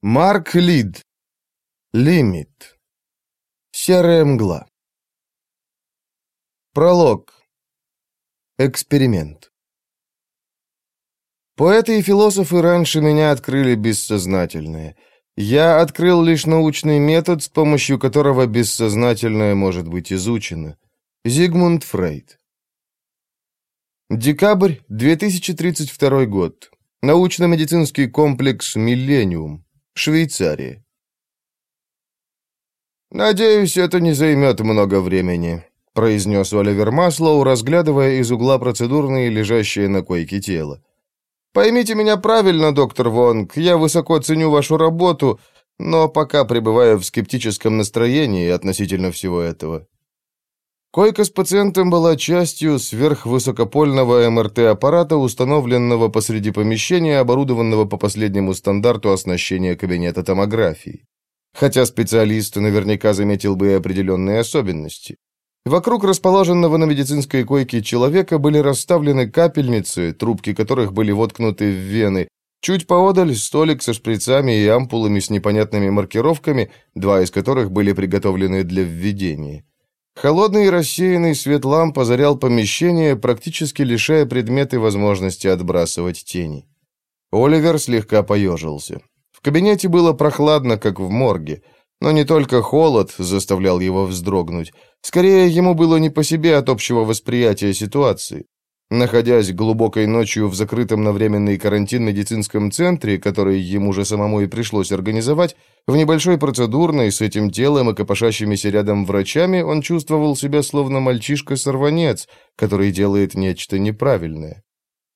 Марк Лид. Лимит. Серая мгла. Пролог. Эксперимент. Поэты и философы раньше меня открыли бессознательное. Я открыл лишь научный метод, с помощью которого бессознательное может быть изучено. Зигмунд Фрейд. Декабрь 2032 год. Научно-медицинский комплекс «Миллениум». Швейцария. «Надеюсь, это не займет много времени», — произнес Оливер Маслоу, разглядывая из угла процедурные, лежащие на койке тело. «Поймите меня правильно, доктор Вонг, я высоко ценю вашу работу, но пока пребываю в скептическом настроении относительно всего этого. Койка с пациентом была частью сверхвысокопольного МРТ-аппарата, установленного посреди помещения, оборудованного по последнему стандарту оснащения кабинета томографии. Хотя специалист наверняка заметил бы и определенные особенности. Вокруг расположенного на медицинской койке человека были расставлены капельницы, трубки которых были воткнуты в вены. Чуть поодаль столик со шприцами и ампулами с непонятными маркировками, два из которых были приготовлены для введения. Холодный и рассеянный свет ламп озарял помещение, практически лишая предметы возможности отбрасывать тени. Оливер слегка поежился. В кабинете было прохладно, как в морге, но не только холод заставлял его вздрогнуть. Скорее, ему было не по себе от общего восприятия ситуации. Находясь глубокой ночью в закрытом на временный карантин медицинском центре, который ему же самому и пришлось организовать, в небольшой процедурной с этим телом и копошащимися рядом врачами, он чувствовал себя словно мальчишка-сорванец, который делает нечто неправильное.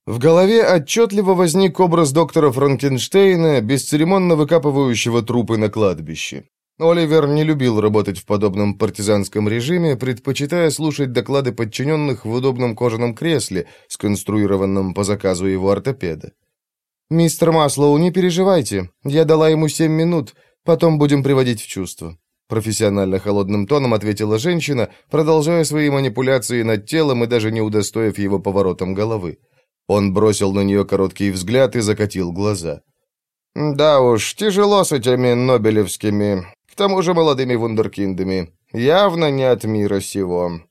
В голове отчетливо возник образ доктора Франкенштейна, бесцеремонно выкапывающего трупы на кладбище. Оливер не любил работать в подобном партизанском режиме, предпочитая слушать доклады подчиненных в удобном кожаном кресле, сконструированном по заказу его ортопеда. «Мистер Маслоу, не переживайте. Я дала ему семь минут. Потом будем приводить в чувство». Профессионально холодным тоном ответила женщина, продолжая свои манипуляции над телом и даже не удостоив его поворотом головы. Он бросил на нее короткий взгляд и закатил глаза. «Да уж, тяжело с этими нобелевскими. К тому же молодыми вундеркиндами. Явно не от мира сего.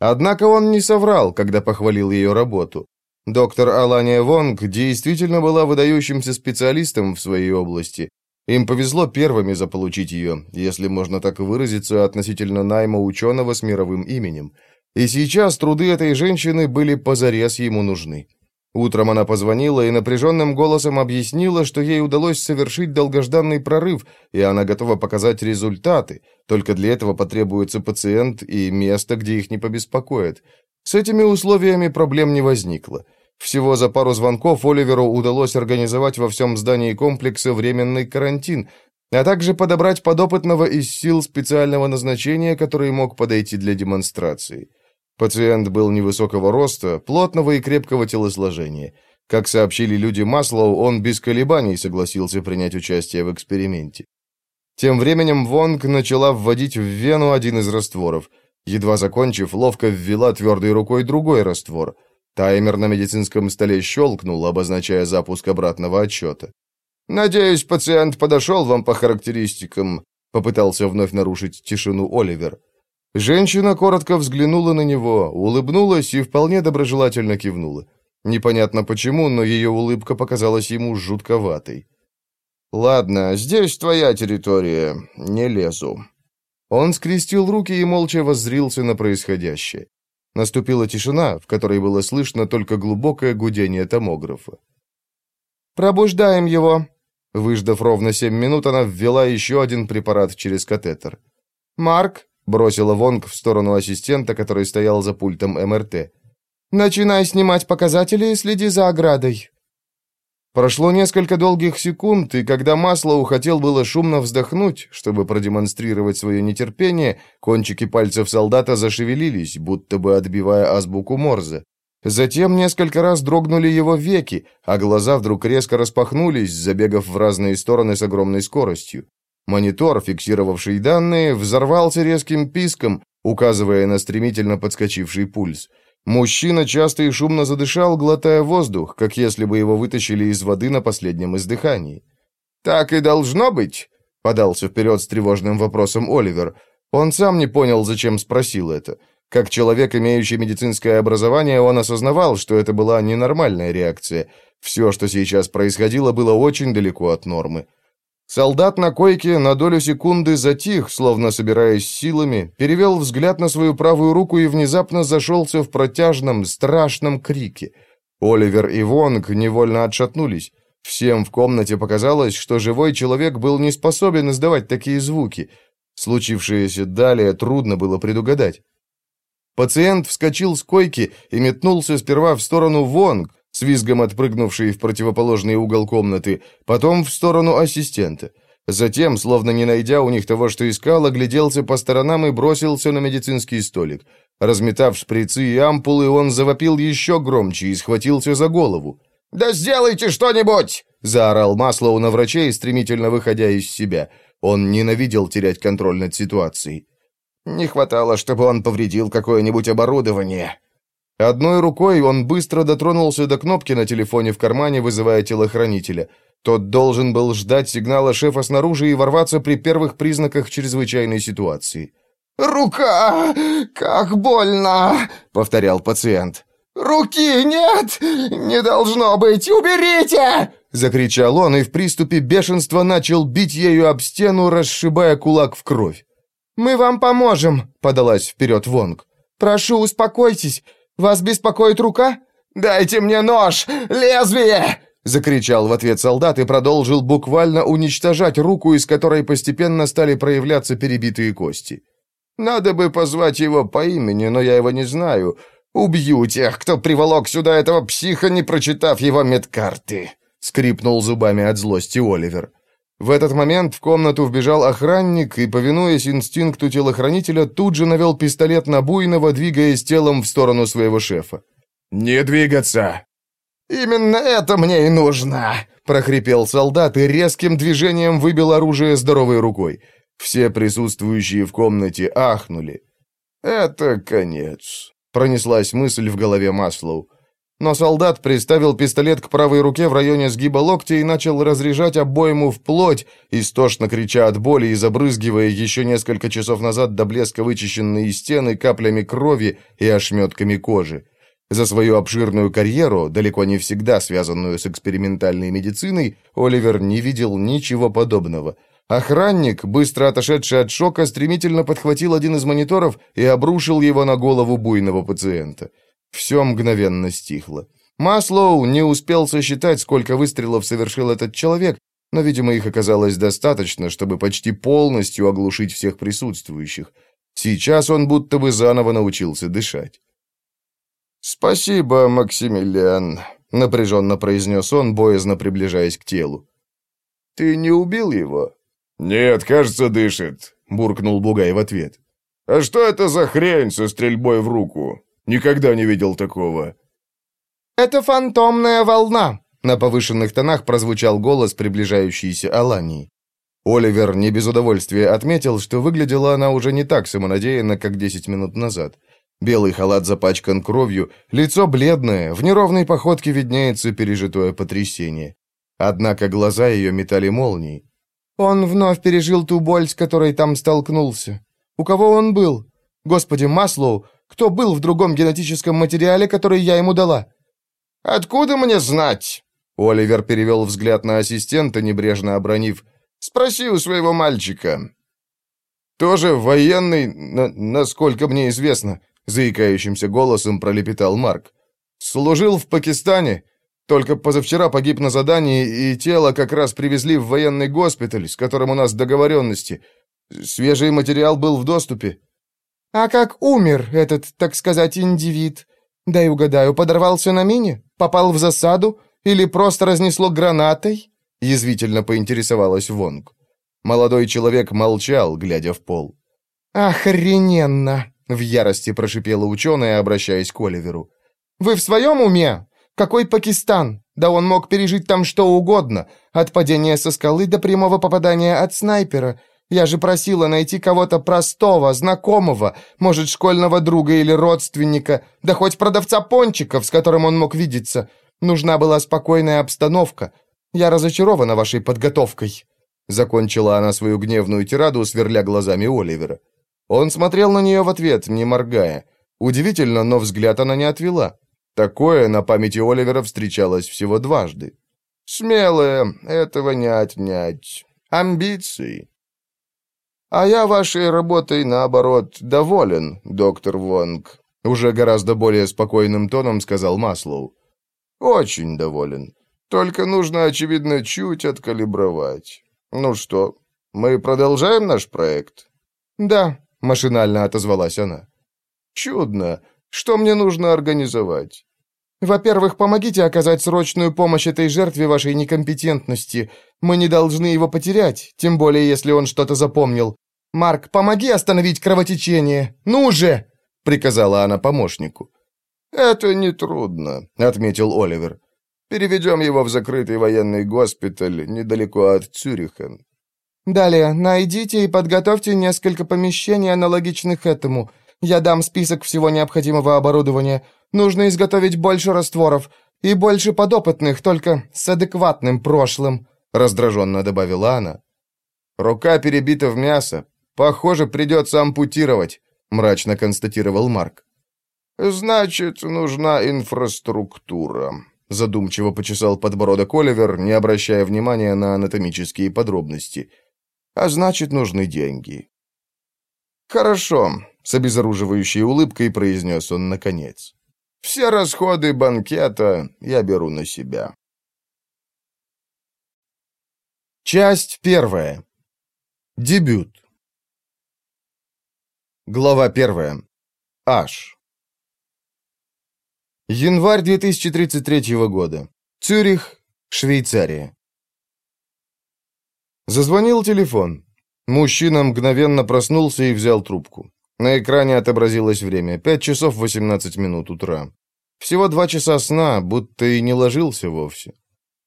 Однако он не соврал, когда похвалил ее работу. Доктор Алания Вонг действительно была выдающимся специалистом в своей области. Им повезло первыми заполучить ее, если можно так выразиться, относительно найма ученого с мировым именем. И сейчас труды этой женщины были позарез ему нужны. Утром она позвонила и напряженным голосом объяснила, что ей удалось совершить долгожданный прорыв, и она готова показать результаты, только для этого потребуется пациент и место, где их не побеспокоят. С этими условиями проблем не возникло. Всего за пару звонков Оливеру удалось организовать во всем здании комплекса временный карантин, а также подобрать подопытного из сил специального назначения, который мог подойти для демонстрации. Пациент был невысокого роста, плотного и крепкого телосложения. Как сообщили люди Маслоу, он без колебаний согласился принять участие в эксперименте. Тем временем Вонг начала вводить в вену один из растворов. Едва закончив, ловко ввела твердой рукой другой раствор. Таймер на медицинском столе щелкнул, обозначая запуск обратного отсчета. «Надеюсь, пациент подошел вам по характеристикам», — попытался вновь нарушить тишину Оливер. Женщина коротко взглянула на него, улыбнулась и вполне доброжелательно кивнула. Непонятно почему, но ее улыбка показалась ему жутковатой. «Ладно, здесь твоя территория. Не лезу». Он скрестил руки и молча воззрился на происходящее. Наступила тишина, в которой было слышно только глубокое гудение томографа. «Пробуждаем его!» Выждав ровно семь минут, она ввела еще один препарат через катетер. «Марк, Бросила Вонг в сторону ассистента, который стоял за пультом МРТ. «Начинай снимать показатели и следи за оградой». Прошло несколько долгих секунд, и когда Маслоу хотел было шумно вздохнуть, чтобы продемонстрировать свое нетерпение, кончики пальцев солдата зашевелились, будто бы отбивая азбуку Морзе. Затем несколько раз дрогнули его веки, а глаза вдруг резко распахнулись, забегав в разные стороны с огромной скоростью. Монитор, фиксировавший данные, взорвался резким писком, указывая на стремительно подскочивший пульс. Мужчина часто и шумно задышал, глотая воздух, как если бы его вытащили из воды на последнем издыхании. «Так и должно быть?» — подался вперед с тревожным вопросом Оливер. Он сам не понял, зачем спросил это. Как человек, имеющий медицинское образование, он осознавал, что это была ненормальная реакция. Все, что сейчас происходило, было очень далеко от нормы. Солдат на койке на долю секунды затих, словно собираясь силами, перевел взгляд на свою правую руку и внезапно зашелся в протяжном, страшном крике. Оливер и Вонг невольно отшатнулись. Всем в комнате показалось, что живой человек был не способен издавать такие звуки. Случившееся далее трудно было предугадать. Пациент вскочил с койки и метнулся сперва в сторону Вонг, с визгом отпрыгнувший в противоположный угол комнаты, потом в сторону ассистента. Затем, словно не найдя у них того, что искал, огляделся по сторонам и бросился на медицинский столик. Разметав шприцы и ампулы, он завопил еще громче и схватился за голову. «Да сделайте что-нибудь!» — заорал Маслоу на врачей, стремительно выходя из себя. Он ненавидел терять контроль над ситуацией. Не хватало, чтобы он повредил какое-нибудь оборудование. Одной рукой он быстро дотронулся до кнопки на телефоне в кармане, вызывая телохранителя. Тот должен был ждать сигнала шефа снаружи и ворваться при первых признаках чрезвычайной ситуации. «Рука! Как больно!» — повторял пациент. «Руки нет! Не должно быть! Уберите!» Закричал он и в приступе бешенства начал бить ею об стену, расшибая кулак в кровь. «Мы вам поможем», — подалась вперед Вонг. «Прошу, успокойтесь. Вас беспокоит рука?» «Дайте мне нож! Лезвие!» — закричал в ответ солдат и продолжил буквально уничтожать руку, из которой постепенно стали проявляться перебитые кости. «Надо бы позвать его по имени, но я его не знаю. Убью тех, кто приволок сюда этого психа, не прочитав его медкарты!» — скрипнул зубами от злости Оливер. В этот момент в комнату вбежал охранник и, повинуясь инстинкту телохранителя, тут же навел пистолет на Буйного, двигаясь телом в сторону своего шефа. «Не двигаться!» «Именно это мне и нужно!» — прохрипел солдат и резким движением выбил оружие здоровой рукой. Все присутствующие в комнате ахнули. «Это конец», — пронеслась мысль в голове Маслоу. Но солдат приставил пистолет к правой руке в районе сгиба локтя и начал разряжать обойму в плоть, истошно крича от боли и забрызгивая еще несколько часов назад до блеска вычищенные стены каплями крови и ошметками кожи. За свою обширную карьеру, далеко не всегда связанную с экспериментальной медициной, Оливер не видел ничего подобного. Охранник, быстро отошедший от шока, стремительно подхватил один из мониторов и обрушил его на голову буйного пациента. Все мгновенно стихло. Маслоу не успел сосчитать, сколько выстрелов совершил этот человек, но, видимо, их оказалось достаточно, чтобы почти полностью оглушить всех присутствующих. Сейчас он будто бы заново научился дышать. «Спасибо, Максимилиан», — напряженно произнес он, боязно приближаясь к телу. «Ты не убил его?» «Нет, кажется, дышит», — буркнул Бугай в ответ. «А что это за хрень со стрельбой в руку? Никогда не видел такого». «Это фантомная волна», — на повышенных тонах прозвучал голос приближающейся Алании. Оливер не без удовольствия отметил, что выглядела она уже не так самонадеянно, как десять минут назад. Белый халат запачкан кровью, лицо бледное, в неровной походке виднеется пережитое потрясение. Однако глаза ее метали молнии. «Он вновь пережил ту боль, с которой там столкнулся. У кого он был? Господи, Маслоу, кто был в другом генетическом материале, который я ему дала?» «Откуда мне знать?» Оливер перевел взгляд на ассистента, небрежно обронив. «Спроси у своего мальчика». «Тоже военный, на насколько мне известно», — заикающимся голосом пролепетал Марк. «Служил в Пакистане. Только позавчера погиб на задании, и тело как раз привезли в военный госпиталь, с которым у нас договоренности. Свежий материал был в доступе». «А как умер этот, так сказать, индивид? Дай угадаю, подорвался на мине? Попал в засаду? Или просто разнесло гранатой?» Язвительно поинтересовалась Вонг. Молодой человек молчал, глядя в пол. «Охрененно!» — в ярости прошипела ученая, обращаясь к Оливеру. «Вы в своем уме? Какой Пакистан? Да он мог пережить там что угодно, от падения со скалы до прямого попадания от снайпера. Я же просила найти кого-то простого, знакомого, может, школьного друга или родственника, да хоть продавца пончиков, с которым он мог видеться. Нужна была спокойная обстановка. Я разочарована вашей подготовкой», — закончила она свою гневную тираду, сверля глазами Оливера. Он смотрел на нее в ответ, не моргая. Удивительно, но взгляд она не отвела. Такое на памяти Оливера встречалось всего дважды. «Смелая, этого не отнять. Амбиции». «А я вашей работой, наоборот, доволен, доктор Вонг», уже гораздо более спокойным тоном сказал Маслоу. «Очень доволен. Только нужно, очевидно, чуть откалибровать. Ну что, мы продолжаем наш проект?» «Да», — машинально отозвалась она. «Чудно. Что мне нужно организовать?» «Во-первых, помогите оказать срочную помощь этой жертве вашей некомпетентности. Мы не должны его потерять, тем более, если он что-то запомнил. Марк, помоги остановить кровотечение. Ну же!» — приказала она помощнику. «Это нетрудно», — отметил Оливер. Переведем его в закрытый военный госпиталь недалеко от Цюриха. Далее, найдите и подготовьте несколько помещений, аналогичных этому. Я дам список всего необходимого оборудования. Нужно изготовить больше растворов и больше подопытных, только с адекватным прошлым», — раздраженно добавила она. «Рука перебита в мясо. Похоже, придется ампутировать», — мрачно констатировал Марк. «Значит, нужна инфраструктура», Задумчиво почесал подбородок Оливер, не обращая внимания на анатомические подробности. А значит, нужны деньги. Хорошо, с обезоруживающей улыбкой произнес он наконец. Все расходы банкета я беру на себя. Часть первая. Дебют. Глава первая. Аш. Январь 2033 года. Цюрих, Швейцария. Зазвонил телефон. Мужчина мгновенно проснулся и взял трубку. На экране отобразилось время. 5 часов 18 минут утра. Всего два часа сна, будто и не ложился вовсе.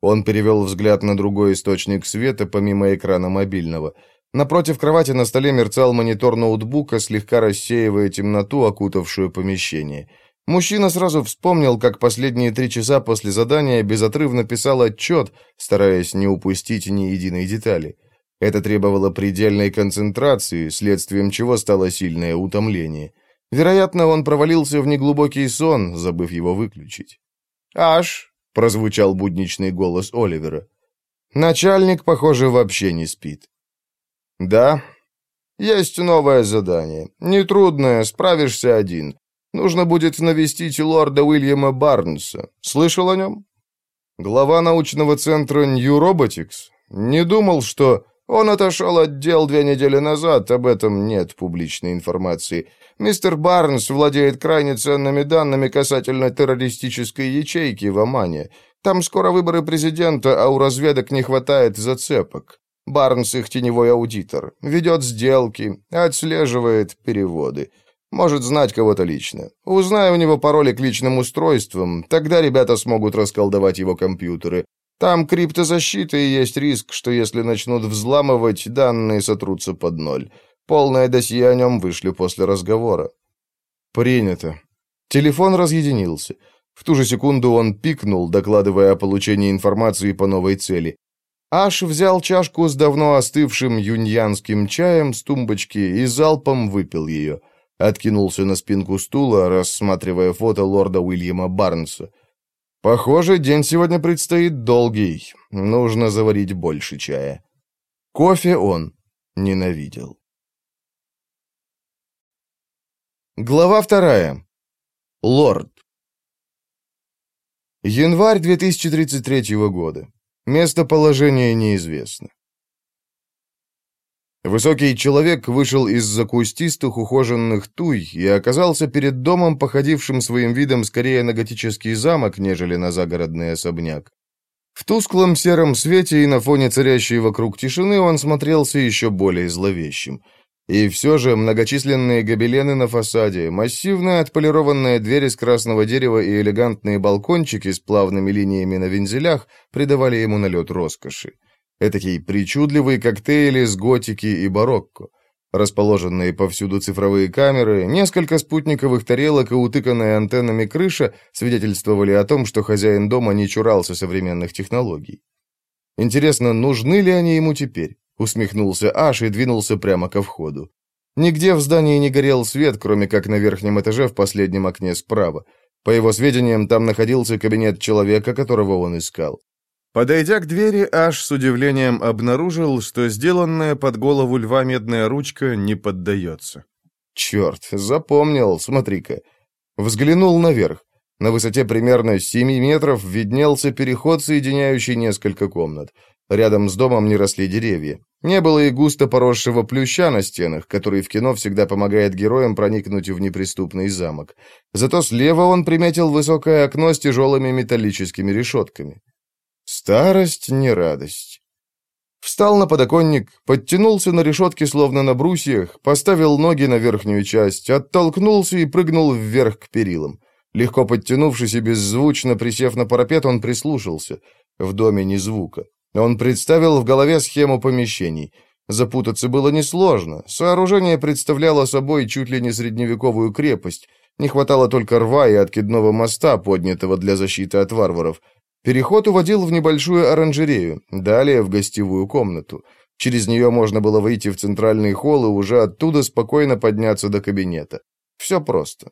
Он перевел взгляд на другой источник света, помимо экрана мобильного. Напротив кровати на столе мерцал монитор ноутбука, слегка рассеивая темноту, окутавшую помещение. Мужчина сразу вспомнил, как последние три часа после задания безотрывно писал отчет, стараясь не упустить ни единой детали. Это требовало предельной концентрации, следствием чего стало сильное утомление. Вероятно, он провалился в неглубокий сон, забыв его выключить. «Аш!» — прозвучал будничный голос Оливера. Начальник, похоже, вообще не спит. «Да, есть новое задание. Нетрудное, справишься один. Нужно будет навестить лорда Уильяма Барнса. Слышал о нем? Глава научного центра New Robotics? Не думал, что... Он отошел от дел две недели назад, об этом нет публичной информации. Мистер Барнс владеет крайне ценными данными касательно террористической ячейки в Омане. Там скоро выборы президента, а у разведок не хватает зацепок. Барнс их теневой аудитор. Ведет сделки, отслеживает переводы. Может знать кого-то лично. Узнай у него пароли к личным устройствам, тогда ребята смогут расколдовать его компьютеры. Там криптозащита и есть риск, что если начнут взламывать, данные сотрутся под ноль. Полное досье о нем вышлю после разговора. Принято. Телефон разъединился. В ту же секунду он пикнул, докладывая о получении информации по новой цели. Аш взял чашку с давно остывшим юньянским чаем с тумбочки и залпом выпил ее. Откинулся на спинку стула, рассматривая фото лорда Уильяма Барнса. Похоже, день сегодня предстоит долгий. Нужно заварить больше чая. Кофе он ненавидел. Глава вторая. Лорд. Январь 2033 года. Местоположение неизвестно. Высокий человек вышел из-за кустистых ухоженных туй и оказался перед домом, походившим своим видом скорее на готический замок, нежели на загородный особняк. В тусклом сером свете и на фоне царящей вокруг тишины он смотрелся еще более зловещим. И все же многочисленные гобелены на фасаде, массивная отполированная дверь из красного дерева и элегантные балкончики с плавными линиями на вензелях придавали ему налет роскоши. Этакий причудливый коктейль из готики и барокко. Расположенные повсюду цифровые камеры, несколько спутниковых тарелок и утыканная антеннами крыша свидетельствовали о том, что хозяин дома не чурался современных технологий. Интересно, нужны ли они ему теперь? Усмехнулся Аш и двинулся прямо ко входу. Нигде в здании не горел свет, кроме как на верхнем этаже в последнем окне справа. По его сведениям, там находился кабинет человека, которого он искал. Подойдя к двери, Аш с удивлением обнаружил, что сделанная под голову льва медная ручка не поддается. «Черт, запомнил, смотри-ка». Взглянул наверх. На высоте примерно 7 метров виднелся переход, соединяющий несколько комнат. Рядом с домом не росли деревья. Не было и густо поросшего плюща на стенах, который в кино всегда помогает героям проникнуть в неприступный замок. Зато слева он приметил высокое окно с тяжелыми металлическими решетками. Старость не радость. Встал на подоконник, подтянулся на решетке, словно на брусьях, поставил ноги на верхнюю часть, оттолкнулся и прыгнул вверх к перилам. Легко подтянувшись и беззвучно присев на парапет, он прислушался. В доме ни звука. Он представил в голове схему помещений. Запутаться было несложно. Сооружение представляло собой чуть ли не средневековую крепость. Не хватало только рва и откидного моста, поднятого для защиты от варваров. Переход уводил в небольшую оранжерею, далее в гостевую комнату. Через нее можно было выйти в центральный холл и уже оттуда спокойно подняться до кабинета. Все просто.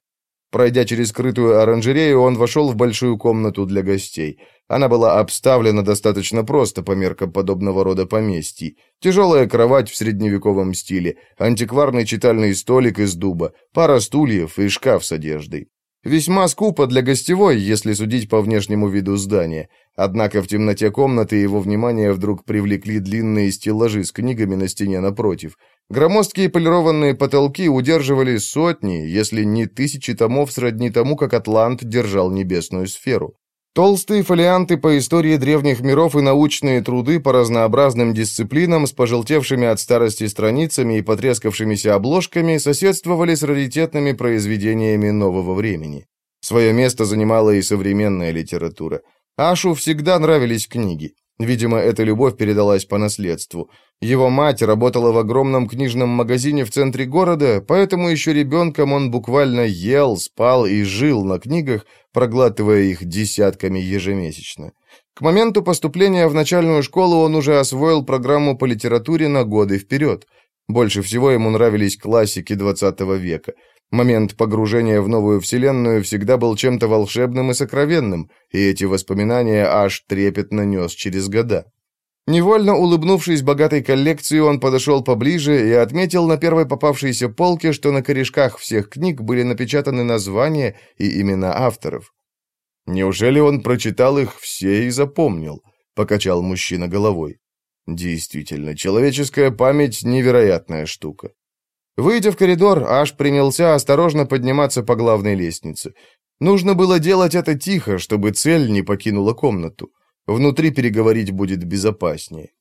Пройдя через скрытую оранжерею, он вошел в большую комнату для гостей. Она была обставлена достаточно просто по меркам подобного рода поместий. Тяжелая кровать в средневековом стиле, антикварный читальный столик из дуба, пара стульев и шкаф с одеждой. Весьма скупо для гостевой, если судить по внешнему виду здания. Однако в темноте комнаты его внимание вдруг привлекли длинные стеллажи с книгами на стене напротив. Громоздкие полированные потолки удерживали сотни, если не тысячи томов сродни тому, как Атлант держал небесную сферу. Толстые фолианты по истории древних миров и научные труды по разнообразным дисциплинам с пожелтевшими от старости страницами и потрескавшимися обложками соседствовали с раритетными произведениями нового времени. Свое место занимала и современная литература. Ашу всегда нравились книги. Видимо, эта любовь передалась по наследству. Его мать работала в огромном книжном магазине в центре города, поэтому еще ребенком он буквально ел, спал и жил на книгах, проглатывая их десятками ежемесячно. К моменту поступления в начальную школу он уже освоил программу по литературе на годы вперед. Больше всего ему нравились классики XX века. Момент погружения в новую вселенную всегда был чем-то волшебным и сокровенным, и эти воспоминания аж трепетно нес через года. Невольно улыбнувшись богатой коллекции, он подошел поближе и отметил на первой попавшейся полке, что на корешках всех книг были напечатаны названия и имена авторов. «Неужели он прочитал их все и запомнил?» — покачал мужчина головой. «Действительно, человеческая память — невероятная штука. Выйдя в коридор, Аш принялся осторожно подниматься по главной лестнице. Нужно было делать это тихо, чтобы цель не покинула комнату. Внутри переговорить будет безопаснее.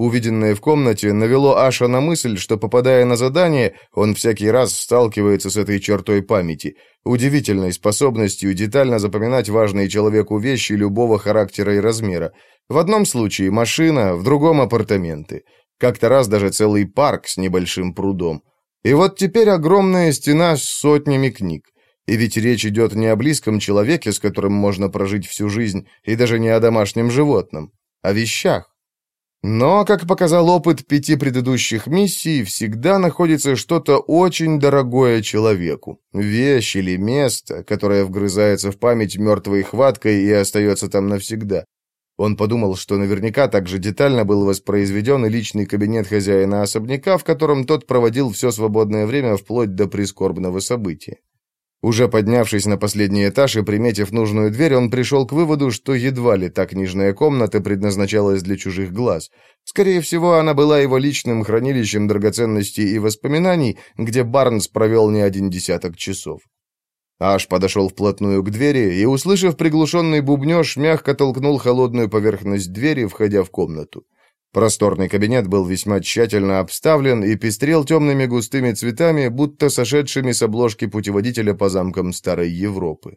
Увиденное в комнате навело Аша на мысль, что, попадая на задание, он всякий раз сталкивается с этой чертой памяти, удивительной способностью детально запоминать важные человеку вещи любого характера и размера. В одном случае машина, в другом апартаменты. Как-то раз даже целый парк с небольшим прудом. И вот теперь огромная стена с сотнями книг. И ведь речь идет не о близком человеке, с которым можно прожить всю жизнь, и даже не о домашнем животном, а вещах. Но, как показал опыт пяти предыдущих миссий, всегда находится что-то очень дорогое человеку. Вещь или место, которое вгрызается в память мертвой хваткой и остается там навсегда. Он подумал, что наверняка также детально был воспроизведен и личный кабинет хозяина особняка, в котором тот проводил все свободное время вплоть до прискорбного события. Уже поднявшись на последний этаж и приметив нужную дверь, он пришел к выводу, что едва ли та книжная комната предназначалась для чужих глаз. Скорее всего, она была его личным хранилищем драгоценностей и воспоминаний, где Барнс провел не один десяток часов. Аш подошел вплотную к двери и, услышав приглушенный бубнеж, мягко толкнул холодную поверхность двери, входя в комнату. Просторный кабинет был весьма тщательно обставлен и пестрел темными густыми цветами, будто сошедшими с обложки путеводителя по замкам Старой Европы.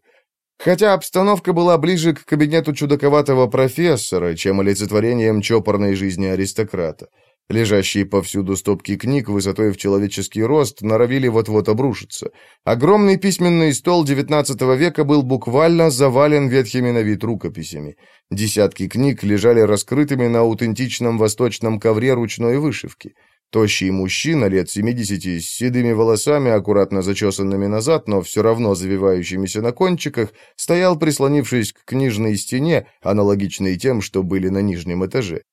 Хотя обстановка была ближе к кабинету чудаковатого профессора, чем олицетворением чопорной жизни аристократа. Лежащие повсюду стопки книг высотой в человеческий рост норовили вот-вот обрушиться. Огромный письменный стол XIX века был буквально завален ветхими на вид рукописями. Десятки книг лежали раскрытыми на аутентичном восточном ковре ручной вышивки. Тощий мужчина лет 70 с седыми волосами, аккуратно зачесанными назад, но все равно завивающимися на кончиках, стоял, прислонившись к книжной стене, аналогичной тем, что были на нижнем этаже.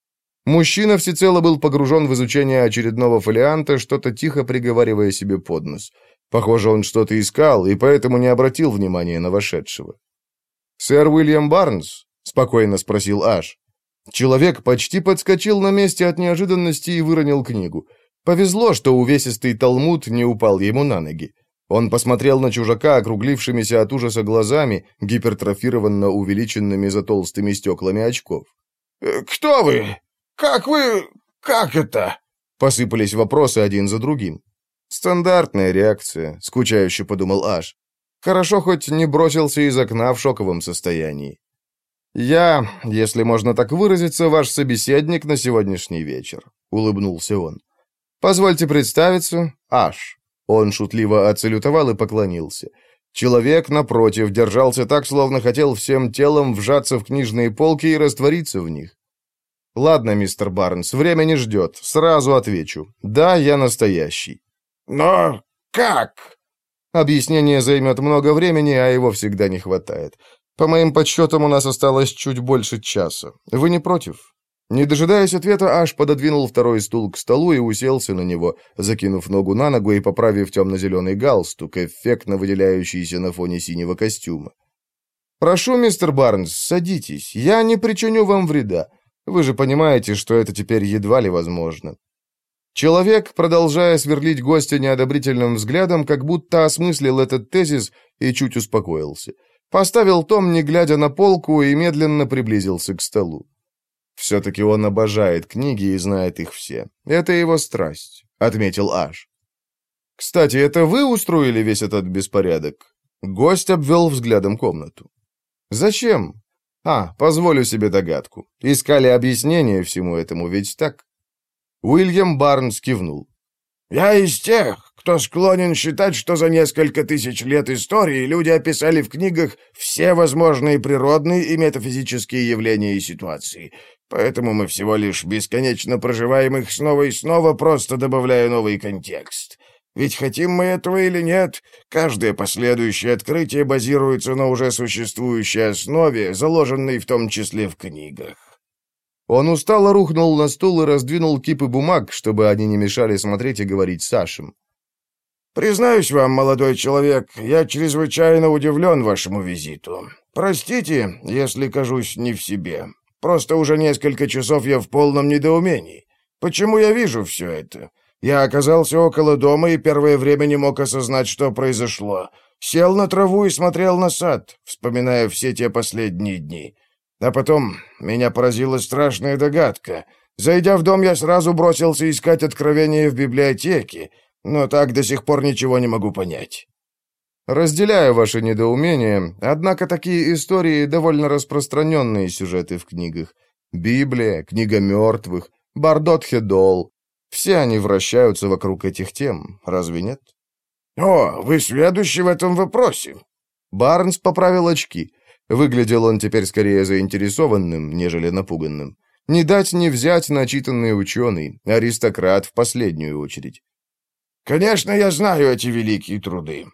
Мужчина всецело был погружен в изучение очередного фолианта, что-то тихо приговаривая себе под нос. Похоже, он что-то искал, и поэтому не обратил внимания на вошедшего. «Сэр Уильям Барнс?» — спокойно спросил Аш. Человек почти подскочил на месте от неожиданности и выронил книгу. Повезло, что увесистый талмуд не упал ему на ноги. Он посмотрел на чужака округлившимися от ужаса глазами, гипертрофированно увеличенными за толстыми стеклами очков. «Э, «Кто вы? Как вы... как это?» Посыпались вопросы один за другим. «Стандартная реакция», — скучающе подумал Аш. «Хорошо, хоть не бросился из окна в шоковом состоянии. «Я, если можно так выразиться, ваш собеседник на сегодняшний вечер», — улыбнулся он. «Позвольте представиться, Аш». Он шутливо оцелютовал и поклонился. Человек, напротив, держался так, словно хотел всем телом вжаться в книжные полки и раствориться в них. «Ладно, мистер Барнс, время не ждет. Сразу отвечу. Да, я настоящий». «Но как?» Объяснение займет много времени, а его всегда не хватает. По моим подсчетам, у нас осталось чуть больше часа. Вы не против?» Не дожидаясь ответа, Аш пододвинул второй стул к столу и уселся на него, закинув ногу на ногу и поправив темно-зеленый галстук, эффектно выделяющийся на фоне синего костюма. «Прошу, мистер Барнс, садитесь. Я не причиню вам вреда. Вы же понимаете, что это теперь едва ли возможно». Человек, продолжая сверлить гостя неодобрительным взглядом, как будто осмыслил этот тезис и чуть успокоился – Поставил том, не глядя на полку, и медленно приблизился к столу. «Все-таки он обожает книги и знает их все. Это его страсть», — отметил Аш. «Кстати, это вы устроили весь этот беспорядок?» Гость обвел взглядом комнату. «Зачем?» «А, позволю себе догадку. Искали объяснение всему этому, ведь так?» Уильям Барнс кивнул. «Я из тех, кто склонен считать, что за несколько тысяч лет истории люди описали в книгах все возможные природные и метафизические явления и ситуации. Поэтому мы всего лишь бесконечно проживаем их снова и снова, просто добавляя новый контекст. Ведь хотим мы этого или нет, каждое последующее открытие базируется на уже существующей основе, заложенной в том числе в книгах. Он устало рухнул на стул и раздвинул кипы бумаг, чтобы они не мешали смотреть и говорить Сашем. «Признаюсь вам, молодой человек, я чрезвычайно удивлен вашему визиту. Простите, если кажусь не в себе. Просто уже несколько часов я в полном недоумении. Почему я вижу все это? Я оказался около дома и первое время не мог осознать, что произошло. Сел на траву и смотрел на сад, вспоминая все те последние дни. А потом меня поразила страшная догадка. Зайдя в дом, я сразу бросился искать откровения в библиотеке, но так до сих пор ничего не могу понять». «Разделяю ваше недоумение, однако такие истории довольно распространенные сюжеты в книгах. Библия, Книга мертвых, Бардот Хедол. Все они вращаются вокруг этих тем, разве нет?» «О, вы сведущий в этом вопросе!» Барнс поправил очки. Выглядел он теперь скорее заинтересованным, нежели напуганным. Не дать не взять начитанный ученый, аристократ в последнюю очередь. Конечно, я знаю эти великие труды.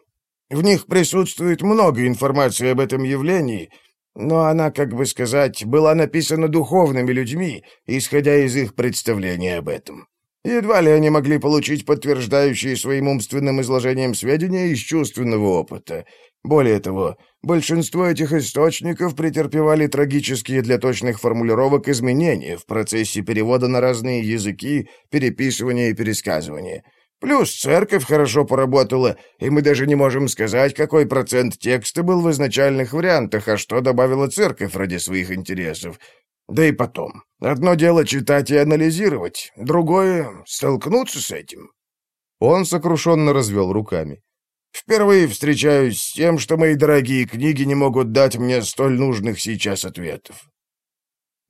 В них присутствует много информации об этом явлении, но она, как бы сказать, была написана духовными людьми, исходя из их представления об этом. Едва ли они могли получить подтверждающие своим умственным изложением сведения из чувственного опыта. Более того, большинство этих источников претерпевали трагические для точных формулировок изменения в процессе перевода на разные языки, переписывания и пересказывания — Плюс церковь хорошо поработала, и мы даже не можем сказать, какой процент текста был в изначальных вариантах, а что добавила церковь ради своих интересов. Да и потом, одно дело читать и анализировать, другое — столкнуться с этим. Он сокрушенно развел руками. Впервые встречаюсь с тем, что мои дорогие книги не могут дать мне столь нужных сейчас ответов.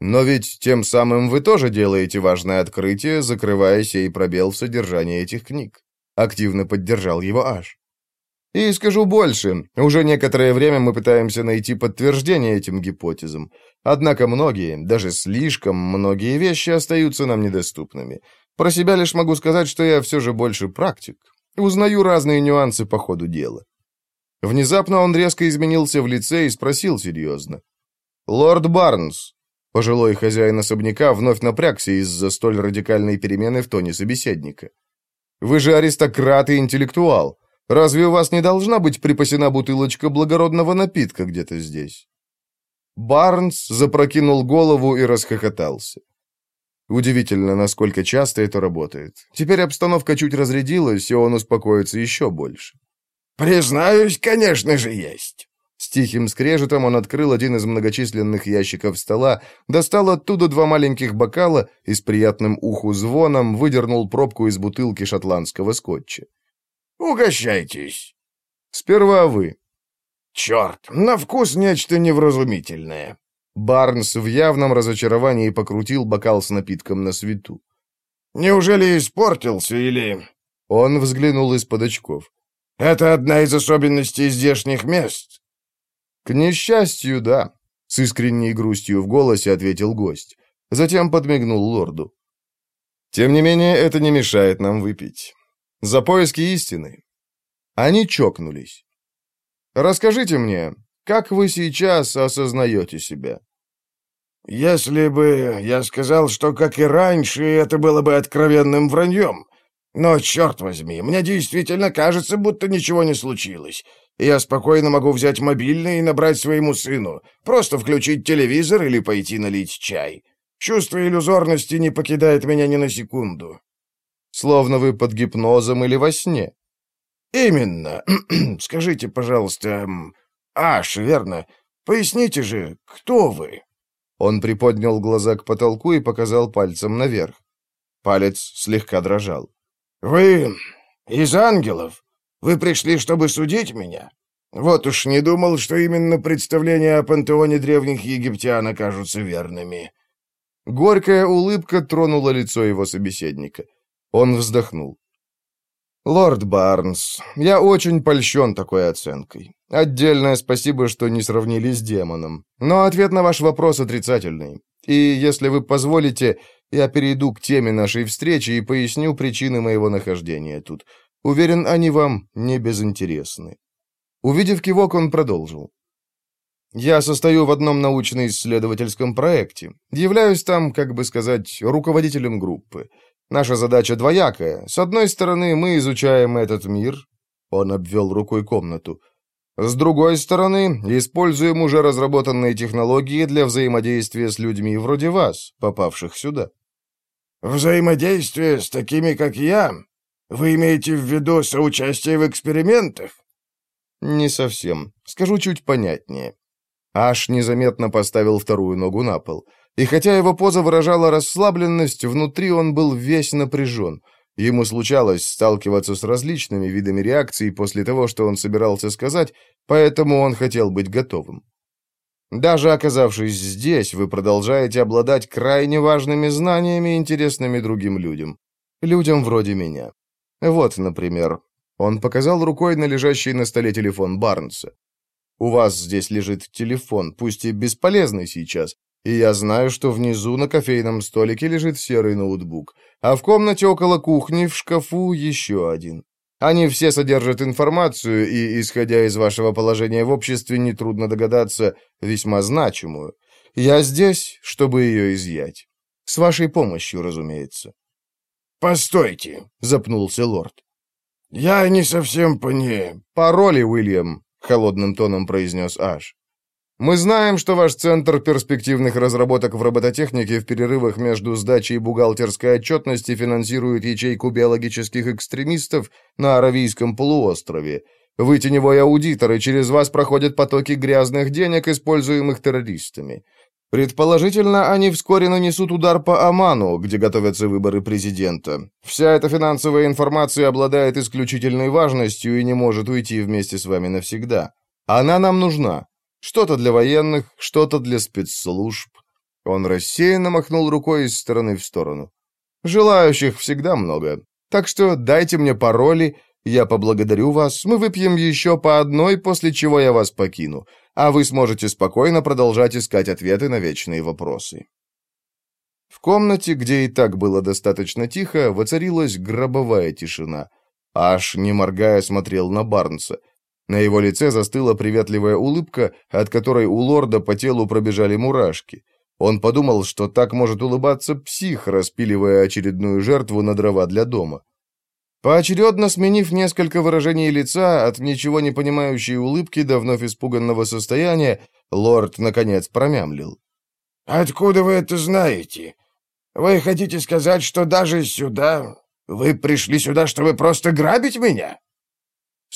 Но ведь тем самым вы тоже делаете важное открытие, закрывая сей пробел в содержании этих книг. Активно поддержал его Аш. И скажу больше, уже некоторое время мы пытаемся найти подтверждение этим гипотезам. Однако многие, даже слишком многие вещи остаются нам недоступными. Про себя лишь могу сказать, что я все же больше практик. Узнаю разные нюансы по ходу дела. Внезапно он резко изменился в лице и спросил серьезно. «Лорд Барнс». Пожилой хозяин особняка вновь напрягся из-за столь радикальной перемены в тоне собеседника. «Вы же аристократ и интеллектуал. Разве у вас не должна быть припасена бутылочка благородного напитка где-то здесь?» Барнс запрокинул голову и расхохотался. Удивительно, насколько часто это работает. Теперь обстановка чуть разрядилась, и он успокоится еще больше. «Признаюсь, конечно же, есть». С тихим скрежетом он открыл один из многочисленных ящиков стола, достал оттуда два маленьких бокала и с приятным уху звоном выдернул пробку из бутылки шотландского скотча. «Угощайтесь». «Сперва вы». «Черт, на вкус нечто невразумительное». Барнс в явном разочаровании покрутил бокал с напитком на свету. «Неужели испортился или...» Он взглянул из-под очков. «Это одна из особенностей здешних мест». «К несчастью, да», — с искренней грустью в голосе ответил гость. Затем подмигнул лорду. «Тем не менее, это не мешает нам выпить. За поиски истины». Они чокнулись. «Расскажите мне, как вы сейчас осознаете себя?» «Если бы я сказал, что, как и раньше, это было бы откровенным враньем. Но, черт возьми, мне действительно кажется, будто ничего не случилось. Я спокойно могу взять мобильный и набрать своему сыну, просто включить телевизор или пойти налить чай. Чувство иллюзорности не покидает меня ни на секунду». «Словно вы под гипнозом или во сне?» «Именно. Скажите, пожалуйста, Аш, верно? Поясните же, кто вы?» Он приподнял глаза к потолку и показал пальцем наверх. Палец слегка дрожал. «Вы из ангелов? Вы пришли, чтобы судить меня? Вот уж не думал, что именно представления о пантеоне древних египтян окажутся верными». Горькая улыбка тронула лицо его собеседника. Он вздохнул. «Лорд Барнс, я очень польщен такой оценкой. Отдельное спасибо, что не сравнили с демоном. Но ответ на ваш вопрос отрицательный. И если вы позволите, я перейду к теме нашей встречи и поясню причины моего нахождения тут. Уверен, они вам не безинтересны». Увидев кивок, он продолжил. «Я состою в одном научно-исследовательском проекте. Являюсь там, как бы сказать, руководителем группы. Наша задача двоякая. С одной стороны, мы изучаем этот мир. Он обвел рукой комнату. С другой стороны, используем уже разработанные технологии для взаимодействия с людьми вроде вас, попавших сюда. Взаимодействие с такими, как я? Вы имеете в виду соучастие в экспериментах? Не совсем. Скажу чуть понятнее. Аш незаметно поставил вторую ногу на пол. И хотя его поза выражала расслабленность, внутри он был весь напряжен. Ему случалось сталкиваться с различными видами реакций после того, что он собирался сказать, поэтому он хотел быть готовым. Даже оказавшись здесь, вы продолжаете обладать крайне важными знаниями, интересными другим людям. Людям вроде меня. Вот, например, он показал рукой на лежащий на столе телефон Барнса. У вас здесь лежит телефон, пусть и бесполезный сейчас, и я знаю, что внизу на кофейном столике лежит серый ноутбук, а в комнате около кухни в шкафу еще один. Они все содержат информацию, и, исходя из вашего положения в обществе, нетрудно догадаться, весьма значимую. Я здесь, чтобы ее изъять. С вашей помощью, разумеется». «Постойте», — запнулся лорд. «Я не совсем поне...» «Пароли, Уильям», — холодным тоном произнес Аш. Мы знаем, что ваш Центр перспективных разработок в робототехнике в перерывах между сдачей бухгалтерской отчетности финансирует ячейку биологических экстремистов на Аравийском полуострове. Вы теневой аудитор, и через вас проходят потоки грязных денег, используемых террористами. Предположительно, они вскоре нанесут удар по Оману, где готовятся выборы президента. Вся эта финансовая информация обладает исключительной важностью и не может уйти вместе с вами навсегда. Она нам нужна. Что-то для военных, что-то для спецслужб. Он рассеянно махнул рукой из стороны в сторону. «Желающих всегда много. Так что дайте мне пароли, я поблагодарю вас, мы выпьем еще по одной, после чего я вас покину, а вы сможете спокойно продолжать искать ответы на вечные вопросы». В комнате, где и так было достаточно тихо, воцарилась гробовая тишина. Аж, не моргая, смотрел на Барнса. На его лице застыла приветливая улыбка, от которой у лорда по телу пробежали мурашки. Он подумал, что так может улыбаться псих, распиливая очередную жертву на дрова для дома. Поочередно сменив несколько выражений лица от ничего не понимающей улыбки до вновь испуганного состояния, лорд, наконец, промямлил. «Откуда вы это знаете? Вы хотите сказать, что даже сюда... Вы пришли сюда, чтобы просто грабить меня?»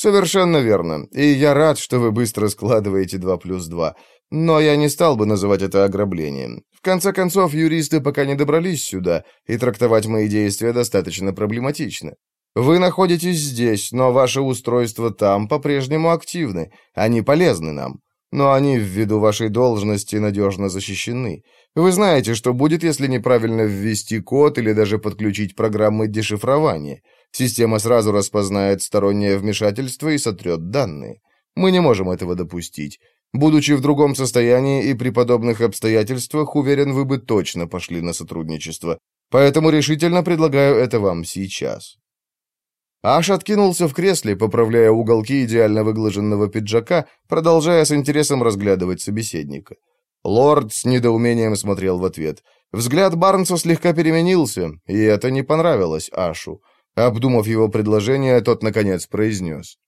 «Совершенно верно. И я рад, что вы быстро складываете два плюс два. Но я не стал бы называть это ограблением. В конце концов, юристы пока не добрались сюда, и трактовать мои действия достаточно проблематично. Вы находитесь здесь, но ваше устройство там по-прежнему активны. Они полезны нам. Но они, ввиду вашей должности, надежно защищены. Вы знаете, что будет, если неправильно ввести код или даже подключить программы дешифрования. Система сразу распознает стороннее вмешательство и сотрет данные. Мы не можем этого допустить. Будучи в другом состоянии и при подобных обстоятельствах, уверен, вы бы точно пошли на сотрудничество. Поэтому решительно предлагаю это вам сейчас». Аш откинулся в кресле, поправляя уголки идеально выглаженного пиджака, продолжая с интересом разглядывать собеседника. Лорд с недоумением смотрел в ответ. Взгляд Барнса слегка переменился, и это не понравилось Ашу. Обдумав его предложение, тот, наконец, произнес.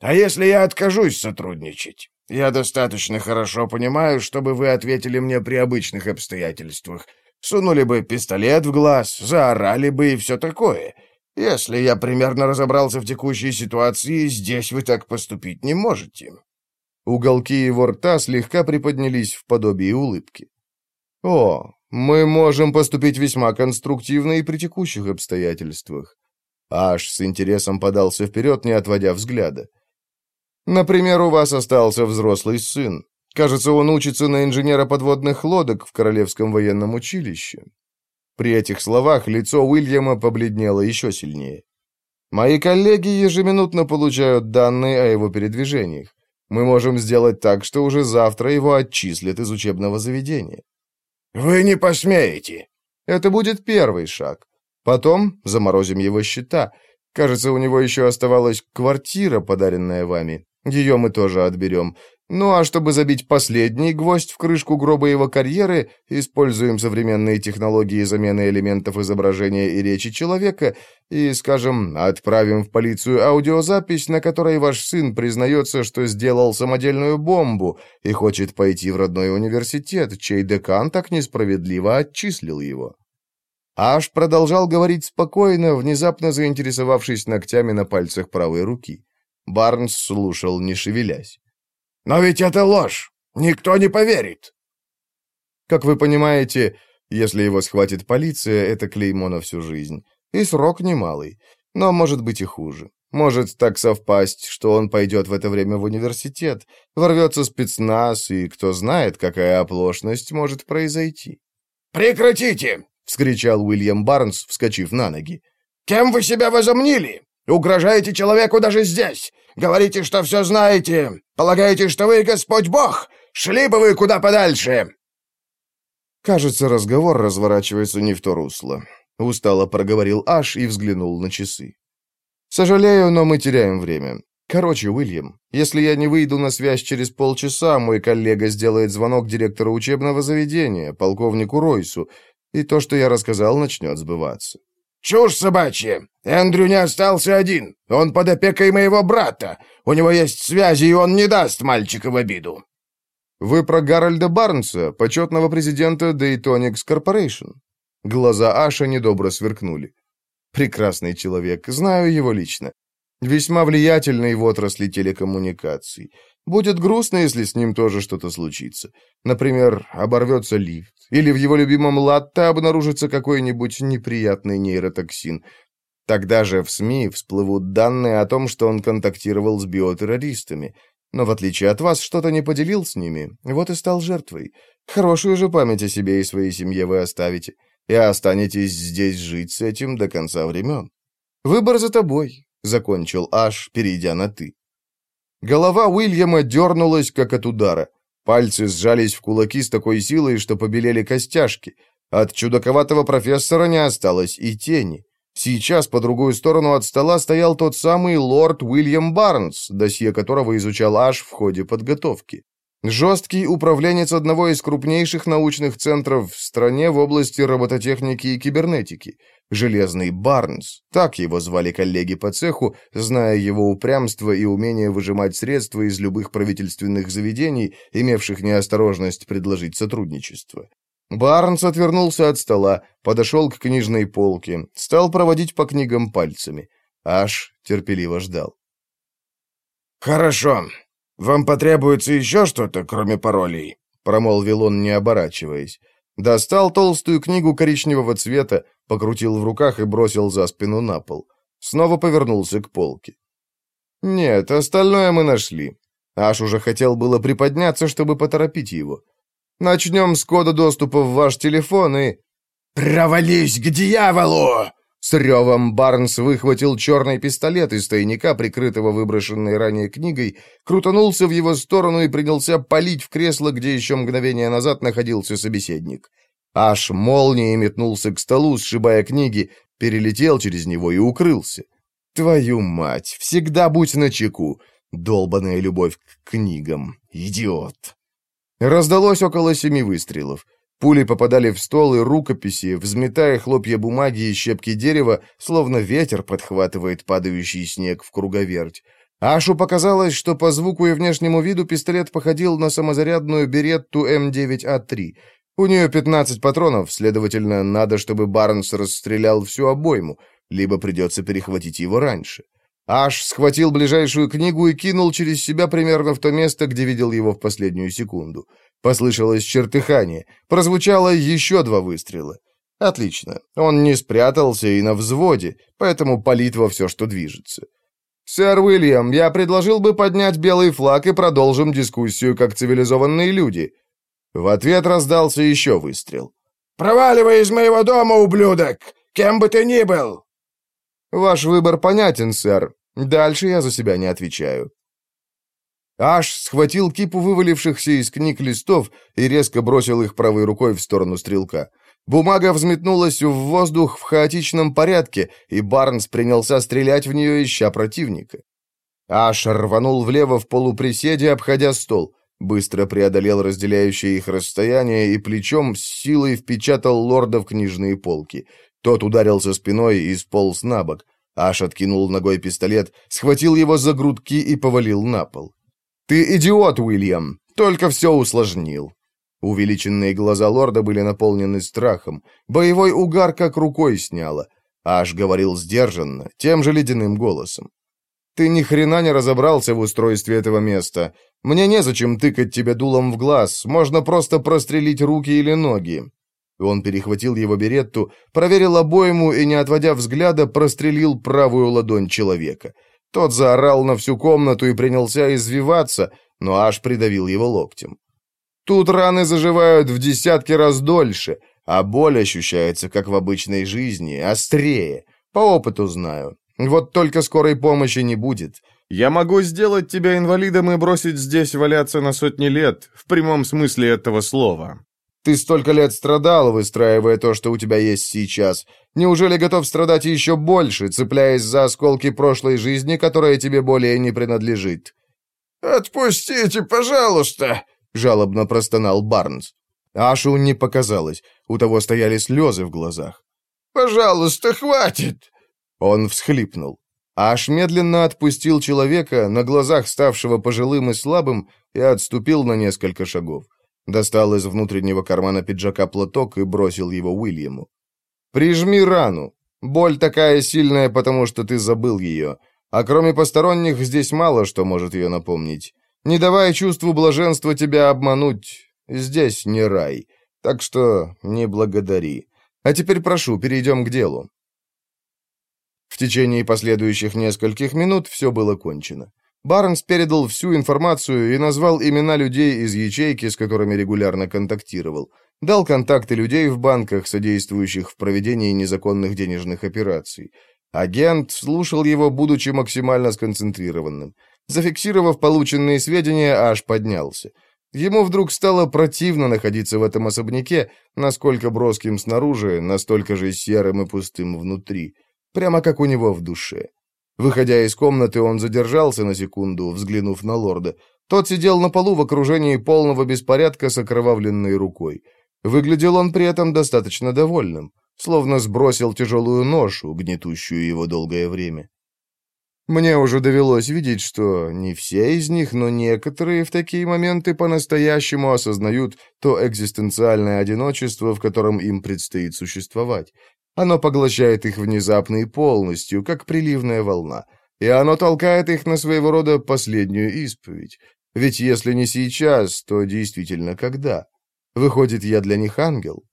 «А если я откажусь сотрудничать? Я достаточно хорошо понимаю, чтобы вы ответили мне при обычных обстоятельствах. Сунули бы пистолет в глаз, заорали бы и все такое. Если я примерно разобрался в текущей ситуации, здесь вы так поступить не можете». Уголки его рта слегка приподнялись в подобии улыбки. «О, мы можем поступить весьма конструктивно и при текущих обстоятельствах». Аш с интересом подался вперед, не отводя взгляда. Например, у вас остался взрослый сын. Кажется, он учится на инженера подводных лодок в Королевском военном училище. При этих словах лицо Уильяма побледнело еще сильнее. Мои коллеги ежеминутно получают данные о его передвижениях. Мы можем сделать так, что уже завтра его отчислят из учебного заведения. Вы не посмеете. Это будет первый шаг. Потом заморозим его счета. Кажется, у него еще оставалась квартира, подаренная вами. Ее мы тоже отберем. Ну а чтобы забить последний гвоздь в крышку гроба его карьеры, используем современные технологии замены элементов изображения и речи человека и, скажем, отправим в полицию аудиозапись, на которой ваш сын признается, что сделал самодельную бомбу и хочет пойти в родной университет, чей декан так несправедливо отчислил его. Аш продолжал говорить спокойно, внезапно заинтересовавшись ногтями на пальцах правой руки. Барнс слушал, не шевелясь. «Но ведь это ложь! Никто не поверит!» «Как вы понимаете, если его схватит полиция, это клеймо на всю жизнь. И срок немалый. Но может быть и хуже. Может так совпасть, что он пойдет в это время в университет, ворвется спецназ, и кто знает, какая оплошность может произойти». «Прекратите!» — вскричал Уильям Барнс, вскочив на ноги. «Кем вы себя возомнили? Угрожаете человеку даже здесь! Говорите, что все знаете! Полагаете, что вы Господь Бог? Шли бы вы куда подальше!» «Кажется, разговор разворачивается не в то русло», — устало проговорил Аш и взглянул на часы. «Сожалею, но мы теряем время. Короче, Уильям, если я не выйду на связь через полчаса, мой коллега сделает звонок директору учебного заведения, полковнику Ройсу, и то, что я рассказал, начнет сбываться. «Чушь собачья! Эндрю не остался один. Он под опекой моего брата. У него есть связи, и он не даст мальчика в обиду». «Вы про Гарольда Барнса, почетного президента Daytonix Corporation?» Глаза Аша недобро сверкнули. «Прекрасный человек, знаю его лично. Весьма влиятельный в отрасли телекоммуникаций. Будет грустно, если с ним тоже что-то случится. Например, оборвется лифт, или в его любимом латте обнаружится какой-нибудь неприятный нейротоксин. Тогда же в СМИ всплывут данные о том, что он контактировал с биотеррористами. но в отличие от вас что-то не поделил с ними, вот и стал жертвой. Хорошую же память о себе и своей семье вы оставите, и останетесь здесь жить с этим до конца времен. Выбор за тобой, — закончил Аш, перейдя на «ты». Голова Уильяма дернулась, как от удара. Пальцы сжались в кулаки с такой силой, что побелели костяшки. От чудаковатого профессора не осталось и тени. Сейчас по другую сторону от стола стоял тот самый лорд Уильям Барнс, досье которого изучал аж в ходе подготовки. Жесткий управленец одного из крупнейших научных центров в стране в области робототехники и кибернетики. Железный Барнс, так его звали коллеги по цеху, зная его упрямство и умение выжимать средства из любых правительственных заведений, имевших неосторожность предложить сотрудничество. Барнс отвернулся от стола, подошел к книжной полке, стал проводить по книгам пальцами. Аж терпеливо ждал. «Хорошо. Вам потребуется еще что-то, кроме паролей?» промолвил он, не оборачиваясь. Достал толстую книгу коричневого цвета, покрутил в руках и бросил за спину на пол. Снова повернулся к полке. «Нет, остальное мы нашли». Аж уже хотел было приподняться, чтобы поторопить его. Начнем с кода доступа в ваш телефон и...» «Провались к дьяволу!» С ревом Барнс выхватил черный пистолет из тайника, прикрытого выброшенной ранее книгой, крутанулся в его сторону и принялся палить в кресло, где еще мгновение назад находился собеседник. Аж молнией метнулся к столу, сшибая книги, перелетел через него и укрылся. «Твою мать! Всегда будь начеку! Долбаная любовь к книгам! Идиот!» Раздалось около семи выстрелов. Пули попадали в стол и рукописи, взметая хлопья бумаги и щепки дерева, словно ветер подхватывает падающий снег в круговерть. Ашу показалось, что по звуку и внешнему виду пистолет походил на самозарядную беретту М9А3. У нее 15 патронов, следовательно, надо, чтобы Барнс расстрелял всю обойму, либо придется перехватить его раньше. Аш схватил ближайшую книгу и кинул через себя примерно в то место, где видел его в последнюю секунду. Послышалось чертыхание. Прозвучало еще два выстрела. Отлично. Он не спрятался и на взводе, поэтому палит во все, что движется. «Сэр Уильям, я предложил бы поднять белый флаг и продолжим дискуссию как цивилизованные люди». В ответ раздался еще выстрел. «Проваливай из моего дома, ублюдок! Кем бы ты ни был!» «Ваш выбор понятен, сэр. Дальше я за себя не отвечаю». Аш схватил кипу вывалившихся из книг листов и резко бросил их правой рукой в сторону стрелка. Бумага взметнулась в воздух в хаотичном порядке, и Барнс принялся стрелять в нее, ища противника. Аш рванул влево в полуприседе, обходя стол. Быстро преодолел разделяющее их расстояние и плечом с силой впечатал лорда в книжные полки. Тот ударился спиной и сполз на бок. Аш откинул ногой пистолет, схватил его за грудки и повалил на пол. «Ты идиот, Уильям! Только все усложнил!» Увеличенные глаза лорда были наполнены страхом. Боевой угар как рукой сняло. Аш говорил сдержанно, тем же ледяным голосом. «Ты ни хрена не разобрался в устройстве этого места. Мне незачем тыкать тебе дулом в глаз, можно просто прострелить руки или ноги. Он перехватил его беретту, проверил обойму и, не отводя взгляда, прострелил правую ладонь человека. Тот заорал на всю комнату и принялся извиваться, но аж придавил его локтем. Тут раны заживают в десятки раз дольше, а боль ощущается, как в обычной жизни, острее. По опыту знаю. Вот только скорой помощи не будет. Я могу сделать тебя инвалидом и бросить здесь валяться на сотни лет, в прямом смысле этого слова. Ты столько лет страдал, выстраивая то, что у тебя есть сейчас. Неужели готов страдать еще больше, цепляясь за осколки прошлой жизни, которая тебе более не принадлежит?» «Отпустите, пожалуйста!» — жалобно простонал Барнс. Ашу не показалось, у того стояли слезы в глазах. «Пожалуйста, хватит!» Он всхлипнул. Аш медленно отпустил человека, на глазах ставшего пожилым и слабым, и отступил на несколько шагов. Достал из внутреннего кармана пиджака платок и бросил его Уильяму. «Прижми рану. Боль такая сильная, потому что ты забыл ее. А кроме посторонних, здесь мало что может ее напомнить. Не давай чувству блаженства тебя обмануть. Здесь не рай. Так что не благодари. А теперь прошу, перейдем к делу». В течение последующих нескольких минут все было кончено. Барнс передал всю информацию и назвал имена людей из ячейки, с которыми регулярно контактировал. Дал контакты людей в банках, содействующих в проведении незаконных денежных операций. Агент слушал его, будучи максимально сконцентрированным. Зафиксировав полученные сведения, аж поднялся. Ему вдруг стало противно находиться в этом особняке, насколько броским снаружи, настолько же серым и пустым внутри. Прямо как у него в душе. Выходя из комнаты, он задержался на секунду, взглянув на лорда. Тот сидел на полу в окружении полного беспорядка с окровавленной рукой. Выглядел он при этом достаточно довольным, словно сбросил тяжелую ношу, гнетущую его долгое время. Мне уже довелось видеть, что не все из них, но некоторые в такие моменты по-настоящему осознают то экзистенциальное одиночество, в котором им предстоит существовать. Оно поглощает их внезапно и полностью, как приливная волна, и оно толкает их на своего рода последнюю исповедь. Ведь если не сейчас, то действительно когда? Выходит, я для них ангел?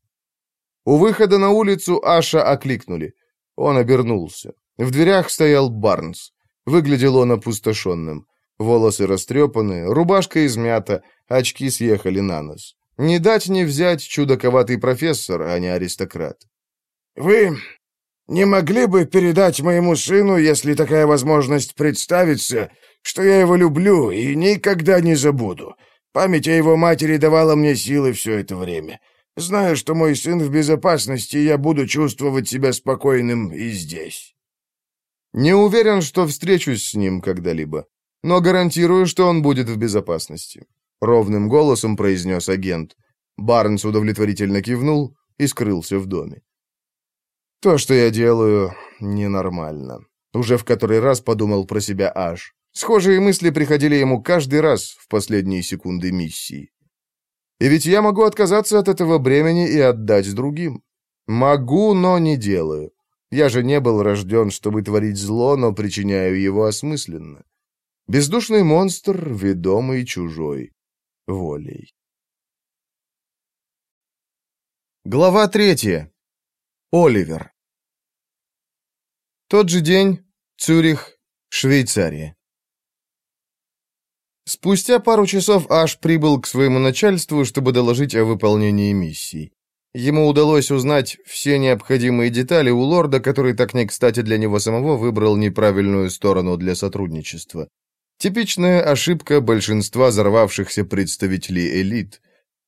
У выхода на улицу Аша окликнули. Он обернулся. В дверях стоял Барнс. Выглядел он опустошенным. Волосы растрепаны, рубашка измята, очки съехали на нос. Не дать не взять чудаковатый профессор, а не аристократ. «Вы не могли бы передать моему сыну, если такая возможность представится, что я его люблю и никогда не забуду? Память о его матери давала мне силы все это время. Знаю, что мой сын в безопасности, я буду чувствовать себя спокойным и здесь». Не уверен, что встречусь с ним когда-либо, но гарантирую, что он будет в безопасности», — ровным голосом произнес агент. Барнс удовлетворительно кивнул и скрылся в доме. «То, что я делаю, ненормально». Уже в который раз подумал про себя Аш. Схожие мысли приходили ему каждый раз в последние секунды миссии. И ведь я могу отказаться от этого бремени и отдать другим. Могу, но не делаю. Я же не был рожден, чтобы творить зло, но причиняю его осмысленно. Бездушный монстр, ведомый чужой волей. Глава третья. Оливер. Тот же день. Цюрих, Швейцария. Спустя пару часов Аш прибыл к своему начальству, чтобы доложить о выполнении миссии. Ему удалось узнать все необходимые детали у лорда, который так не кстати для него самого выбрал неправильную сторону для сотрудничества. Типичная ошибка большинства взорвавшихся представителей элит.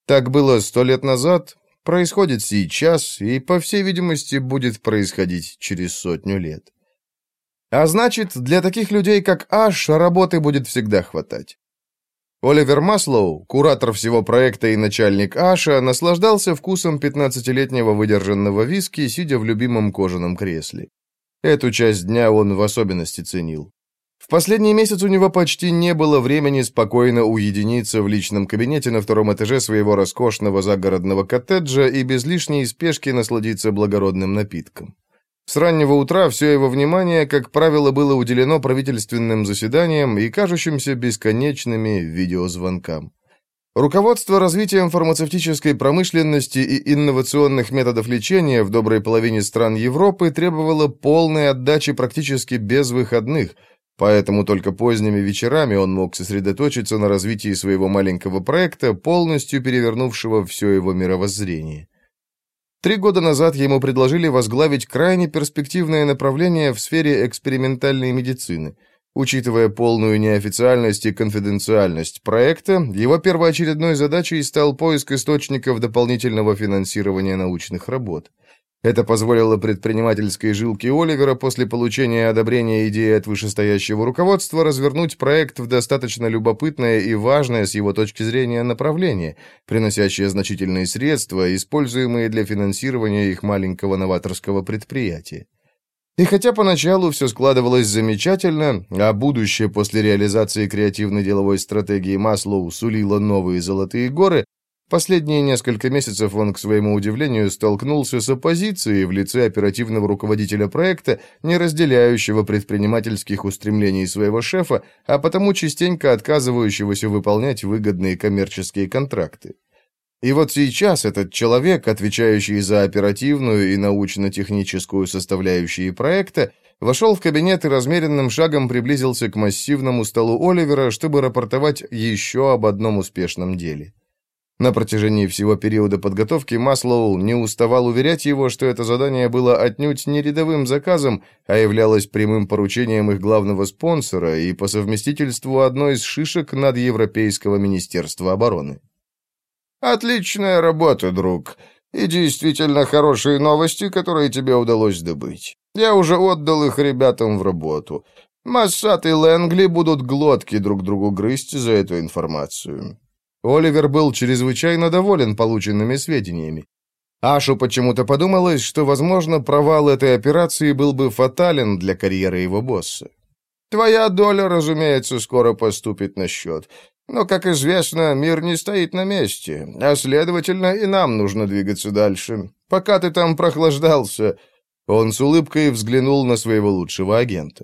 Так было сто лет назад, происходит сейчас и, по всей видимости, будет происходить через сотню лет. А значит, для таких людей, как Аш, работы будет всегда хватать. Оливер Маслоу, куратор всего проекта и начальник Аша, наслаждался вкусом 15-летнего выдержанного виски, сидя в любимом кожаном кресле. Эту часть дня он в особенности ценил. В последний месяц у него почти не было времени спокойно уединиться в личном кабинете на втором этаже своего роскошного загородного коттеджа и без лишней спешки насладиться благородным напитком. С раннего утра все его внимание, как правило, было уделено правительственным заседаниям и кажущимся бесконечными видеозвонкам. Руководство развитием фармацевтической промышленности и инновационных методов лечения в доброй половине стран Европы требовало полной отдачи практически без выходных, поэтому только поздними вечерами он мог сосредоточиться на развитии своего маленького проекта, полностью перевернувшего все его мировоззрение. Три года назад ему предложили возглавить крайне перспективное направление в сфере экспериментальной медицины. Учитывая полную неофициальность и конфиденциальность проекта, его первоочередной задачей стал поиск источников дополнительного финансирования научных работ. Это позволило предпринимательской жилке Оливера после получения одобрения идеи от вышестоящего руководства развернуть проект в достаточно любопытное и важное с его точки зрения направление, приносящее значительные средства, используемые для финансирования их маленького новаторского предприятия. И хотя поначалу все складывалось замечательно, а будущее после реализации креативной деловой стратегии Маслоу сулило новые золотые горы, Последние несколько месяцев он, к своему удивлению, столкнулся с оппозицией в лице оперативного руководителя проекта, не разделяющего предпринимательских устремлений своего шефа, а потому частенько отказывающегося выполнять выгодные коммерческие контракты. И вот сейчас этот человек, отвечающий за оперативную и научно-техническую составляющие проекта, Вошел в кабинет и размеренным шагом приблизился к массивному столу Оливера, чтобы рапортовать еще об одном успешном деле. На протяжении всего периода подготовки Маслоу не уставал уверять его, что это задание было отнюдь не рядовым заказом, а являлось прямым поручением их главного спонсора и по совместительству одной из шишек над Европейского министерства обороны. «Отличная работа, друг, и действительно хорошие новости, которые тебе удалось добыть. Я уже отдал их ребятам в работу. Массат и Лэнгли будут глотки друг другу грызть за эту информацию. Оливер был чрезвычайно доволен полученными сведениями. Ашу почему-то подумалось, что, возможно, провал этой операции был бы фатален для карьеры его босса. «Твоя доля, разумеется, скоро поступит на счет. Но, как известно, мир не стоит на месте, а, следовательно, и нам нужно двигаться дальше. Пока ты там прохлаждался...» Он с улыбкой взглянул на своего лучшего агента.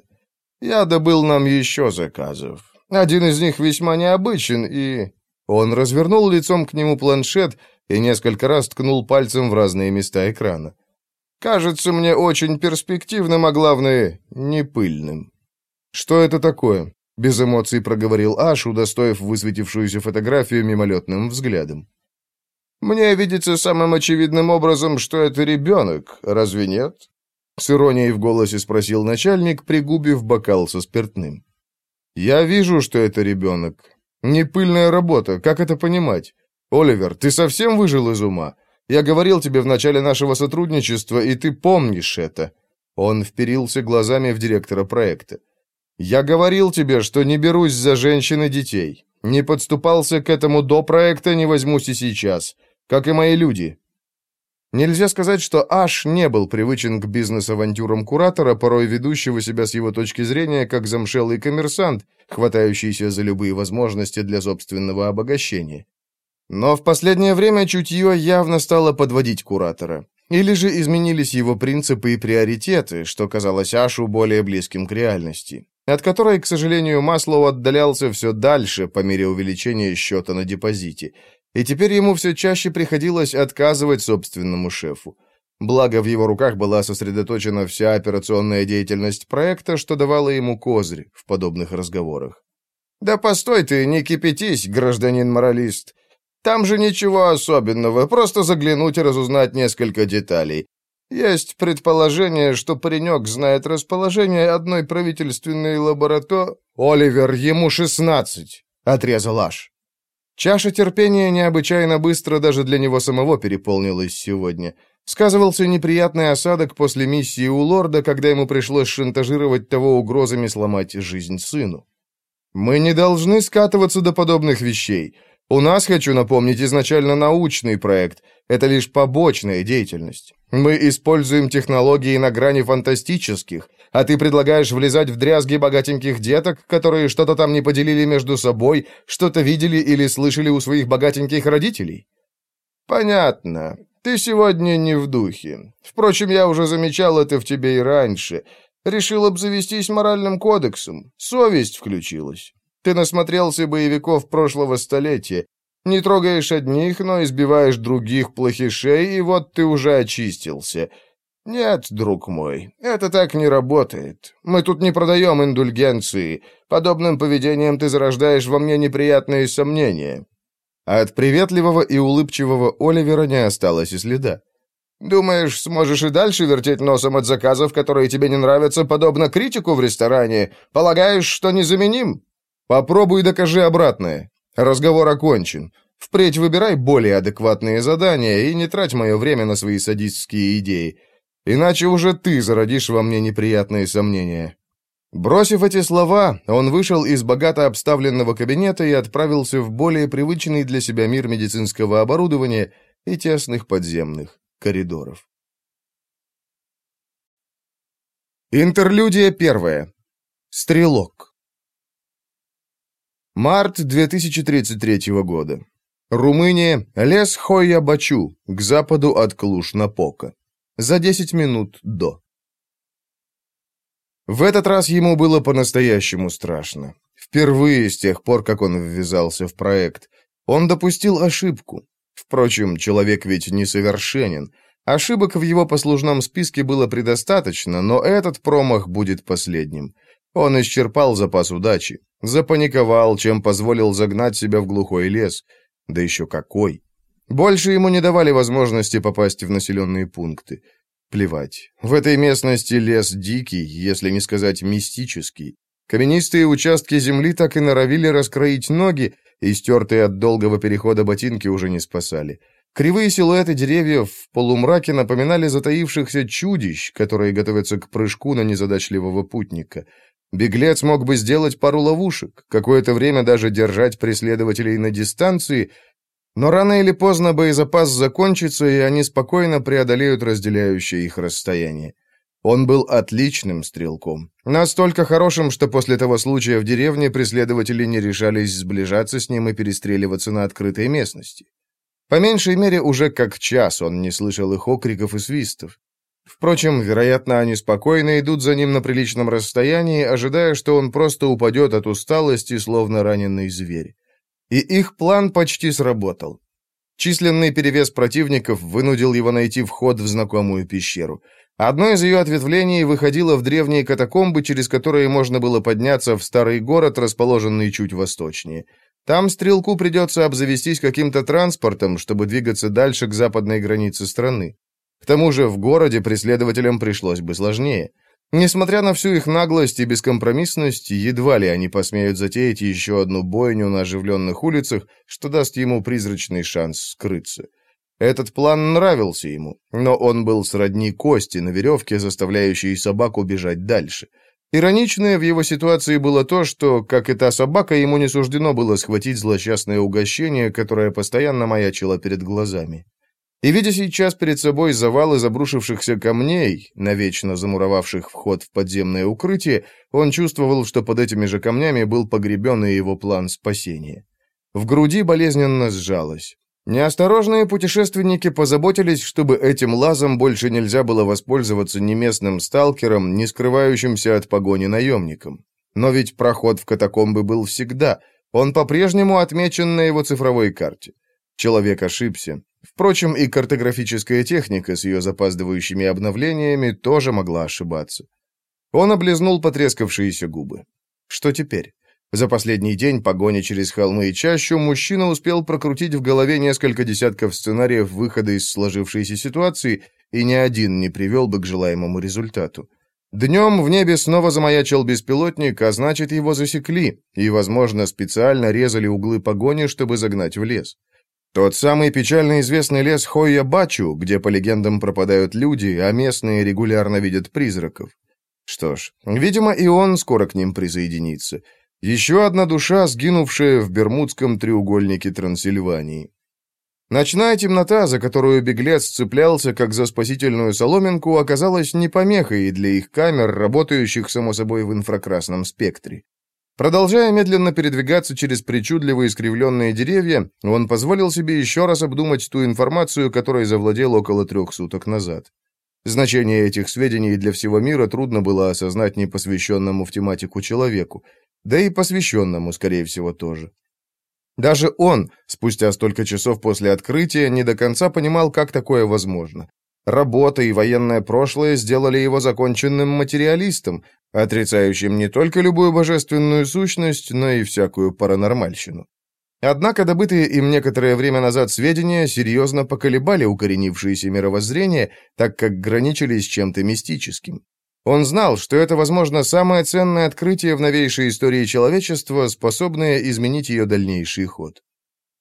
«Я добыл нам еще заказов. Один из них весьма необычен и...» Он развернул лицом к нему планшет и несколько раз ткнул пальцем в разные места экрана. «Кажется мне очень перспективным, а главное, не пыльным». «Что это такое?» — без эмоций проговорил Аш, удостоив высветившуюся фотографию мимолетным взглядом. «Мне видится самым очевидным образом, что это ребенок, разве нет?» С иронией в голосе спросил начальник, пригубив бокал со спиртным. «Я вижу, что это ребенок. Не пыльная работа, как это понимать? Оливер, ты совсем выжил из ума? Я говорил тебе в начале нашего сотрудничества, и ты помнишь это. Он вперился глазами в директора проекта. Я говорил тебе, что не берусь за женщин и детей. Не подступался к этому до проекта, не возьмусь и сейчас. Как и мои люди. Нельзя сказать, что Аш не был привычен к бизнес-авантюрам куратора, порой ведущего себя с его точки зрения как замшелый коммерсант, хватающийся за любые возможности для собственного обогащения. Но в последнее время чутье явно стало подводить куратора. Или же изменились его принципы и приоритеты, что казалось Ашу более близким к реальности, от которой, к сожалению, Маслоу отдалялся все дальше по мере увеличения счета на депозите – и теперь ему все чаще приходилось отказывать собственному шефу. Благо, в его руках была сосредоточена вся операционная деятельность проекта, что давало ему козырь в подобных разговорах. «Да постой ты, не кипятись, гражданин-моралист. Там же ничего особенного, просто заглянуть и разузнать несколько деталей. Есть предположение, что паренек знает расположение одной правительственной лаборатории...» «Оливер, ему шестнадцать!» — отрезал Аш. Чаша терпения необычайно быстро даже для него самого переполнилась сегодня. Сказывался неприятный осадок после миссии у лорда, когда ему пришлось шантажировать того угрозами сломать жизнь сыну. «Мы не должны скатываться до подобных вещей. У нас, хочу напомнить, изначально научный проект. Это лишь побочная деятельность. Мы используем технологии на грани фантастических, а ты предлагаешь влезать в дрязги богатеньких деток, которые что-то там не поделили между собой, что-то видели или слышали у своих богатеньких родителей?» «Понятно. Ты сегодня не в духе. Впрочем, я уже замечал это в тебе и раньше. Решил обзавестись моральным кодексом. Совесть включилась. Ты насмотрелся боевиков прошлого столетия. Не трогаешь одних, но избиваешь других плохишей, и вот ты уже очистился. «Нет, друг мой, это так не работает. Мы тут не продаем индульгенции. Подобным поведением ты зарождаешь во мне неприятные сомнения». А от приветливого и улыбчивого Оливера не осталось и следа. «Думаешь, сможешь и дальше вертеть носом от заказов, которые тебе не нравятся, подобно критику в ресторане? Полагаешь, что незаменим?» «Попробуй докажи обратное. Разговор окончен. Впредь выбирай более адекватные задания и не трать мое время на свои садистские идеи. Иначе уже ты зародишь во мне неприятные сомнения». Бросив эти слова, он вышел из богато обставленного кабинета и отправился в более привычный для себя мир медицинского оборудования и тесных подземных коридоров. Интерлюдия первая. Стрелок. Март 2033 года. Румыния, лес Хойя-Бачу, к западу от Клуш-Напока за 10 минут до. В этот раз ему было по-настоящему страшно. Впервые с тех пор, как он ввязался в проект. Он допустил ошибку. Впрочем, человек ведь несовершенен. Ошибок в его послужном списке было предостаточно, но этот промах будет последним. Он исчерпал запас удачи, запаниковал, чем позволил загнать себя в глухой лес. Да еще какой! Больше ему не давали возможности попасть в населенные пункты. Плевать. В этой местности лес дикий, если не сказать мистический. Каменистые участки земли так и норовили раскроить ноги, и стертые от долгого перехода ботинки уже не спасали. Кривые силуэты деревьев в полумраке напоминали затаившихся чудищ, которые готовятся к прыжку на незадачливого путника. Беглец мог бы сделать пару ловушек, какое-то время даже держать преследователей на дистанции, но рано или поздно боезапас закончится, и они спокойно преодолеют разделяющее их расстояние. Он был отличным стрелком. Настолько хорошим, что после того случая в деревне преследователи не решались сближаться с ним и перестреливаться на открытой местности. По меньшей мере, уже как час он не слышал их окриков и свистов. Впрочем, вероятно, они спокойно идут за ним на приличном расстоянии, ожидая, что он просто упадет от усталости, словно раненый зверь. И их план почти сработал. Численный перевес противников вынудил его найти вход в знакомую пещеру. Одно из ее ответвлений выходило в древние катакомбы, через которые можно было подняться в старый город, расположенный чуть восточнее. Там стрелку придется обзавестись каким-то транспортом, чтобы двигаться дальше к западной границе страны. К тому же в городе преследователям пришлось бы сложнее. Несмотря на всю их наглость и бескомпромиссность, едва ли они посмеют затеять еще одну бойню на оживленных улицах, что даст ему призрачный шанс скрыться. Этот план нравился ему, но он был сродни кости на веревке, заставляющей собаку бежать дальше. Ироничное в его ситуации было то, что, как и та собака, ему не суждено было схватить злосчастное угощение, которое постоянно маячило перед глазами. И видя сейчас перед собой завалы забрушившихся камней, навечно замуровавших вход в подземное укрытие, он чувствовал, что под этими же камнями был погребен и его план спасения. В груди болезненно сжалось. Неосторожные путешественники позаботились, чтобы этим лазом больше нельзя было воспользоваться ни местным сталкером, ни скрывающимся от погони наемником. Но ведь проход в катакомбы был всегда, он по-прежнему отмечен на его цифровой карте. Человек ошибся, Впрочем, и картографическая техника с ее запаздывающими обновлениями тоже могла ошибаться. Он облизнул потрескавшиеся губы. Что теперь? За последний день погони через холмы и чащу мужчина успел прокрутить в голове несколько десятков сценариев выхода из сложившейся ситуации, и ни один не привел бы к желаемому результату. Днем в небе снова замаячил беспилотник, а значит, его засекли, и, возможно, специально резали углы погони, чтобы загнать в лес. Тот самый печально известный лес Хойя-Бачу, где, по легендам, пропадают люди, а местные регулярно видят призраков. Что ж, видимо, и он скоро к ним присоединится. Еще одна душа, сгинувшая в Бермудском треугольнике Трансильвании. Ночная темнота, за которую беглец цеплялся, как за спасительную соломинку, оказалась не помехой для их камер, работающих, само собой, в инфракрасном спектре. Продолжая медленно передвигаться через причудливо искривленные деревья, он позволил себе еще раз обдумать ту информацию, которой завладел около трех суток назад. Значение этих сведений для всего мира трудно было осознать непосвященному в тематику человеку, да и посвященному, скорее всего, тоже. Даже он, спустя столько часов после открытия, не до конца понимал, как такое возможно. Работа и военное прошлое сделали его законченным материалистом, отрицающим не только любую божественную сущность, но и всякую паранормальщину. Однако добытые им некоторое время назад сведения серьезно поколебали укоренившееся мировоззрение, так как граничили с чем-то мистическим. Он знал, что это, возможно, самое ценное открытие в новейшей истории человечества, способное изменить ее дальнейший ход.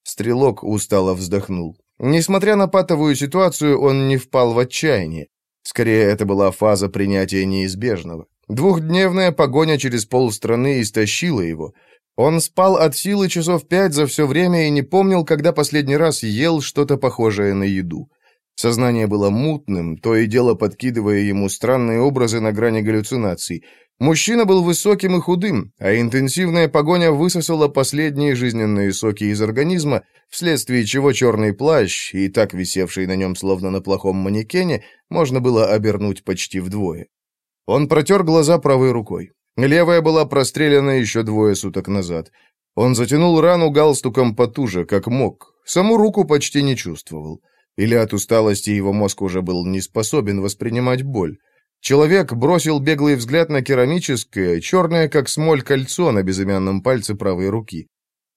Стрелок устало вздохнул. Несмотря на патовую ситуацию, он не впал в отчаяние. Скорее, это была фаза принятия неизбежного. Двухдневная погоня через полстраны истощила его. Он спал от силы часов пять за все время и не помнил, когда последний раз ел что-то похожее на еду. Сознание было мутным, то и дело подкидывая ему странные образы на грани галлюцинаций. Мужчина был высоким и худым, а интенсивная погоня высосала последние жизненные соки из организма, вследствие чего черный плащ, и так висевший на нем словно на плохом манекене, можно было обернуть почти вдвое. Он протер глаза правой рукой. Левая была прострелена еще двое суток назад. Он затянул рану галстуком потуже, как мог. Саму руку почти не чувствовал. Или от усталости его мозг уже был не способен воспринимать боль. Человек бросил беглый взгляд на керамическое, черное как смоль кольцо на безымянном пальце правой руки.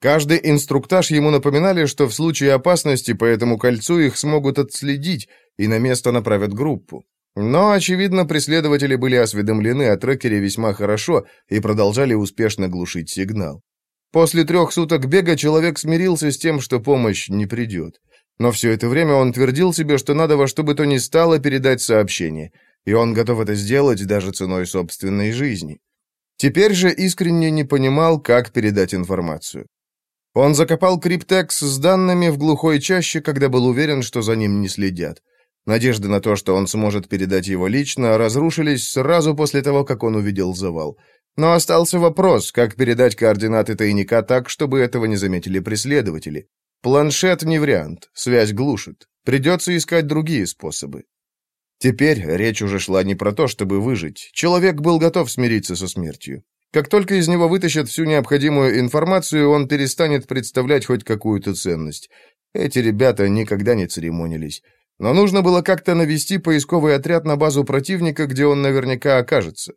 Каждый инструктаж ему напоминали, что в случае опасности по этому кольцу их смогут отследить и на место направят группу. Но, очевидно, преследователи были осведомлены о трекере весьма хорошо и продолжали успешно глушить сигнал. После трех суток бега человек смирился с тем, что помощь не придет. Но все это время он твердил себе, что надо во что бы то ни стало передать сообщение, и он готов это сделать даже ценой собственной жизни. Теперь же искренне не понимал, как передать информацию. Он закопал криптекс с данными в глухой чаще, когда был уверен, что за ним не следят. Надежды на то, что он сможет передать его лично, разрушились сразу после того, как он увидел завал. Но остался вопрос, как передать координаты тайника так, чтобы этого не заметили преследователи. Планшет не вариант, связь глушит. Придется искать другие способы. Теперь речь уже шла не про то, чтобы выжить. Человек был готов смириться со смертью. Как только из него вытащат всю необходимую информацию, он перестанет представлять хоть какую-то ценность. Эти ребята никогда не церемонились. Но нужно было как-то навести поисковый отряд на базу противника, где он наверняка окажется.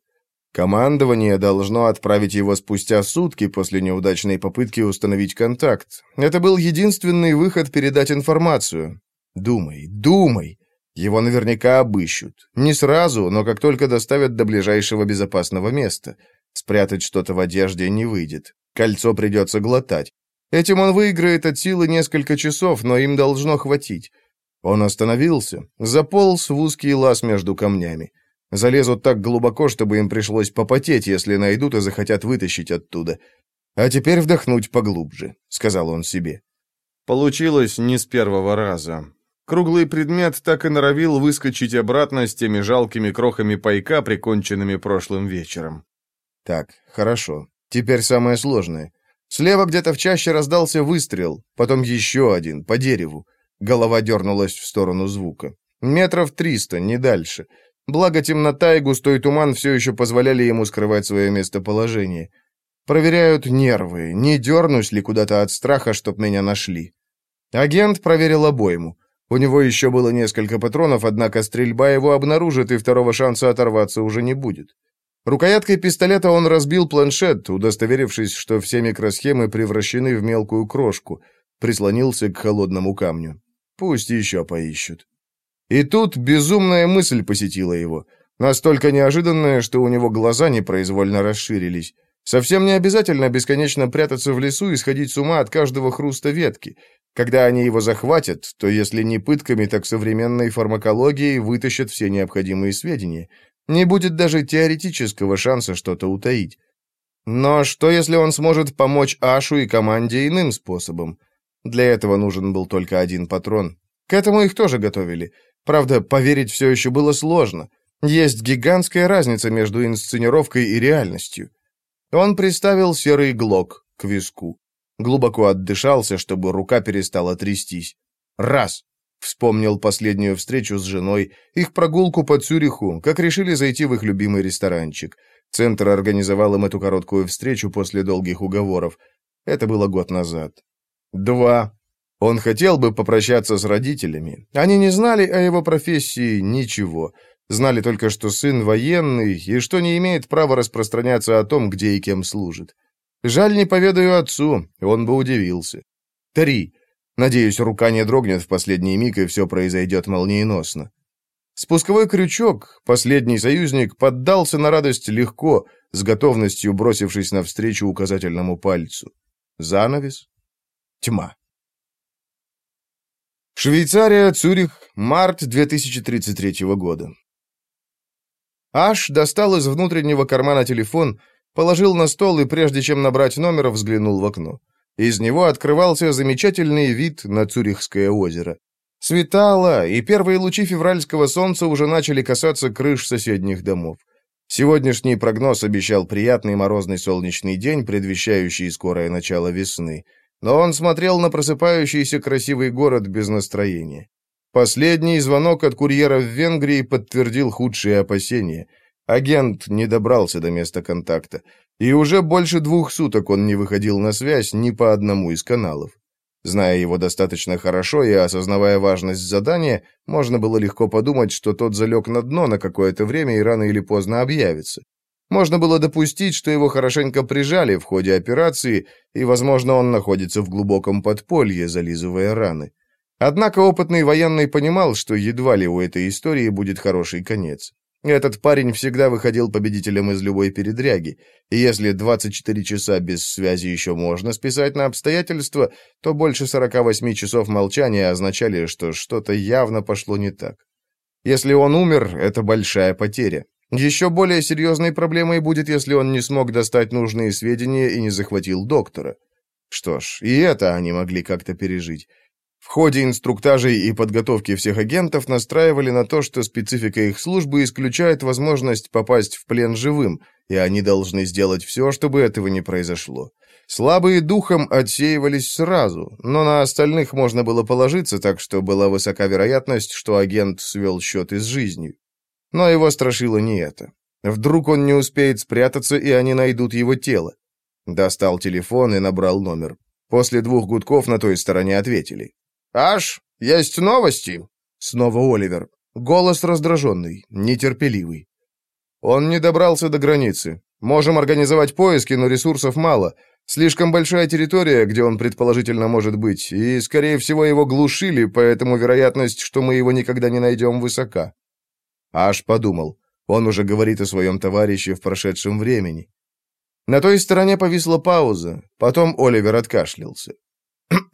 Командование должно отправить его спустя сутки после неудачной попытки установить контакт. Это был единственный выход передать информацию. Думай, думай. Его наверняка обыщут. Не сразу, но как только доставят до ближайшего безопасного места. Спрятать что-то в одежде не выйдет. Кольцо придется глотать. Этим он выиграет от силы несколько часов, но им должно хватить. Он остановился, заполз в узкий лаз между камнями. Залезут так глубоко, чтобы им пришлось попотеть, если найдут и захотят вытащить оттуда. А теперь вдохнуть поглубже, сказал он себе. Получилось не с первого раза. Круглый предмет так и норовил выскочить обратно с теми жалкими крохами пайка, приконченными прошлым вечером. Так, хорошо. Теперь самое сложное. Слева где-то в чаще раздался выстрел, потом еще один, по дереву. Голова дернулась в сторону звука. Метров триста, не дальше. Благо темнота и густой туман все еще позволяли ему скрывать свое местоположение. Проверяют нервы, не дернусь ли куда-то от страха, чтоб меня нашли. Агент проверил обойму. У него еще было несколько патронов, однако стрельба его обнаружит, и второго шанса оторваться уже не будет. Рукояткой пистолета он разбил планшет, удостоверившись, что все микросхемы превращены в мелкую крошку, прислонился к холодному камню. Пусть еще поищут. И тут безумная мысль посетила его. Настолько неожиданная, что у него глаза непроизвольно расширились. Совсем не обязательно бесконечно прятаться в лесу и сходить с ума от каждого хруста ветки. Когда они его захватят, то если не пытками, так современной фармакологией вытащат все необходимые сведения. Не будет даже теоретического шанса что-то утаить. Но что, если он сможет помочь Ашу и команде иным способом? Для этого нужен был только один патрон. К этому их тоже готовили. Правда, поверить все еще было сложно. Есть гигантская разница между инсценировкой и реальностью. Он приставил серый глок к виску. Глубоко отдышался, чтобы рука перестала трястись. Раз. Вспомнил последнюю встречу с женой, их прогулку по Цюриху, как решили зайти в их любимый ресторанчик. Центр организовал им эту короткую встречу после долгих уговоров. Это было год назад. Два. Он хотел бы попрощаться с родителями. Они не знали о его профессии ничего. Знали только, что сын военный и что не имеет права распространяться о том, где и кем служит. Жаль, не поведаю отцу, он бы удивился. Три. Надеюсь, рука не дрогнет в последний миг, и все произойдет молниеносно. Спусковой крючок, последний союзник, поддался на радость легко, с готовностью бросившись навстречу указательному пальцу. Занавес. Тьма. Швейцария, Цюрих, март 2033 года. Аш достал из внутреннего кармана телефон, положил на стол и, прежде чем набрать номер, взглянул в окно. Из него открывался замечательный вид на Цюрихское озеро. Светало, и первые лучи февральского солнца уже начали касаться крыш соседних домов. Сегодняшний прогноз обещал приятный морозный солнечный день, предвещающий скорое начало весны но он смотрел на просыпающийся красивый город без настроения. Последний звонок от курьера в Венгрии подтвердил худшие опасения. Агент не добрался до места контакта, и уже больше двух суток он не выходил на связь ни по одному из каналов. Зная его достаточно хорошо и осознавая важность задания, можно было легко подумать, что тот залег на дно на какое-то время и рано или поздно объявится. Можно было допустить, что его хорошенько прижали в ходе операции, и, возможно, он находится в глубоком подполье, зализывая раны. Однако опытный военный понимал, что едва ли у этой истории будет хороший конец. Этот парень всегда выходил победителем из любой передряги, и если 24 часа без связи еще можно списать на обстоятельства, то больше 48 часов молчания означали, что что-то явно пошло не так. Если он умер, это большая потеря. Еще более серьезной проблемой будет, если он не смог достать нужные сведения и не захватил доктора. Что ж, и это они могли как-то пережить. В ходе инструктажей и подготовки всех агентов настраивали на то, что специфика их службы исключает возможность попасть в плен живым, и они должны сделать все, чтобы этого не произошло. Слабые духом отсеивались сразу, но на остальных можно было положиться, так что была высока вероятность, что агент свел счеты с жизнью. Но его страшило не это. Вдруг он не успеет спрятаться, и они найдут его тело. Достал телефон и набрал номер. После двух гудков на той стороне ответили. «Аш, есть новости?» Снова Оливер. Голос раздраженный, нетерпеливый. Он не добрался до границы. Можем организовать поиски, но ресурсов мало. Слишком большая территория, где он предположительно может быть, и, скорее всего, его глушили, поэтому вероятность, что мы его никогда не найдем, высока. Аш подумал. Он уже говорит о своем товарище в прошедшем времени. На той стороне повисла пауза. Потом Оливер откашлялся.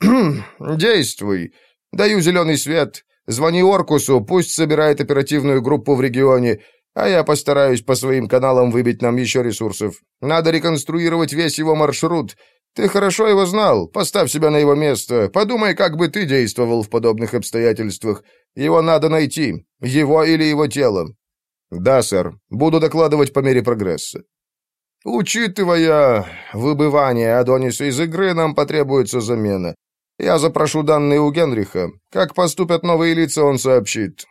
«Действуй. Даю зеленый свет. Звони Оркусу, пусть собирает оперативную группу в регионе, а я постараюсь по своим каналам выбить нам еще ресурсов. Надо реконструировать весь его маршрут. Ты хорошо его знал. Поставь себя на его место. Подумай, как бы ты действовал в подобных обстоятельствах. Его надо найти. Его или его тело». «Да, сэр. Буду докладывать по мере прогресса». «Учитывая выбывание Адониса из игры, нам потребуется замена. Я запрошу данные у Генриха. Как поступят новые лица, он сообщит».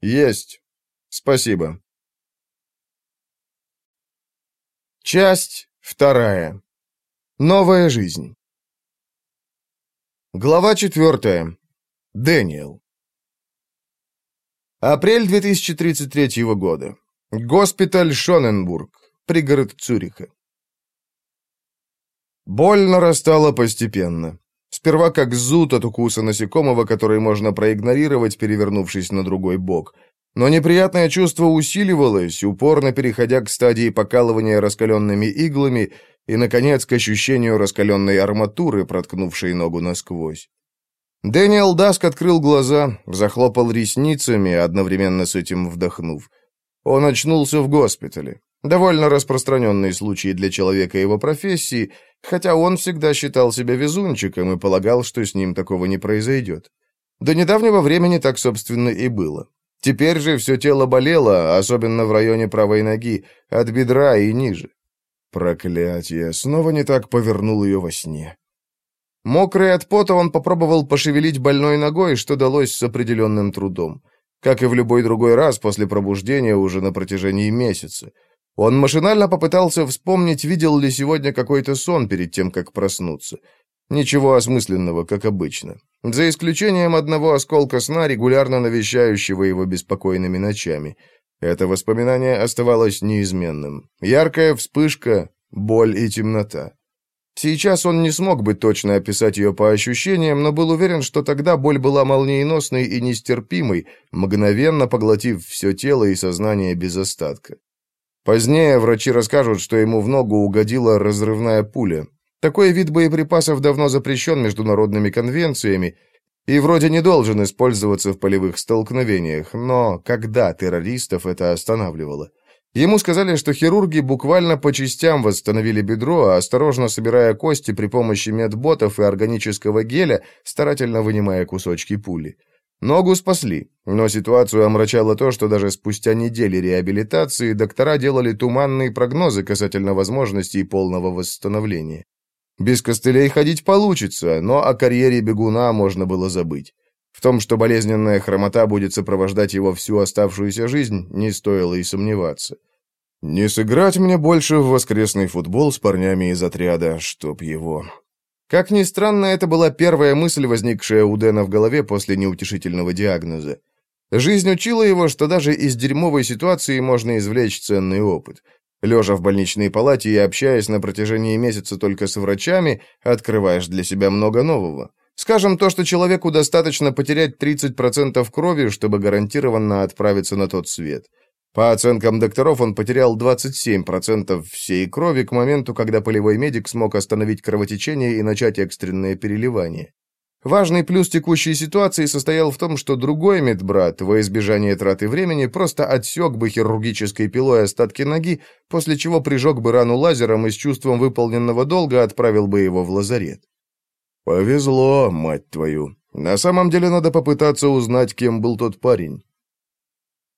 «Есть. Спасибо». Часть вторая. Новая жизнь. Глава четвертая. Дэниел. Апрель 2033 года. Госпиталь Шоненбург пригород Цюриха. Боль нарастала постепенно. Сперва как зуд от укуса насекомого, который можно проигнорировать, перевернувшись на другой бок. Но неприятное чувство усиливалось, упорно переходя к стадии покалывания раскаленными иглами и, наконец, к ощущению раскаленной арматуры, проткнувшей ногу насквозь. Дэниел Даск открыл глаза, захлопал ресницами, одновременно с этим вдохнув. Он очнулся в госпитале. Довольно распространенный случай для человека его профессии, хотя он всегда считал себя везунчиком и полагал, что с ним такого не произойдет. До недавнего времени так, собственно, и было. Теперь же все тело болело, особенно в районе правой ноги, от бедра и ниже. Проклятие, снова не так повернул ее во сне. Мокрый от пота он попробовал пошевелить больной ногой, что далось с определенным трудом. Как и в любой другой раз после пробуждения уже на протяжении месяца. Он машинально попытался вспомнить, видел ли сегодня какой-то сон перед тем, как проснуться. Ничего осмысленного, как обычно. За исключением одного осколка сна, регулярно навещающего его беспокойными ночами. Это воспоминание оставалось неизменным. Яркая вспышка, боль и темнота. Сейчас он не смог бы точно описать ее по ощущениям, но был уверен, что тогда боль была молниеносной и нестерпимой, мгновенно поглотив все тело и сознание без остатка. Позднее врачи расскажут, что ему в ногу угодила разрывная пуля. Такой вид боеприпасов давно запрещен международными конвенциями и вроде не должен использоваться в полевых столкновениях, но когда террористов это останавливало? Ему сказали, что хирурги буквально по частям восстановили бедро, осторожно собирая кости при помощи медботов и органического геля, старательно вынимая кусочки пули. Ногу спасли, но ситуацию омрачало то, что даже спустя недели реабилитации доктора делали туманные прогнозы касательно возможностей полного восстановления. Без костылей ходить получится, но о карьере бегуна можно было забыть. В том, что болезненная хромота будет сопровождать его всю оставшуюся жизнь, не стоило и сомневаться. «Не сыграть мне больше в воскресный футбол с парнями из отряда, чтоб его...» Как ни странно, это была первая мысль, возникшая у Дэна в голове после неутешительного диагноза. Жизнь учила его, что даже из дерьмовой ситуации можно извлечь ценный опыт. Лежа в больничной палате и общаясь на протяжении месяца только с врачами, открываешь для себя много нового. Скажем, то, что человеку достаточно потерять 30% крови, чтобы гарантированно отправиться на тот свет. По оценкам докторов, он потерял 27% всей крови к моменту, когда полевой медик смог остановить кровотечение и начать экстренное переливание. Важный плюс текущей ситуации состоял в том, что другой медбрат, во избежание траты времени, просто отсек бы хирургической пилой остатки ноги, после чего прижег бы рану лазером и с чувством выполненного долга отправил бы его в лазарет. «Повезло, мать твою. На самом деле надо попытаться узнать, кем был тот парень».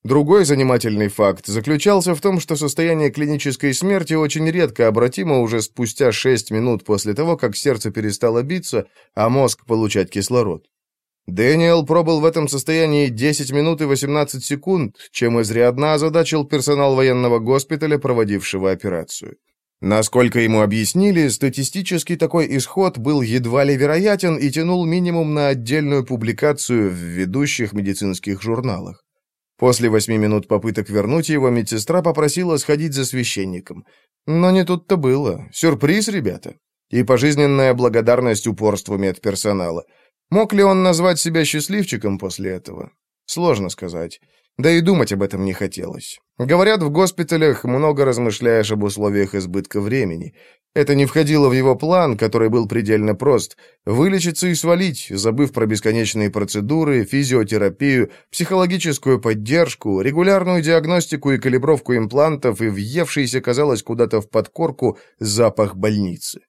Другой занимательный факт заключался в том, что состояние клинической смерти очень редко обратимо уже спустя 6 минут после того, как сердце перестало биться, а мозг получать кислород. Дэниел пробыл в этом состоянии 10 минут и 18 секунд, чем изрядно озадачил персонал военного госпиталя, проводившего операцию. Насколько ему объяснили, статистически такой исход был едва ли вероятен и тянул минимум на отдельную публикацию в ведущих медицинских журналах. После восьми минут попыток вернуть его, медсестра попросила сходить за священником. Но не тут-то было. Сюрприз, ребята. И пожизненная благодарность упорству медперсонала. Мог ли он назвать себя счастливчиком после этого? Сложно сказать. Да и думать об этом не хотелось. Говорят, в госпиталях много размышляешь об условиях избытка времени. Это не входило в его план, который был предельно прост – вылечиться и свалить, забыв про бесконечные процедуры, физиотерапию, психологическую поддержку, регулярную диагностику и калибровку имплантов и въевшийся, казалось, куда-то в подкорку запах больницы.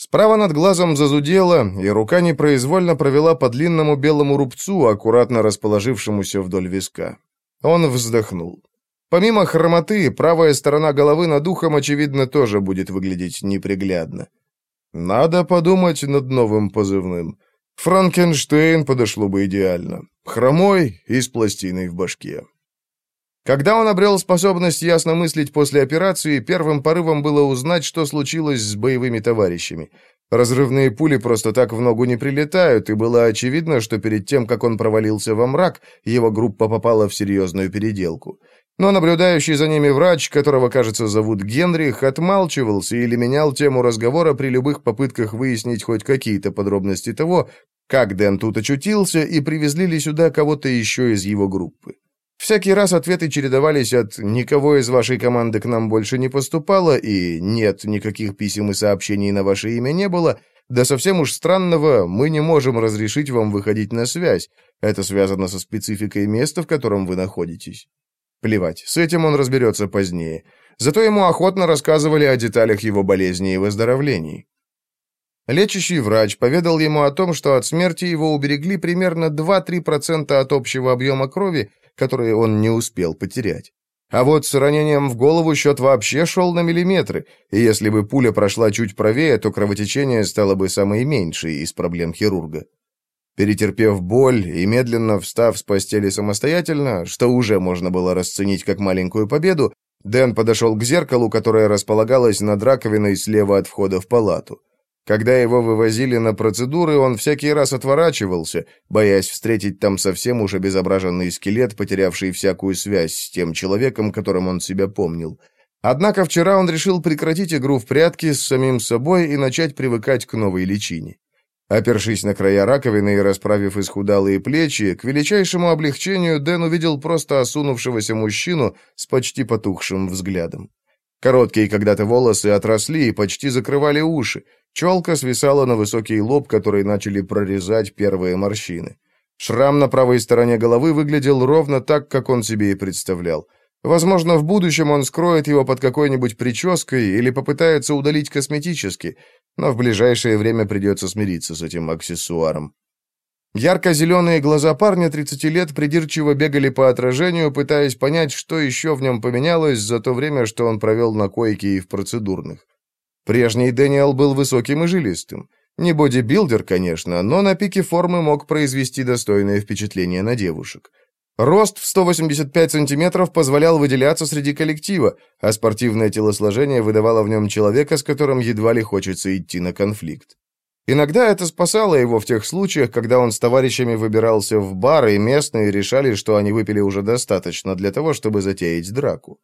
Справа над глазом зазудело, и рука непроизвольно провела по длинному белому рубцу, аккуратно расположившемуся вдоль виска. Он вздохнул. Помимо хромоты, правая сторона головы над ухом, очевидно, тоже будет выглядеть неприглядно. Надо подумать над новым позывным. Франкенштейн подошло бы идеально. Хромой и с пластиной в башке. Когда он обрел способность ясно мыслить после операции, первым порывом было узнать, что случилось с боевыми товарищами. Разрывные пули просто так в ногу не прилетают, и было очевидно, что перед тем, как он провалился во мрак, его группа попала в серьезную переделку. Но наблюдающий за ними врач, которого, кажется, зовут Генрих, отмалчивался или менял тему разговора при любых попытках выяснить хоть какие-то подробности того, как Дэн тут очутился, и привезли ли сюда кого-то еще из его группы. Всякий раз ответы чередовались от «никого из вашей команды к нам больше не поступало» и «нет, никаких писем и сообщений на ваше имя не было», да совсем уж странного, мы не можем разрешить вам выходить на связь. Это связано со спецификой места, в котором вы находитесь. Плевать, с этим он разберется позднее. Зато ему охотно рассказывали о деталях его болезни и выздоровлений. Лечащий врач поведал ему о том, что от смерти его уберегли примерно 2-3% от общего объема крови, которые он не успел потерять. А вот с ранением в голову счет вообще шел на миллиметры, и если бы пуля прошла чуть правее, то кровотечение стало бы самой меньшей из проблем хирурга. Перетерпев боль и медленно встав с постели самостоятельно, что уже можно было расценить как маленькую победу, Дэн подошел к зеркалу, которое располагалось над раковиной слева от входа в палату. Когда его вывозили на процедуры, он всякий раз отворачивался, боясь встретить там совсем уж обезображенный скелет, потерявший всякую связь с тем человеком, которым он себя помнил. Однако вчера он решил прекратить игру в прятки с самим собой и начать привыкать к новой личине. Опершись на края раковины и расправив исхудалые плечи, к величайшему облегчению Дэн увидел просто осунувшегося мужчину с почти потухшим взглядом. Короткие когда-то волосы отросли и почти закрывали уши. Челка свисала на высокий лоб, который начали прорезать первые морщины. Шрам на правой стороне головы выглядел ровно так, как он себе и представлял. Возможно, в будущем он скроет его под какой-нибудь прической или попытается удалить косметически, но в ближайшее время придется смириться с этим аксессуаром. Ярко-зеленые глаза парня 30 лет придирчиво бегали по отражению, пытаясь понять, что еще в нем поменялось за то время, что он провел на койке и в процедурных. Прежний Дэниел был высоким и жилистым. Не бодибилдер, конечно, но на пике формы мог произвести достойное впечатление на девушек. Рост в 185 сантиметров позволял выделяться среди коллектива, а спортивное телосложение выдавало в нем человека, с которым едва ли хочется идти на конфликт. Иногда это спасало его в тех случаях, когда он с товарищами выбирался в бар, и местные решали, что они выпили уже достаточно для того, чтобы затеять драку.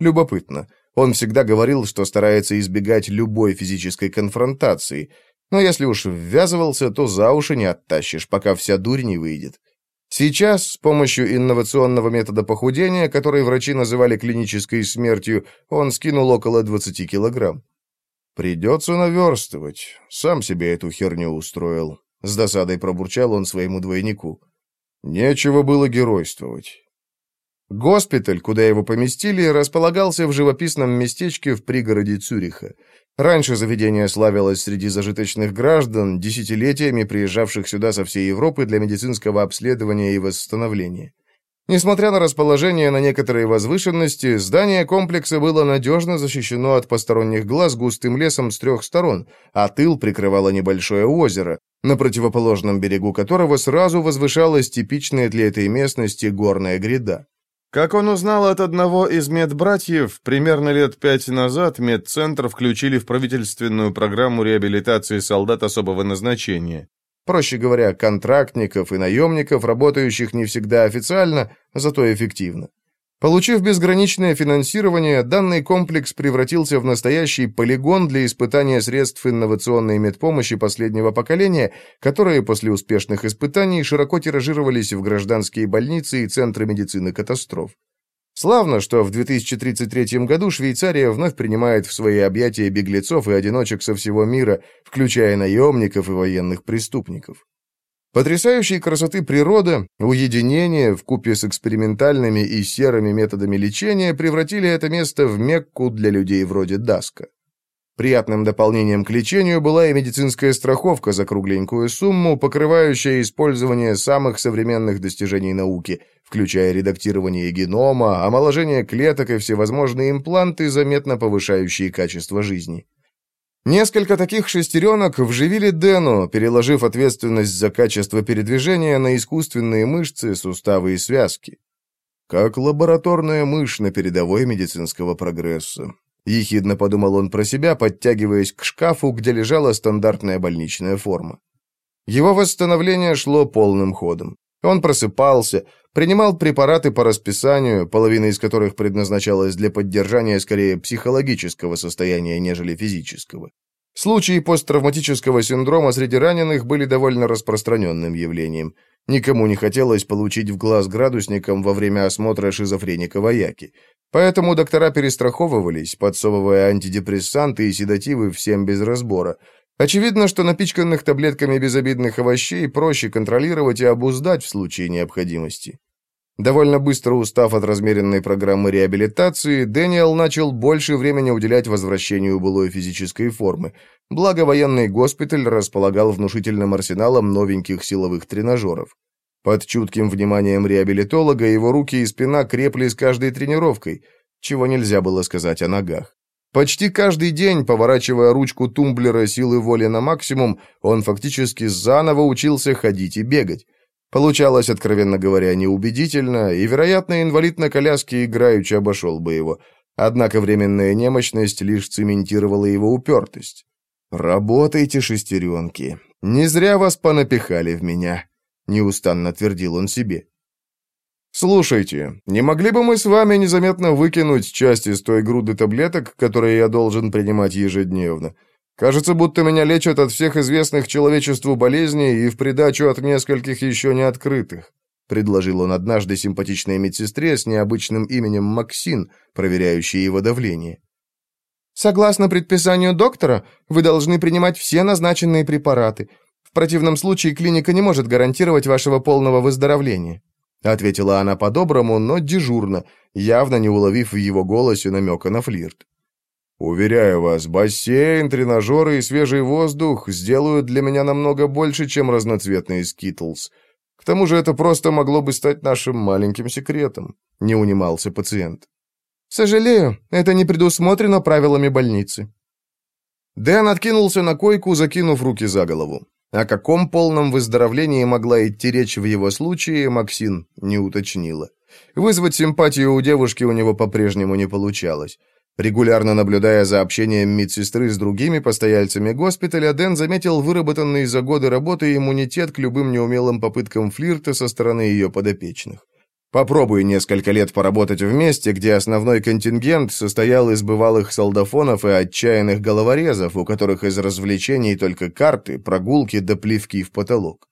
Любопытно. Он всегда говорил, что старается избегать любой физической конфронтации, но если уж ввязывался, то за уши не оттащишь, пока вся дурь не выйдет. Сейчас, с помощью инновационного метода похудения, который врачи называли клинической смертью, он скинул около 20 килограмм. «Придется наверстывать. Сам себе эту херню устроил». С досадой пробурчал он своему двойнику. «Нечего было геройствовать». Госпиталь, куда его поместили, располагался в живописном местечке в пригороде Цюриха. Раньше заведение славилось среди зажиточных граждан, десятилетиями приезжавших сюда со всей Европы для медицинского обследования и восстановления. Несмотря на расположение на некоторые возвышенности, здание комплекса было надежно защищено от посторонних глаз густым лесом с трех сторон, а тыл прикрывало небольшое озеро, на противоположном берегу которого сразу возвышалась типичная для этой местности горная гряда. Как он узнал от одного из медбратьев, примерно лет пять назад медцентр включили в правительственную программу реабилитации солдат особого назначения. Проще говоря, контрактников и наемников, работающих не всегда официально, зато эффективно. Получив безграничное финансирование, данный комплекс превратился в настоящий полигон для испытания средств инновационной медпомощи последнего поколения, которые после успешных испытаний широко тиражировались в гражданские больницы и центры медицины катастроф. Славно, что в 2033 году Швейцария вновь принимает в свои объятия беглецов и одиночек со всего мира, включая наемников и военных преступников. Потрясающей красоты природа, уединение в купе с экспериментальными и серыми методами лечения превратили это место в Мекку для людей вроде Даска. Приятным дополнением к лечению была и медицинская страховка за кругленькую сумму, покрывающая использование самых современных достижений науки, включая редактирование генома, омоложение клеток и всевозможные импланты, заметно повышающие качество жизни. Несколько таких шестеренок вживили Дэну, переложив ответственность за качество передвижения на искусственные мышцы, суставы и связки. Как лабораторная мышь на передовой медицинского прогресса. Ехидно подумал он про себя, подтягиваясь к шкафу, где лежала стандартная больничная форма. Его восстановление шло полным ходом. Он просыпался, принимал препараты по расписанию, половина из которых предназначалась для поддержания скорее психологического состояния, нежели физического. Случаи посттравматического синдрома среди раненых были довольно распространенным явлением. Никому не хотелось получить в глаз градусником во время осмотра шизофреника вояки. Поэтому доктора перестраховывались, подсовывая антидепрессанты и седативы всем без разбора – Очевидно, что напичканных таблетками безобидных овощей проще контролировать и обуздать в случае необходимости. Довольно быстро устав от размеренной программы реабилитации, Дэниел начал больше времени уделять возвращению былой физической формы. Благо, военный госпиталь располагал внушительным арсеналом новеньких силовых тренажеров. Под чутким вниманием реабилитолога его руки и спина крепли с каждой тренировкой, чего нельзя было сказать о ногах. Почти каждый день, поворачивая ручку тумблера силы воли на максимум, он фактически заново учился ходить и бегать. Получалось, откровенно говоря, неубедительно, и, вероятно, инвалид на коляске играючи обошел бы его. Однако временная немощность лишь цементировала его упертость. «Работайте, шестеренки. Не зря вас понапихали в меня», — неустанно твердил он себе. «Слушайте, не могли бы мы с вами незаметно выкинуть часть из той груды таблеток, которые я должен принимать ежедневно? Кажется, будто меня лечат от всех известных человечеству болезней и в придачу от нескольких еще не открытых», предложил он однажды симпатичной медсестре с необычным именем Максин, проверяющей его давление. «Согласно предписанию доктора, вы должны принимать все назначенные препараты. Противном случае клиника не может гарантировать вашего полного выздоровления». Ответила она по-доброму, но дежурно, явно не уловив в его голосе намека на флирт. «Уверяю вас, бассейн, тренажеры и свежий воздух сделают для меня намного больше, чем разноцветные скитлс. К тому же это просто могло бы стать нашим маленьким секретом», — не унимался пациент. «Сожалею, это не предусмотрено правилами больницы». Дэн откинулся на койку, закинув руки за голову. О каком полном выздоровлении могла идти речь в его случае, Максин не уточнила. Вызвать симпатию у девушки у него по-прежнему не получалось. Регулярно наблюдая за общением медсестры с другими постояльцами госпиталя, Дэн заметил выработанный за годы работы иммунитет к любым неумелым попыткам флирта со стороны ее подопечных. Попробуй несколько лет поработать вместе, где основной контингент состоял из бывалых солдафонов и отчаянных головорезов, у которых из развлечений только карты, прогулки да плевки в потолок.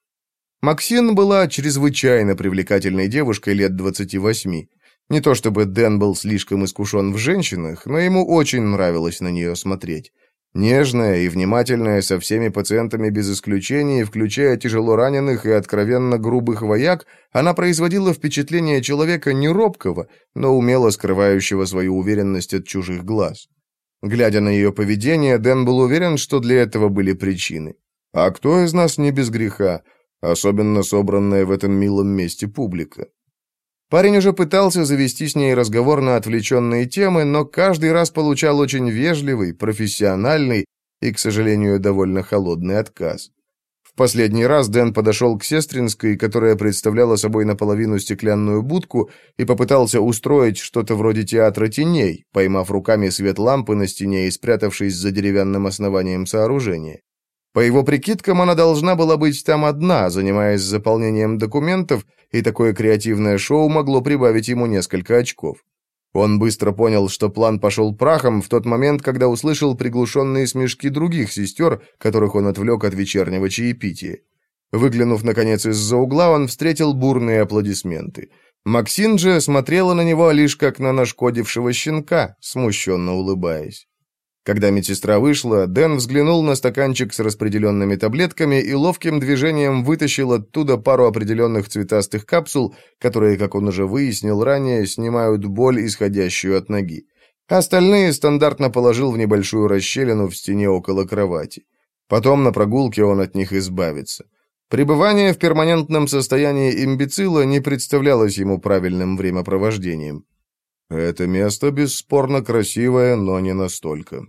Максин была чрезвычайно привлекательной девушкой лет 28. Не то чтобы Дэн был слишком искушен в женщинах, но ему очень нравилось на нее смотреть. Нежная и внимательная со всеми пациентами без исключения, включая тяжело раненых и откровенно грубых вояк, она производила впечатление человека не робкого, но умело скрывающего свою уверенность от чужих глаз. Глядя на ее поведение, Дэн был уверен, что для этого были причины. А кто из нас не без греха, особенно собранная в этом милом месте публика? Парень уже пытался завести с ней разговор на отвлеченные темы, но каждый раз получал очень вежливый, профессиональный и, к сожалению, довольно холодный отказ. В последний раз Дэн подошел к Сестринской, которая представляла собой наполовину стеклянную будку, и попытался устроить что-то вроде театра теней, поймав руками свет лампы на стене и спрятавшись за деревянным основанием сооружения. По его прикидкам, она должна была быть там одна, занимаясь заполнением документов, и такое креативное шоу могло прибавить ему несколько очков. Он быстро понял, что план пошел прахом в тот момент, когда услышал приглушенные смешки других сестер, которых он отвлек от вечернего чаепития. Выглянув, наконец, из-за угла, он встретил бурные аплодисменты. Максин же смотрела на него лишь как на нашкодившего щенка, смущенно улыбаясь. Когда медсестра вышла, Дэн взглянул на стаканчик с распределенными таблетками и ловким движением вытащил оттуда пару определенных цветастых капсул, которые, как он уже выяснил ранее, снимают боль, исходящую от ноги. Остальные стандартно положил в небольшую расщелину в стене около кровати. Потом на прогулке он от них избавится. Пребывание в перманентном состоянии имбецила не представлялось ему правильным времяпровождением. Это место бесспорно красивое, но не настолько.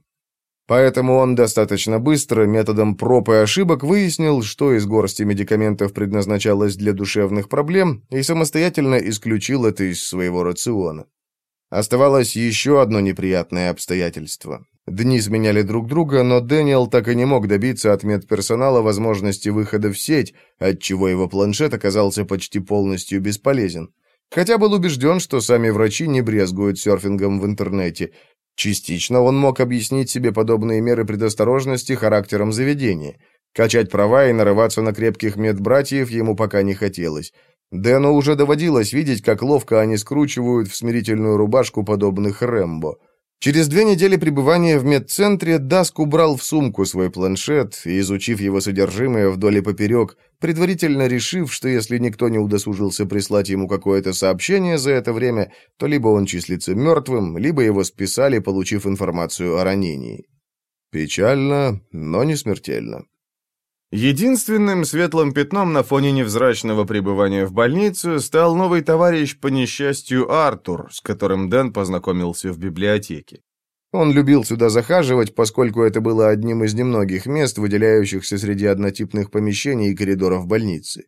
Поэтому он достаточно быстро, методом проб и ошибок, выяснил, что из горсти медикаментов предназначалось для душевных проблем, и самостоятельно исключил это из своего рациона. Оставалось еще одно неприятное обстоятельство. Дни сменяли друг друга, но Дэниел так и не мог добиться от медперсонала возможности выхода в сеть, отчего его планшет оказался почти полностью бесполезен. Хотя был убежден, что сами врачи не брезгуют серфингом в интернете. Частично он мог объяснить себе подобные меры предосторожности характером заведения. Качать права и нарываться на крепких медбратьев ему пока не хотелось. Дэну уже доводилось видеть, как ловко они скручивают в смирительную рубашку подобных Рэмбо. Через две недели пребывания в медцентре Даск убрал в сумку свой планшет и, изучив его содержимое вдоль и поперек, предварительно решив, что если никто не удосужился прислать ему какое-то сообщение за это время, то либо он числится мертвым, либо его списали, получив информацию о ранении. Печально, но не смертельно. Единственным светлым пятном на фоне невзрачного пребывания в больнице стал новый товарищ по несчастью Артур, с которым Дэн познакомился в библиотеке. Он любил сюда захаживать, поскольку это было одним из немногих мест, выделяющихся среди однотипных помещений и коридоров больницы.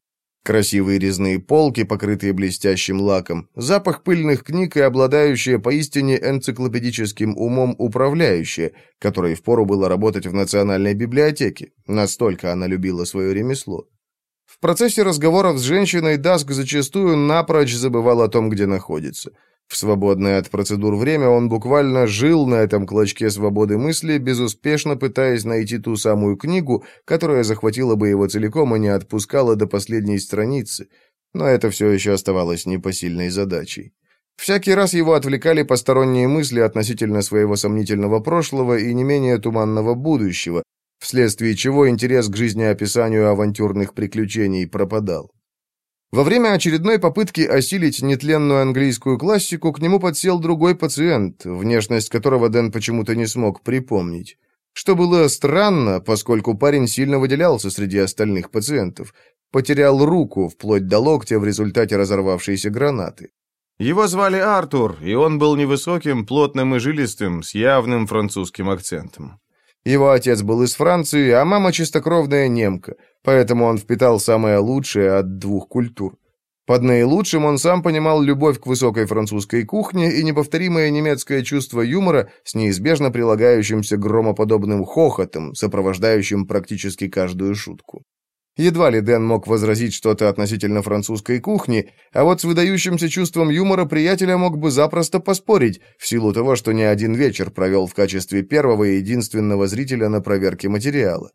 Красивые резные полки, покрытые блестящим лаком, запах пыльных книг и обладающая поистине энциклопедическим умом управляющая, которой впору было работать в Национальной библиотеке, настолько она любила свое ремесло. В процессе разговоров с женщиной Даск зачастую напрочь забывал о том, где находится – в свободное от процедур время он буквально жил на этом клочке свободы мысли, безуспешно пытаясь найти ту самую книгу, которая захватила бы его целиком и не отпускала до последней страницы. Но это все еще оставалось непосильной задачей. Всякий раз его отвлекали посторонние мысли относительно своего сомнительного прошлого и не менее туманного будущего, вследствие чего интерес к жизнеописанию авантюрных приключений пропадал. Во время очередной попытки осилить нетленную английскую классику к нему подсел другой пациент, внешность которого Дэн почему-то не смог припомнить. Что было странно, поскольку парень сильно выделялся среди остальных пациентов. Потерял руку, вплоть до локтя в результате разорвавшейся гранаты. Его звали Артур, и он был невысоким, плотным и жилистым, с явным французским акцентом. Его отец был из Франции, а мама чистокровная немка, поэтому он впитал самое лучшее от двух культур. Под наилучшим он сам понимал любовь к высокой французской кухне и неповторимое немецкое чувство юмора с неизбежно прилагающимся громоподобным хохотом, сопровождающим практически каждую шутку. Едва ли Дэн мог возразить что-то относительно французской кухни, а вот с выдающимся чувством юмора приятеля мог бы запросто поспорить, в силу того, что не один вечер провел в качестве первого и единственного зрителя на проверке материала.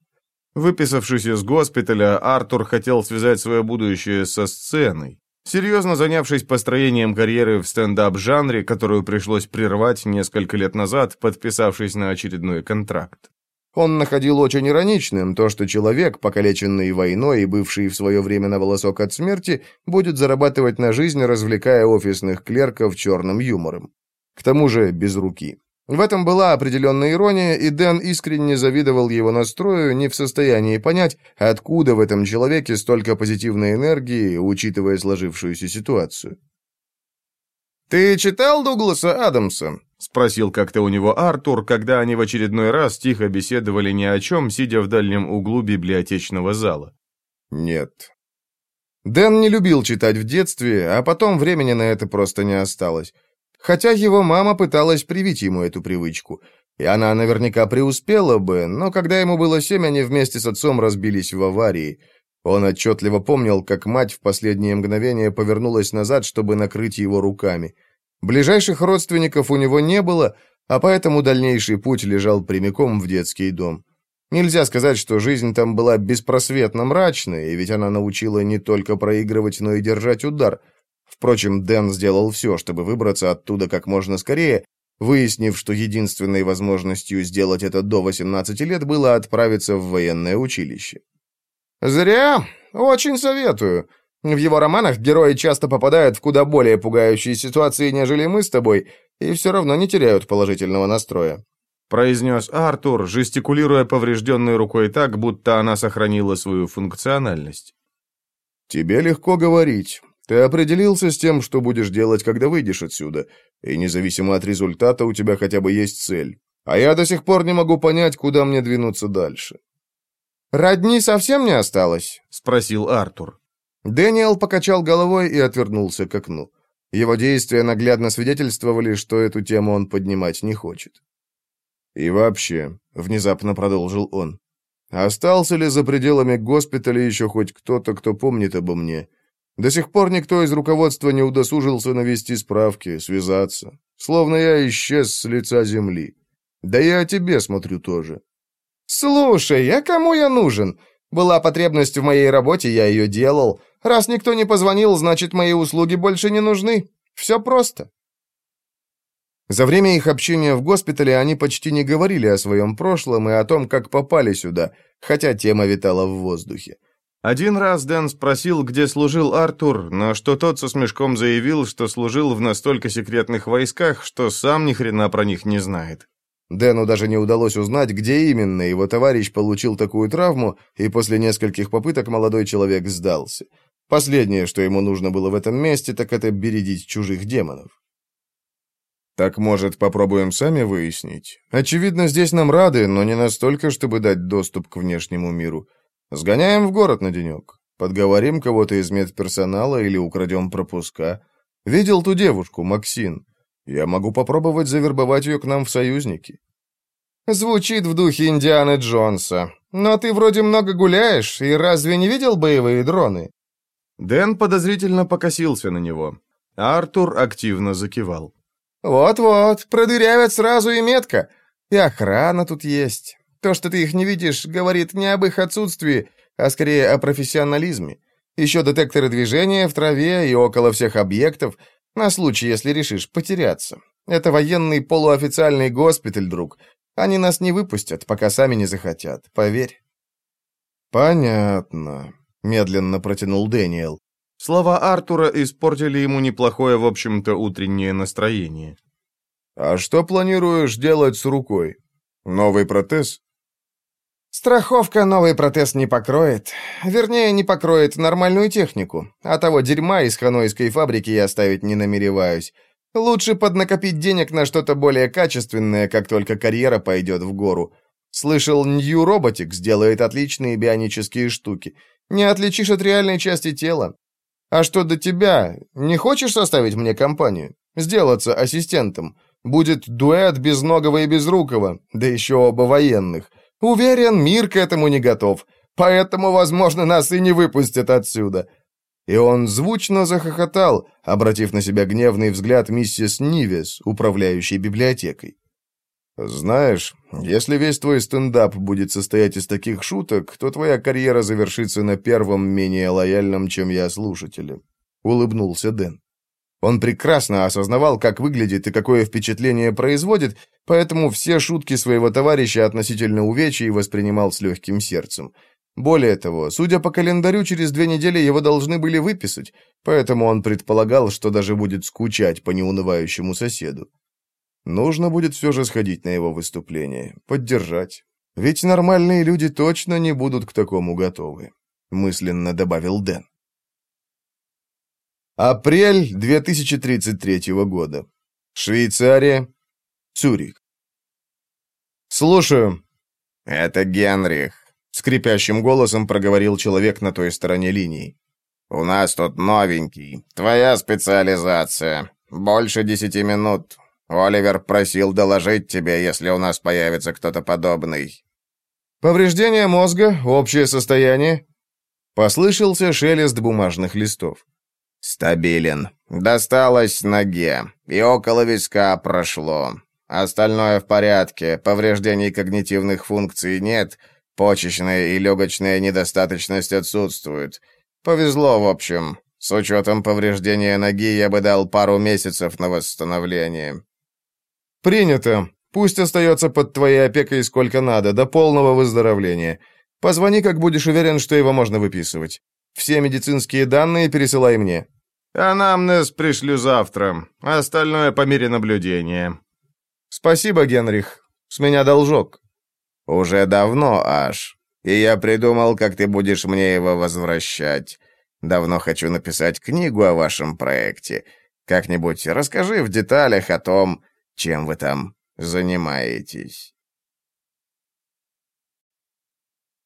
Выписавшись из госпиталя, Артур хотел связать свое будущее со сценой. Серьезно занявшись построением карьеры в стендап-жанре, которую пришлось прервать несколько лет назад, подписавшись на очередной контракт. Он находил очень ироничным то, что человек, покалеченный войной и бывший в свое время на волосок от смерти, будет зарабатывать на жизнь, развлекая офисных клерков черным юмором. К тому же без руки. В этом была определенная ирония, и Дэн искренне завидовал его настрою, не в состоянии понять, откуда в этом человеке столько позитивной энергии, учитывая сложившуюся ситуацию. «Ты читал Дугласа Адамса?» — спросил как-то у него Артур, когда они в очередной раз тихо беседовали ни о чем, сидя в дальнем углу библиотечного зала. «Нет». Дэн не любил читать в детстве, а потом времени на это просто не осталось. Хотя его мама пыталась привить ему эту привычку. И она наверняка преуспела бы, но когда ему было семь, они вместе с отцом разбились в аварии. Он отчетливо помнил, как мать в последние мгновения повернулась назад, чтобы накрыть его руками. Ближайших родственников у него не было, а поэтому дальнейший путь лежал прямиком в детский дом. Нельзя сказать, что жизнь там была беспросветно мрачной, ведь она научила не только проигрывать, но и держать удар – Впрочем, Дэн сделал все, чтобы выбраться оттуда как можно скорее, выяснив, что единственной возможностью сделать это до 18 лет было отправиться в военное училище. «Зря. Очень советую. В его романах герои часто попадают в куда более пугающие ситуации, нежели мы с тобой, и все равно не теряют положительного настроя», произнес Артур, жестикулируя поврежденной рукой так, будто она сохранила свою функциональность. «Тебе легко говорить. Ты определился с тем, что будешь делать, когда выйдешь отсюда, и независимо от результата у тебя хотя бы есть цель. А я до сих пор не могу понять, куда мне двинуться дальше». «Родни совсем не осталось?» — спросил Артур. Дэниел покачал головой и отвернулся к окну. Его действия наглядно свидетельствовали, что эту тему он поднимать не хочет. «И вообще», — внезапно продолжил он, — «остался ли за пределами госпиталя еще хоть кто-то, кто помнит обо мне?» До сих пор никто из руководства не удосужился навести справки, связаться. Словно я исчез с лица земли. Да я о тебе смотрю тоже. Слушай, а кому я нужен? Была потребность в моей работе, я ее делал. Раз никто не позвонил, значит, мои услуги больше не нужны. Все просто. За время их общения в госпитале они почти не говорили о своем прошлом и о том, как попали сюда, хотя тема витала в воздухе. Один раз Дэн спросил, где служил Артур, но что тот со смешком заявил, что служил в настолько секретных войсках, что сам ни хрена про них не знает. Дэну даже не удалось узнать, где именно его товарищ получил такую травму, и после нескольких попыток молодой человек сдался. Последнее, что ему нужно было в этом месте, так это бередить чужих демонов. Так, может, попробуем сами выяснить? Очевидно, здесь нам рады, но не настолько, чтобы дать доступ к внешнему миру. Сгоняем в город на денек. Подговорим кого-то из медперсонала или украдем пропуска. Видел ту девушку, Максин. Я могу попробовать завербовать ее к нам в союзники». «Звучит в духе Индианы Джонса. Но ты вроде много гуляешь, и разве не видел боевые дроны?» Дэн подозрительно покосился на него. А Артур активно закивал. «Вот-вот, продырявят сразу и метко. И охрана тут есть. То, что ты их не видишь, говорит не об их отсутствии, а скорее о профессионализме. Еще детекторы движения в траве и около всех объектов, на случай, если решишь потеряться. Это военный полуофициальный госпиталь, друг. Они нас не выпустят, пока сами не захотят, поверь». «Понятно», — медленно протянул Дэниел. Слова Артура испортили ему неплохое, в общем-то, утреннее настроение. «А что планируешь делать с рукой? Новый протез?» Страховка новый протез не покроет. Вернее, не покроет нормальную технику. А того дерьма из ханойской фабрики я оставить не намереваюсь. Лучше поднакопить денег на что-то более качественное, как только карьера пойдет в гору. Слышал, New Robotics делает отличные бионические штуки. Не отличишь от реальной части тела. А что до тебя, не хочешь составить мне компанию? Сделаться ассистентом? Будет дуэт безногого и безрукого, да еще оба военных. Уверен, мир к этому не готов, поэтому, возможно, нас и не выпустят отсюда». И он звучно захохотал, обратив на себя гневный взгляд миссис Нивес, управляющей библиотекой. «Знаешь, если весь твой стендап будет состоять из таких шуток, то твоя карьера завершится на первом менее лояльном, чем я, слушателе», — улыбнулся Дэн. Он прекрасно осознавал, как выглядит и какое впечатление производит, поэтому все шутки своего товарища относительно увечий воспринимал с легким сердцем. Более того, судя по календарю, через две недели его должны были выписать, поэтому он предполагал, что даже будет скучать по неунывающему соседу. Нужно будет все же сходить на его выступление, поддержать. Ведь нормальные люди точно не будут к такому готовы, мысленно добавил Дэн. Апрель 2033 года. Швейцария. Цюрих. Слушаю. Это Генрих, скрипящим голосом проговорил человек на той стороне линии. У нас тут новенький. Твоя специализация. Больше десяти минут. Оливер просил доложить тебе, если у нас появится кто-то подобный». «Повреждение мозга, общее состояние?» Послышался шелест бумажных листов. «Стабилен. Досталось ноге. И около виска прошло. Остальное в порядке. Повреждений когнитивных функций нет. Почечная и легочная недостаточность отсутствуют. Повезло, в общем. С учетом повреждения ноги я бы дал пару месяцев на восстановление. «Принято. Пусть остается под твоей опекой сколько надо, до полного выздоровления. Позвони, как будешь уверен, что его можно выписывать. Все медицинские данные пересылай мне». «Анамнез пришлю завтра. Остальное по мере наблюдения». «Спасибо, Генрих. С меня должок». «Уже давно, аж. И я придумал, как ты будешь мне его возвращать. Давно хочу написать книгу о вашем проекте. Как-нибудь расскажи в деталях о том, чем вы там занимаетесь.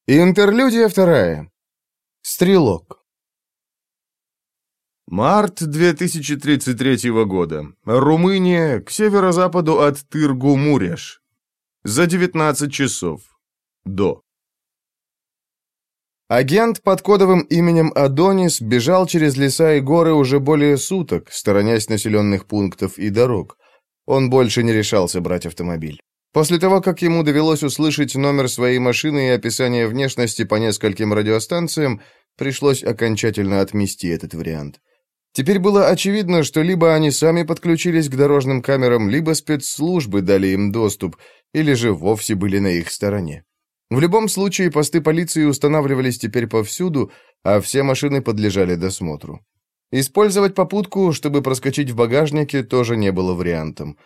Интерлюдия вторая. Стрелок. Март 2033 года. Румыния, к северо-западу от Тыргу-Муреш. За 19 часов. До. Агент под кодовым именем Адонис бежал через леса и горы уже более суток, сторонясь населенных пунктов и дорог. Он больше не решался брать автомобиль. После того, как ему довелось услышать номер своей машины и описание внешности по нескольким радиостанциям, пришлось окончательно отмести этот вариант. Теперь было очевидно, что либо они сами подключились к дорожным камерам, либо спецслужбы дали им доступ, или же вовсе были на их стороне. В любом случае, посты полиции устанавливались теперь повсюду, а все машины подлежали досмотру. Использовать попутку, чтобы проскочить в багажнике, тоже не было вариантом.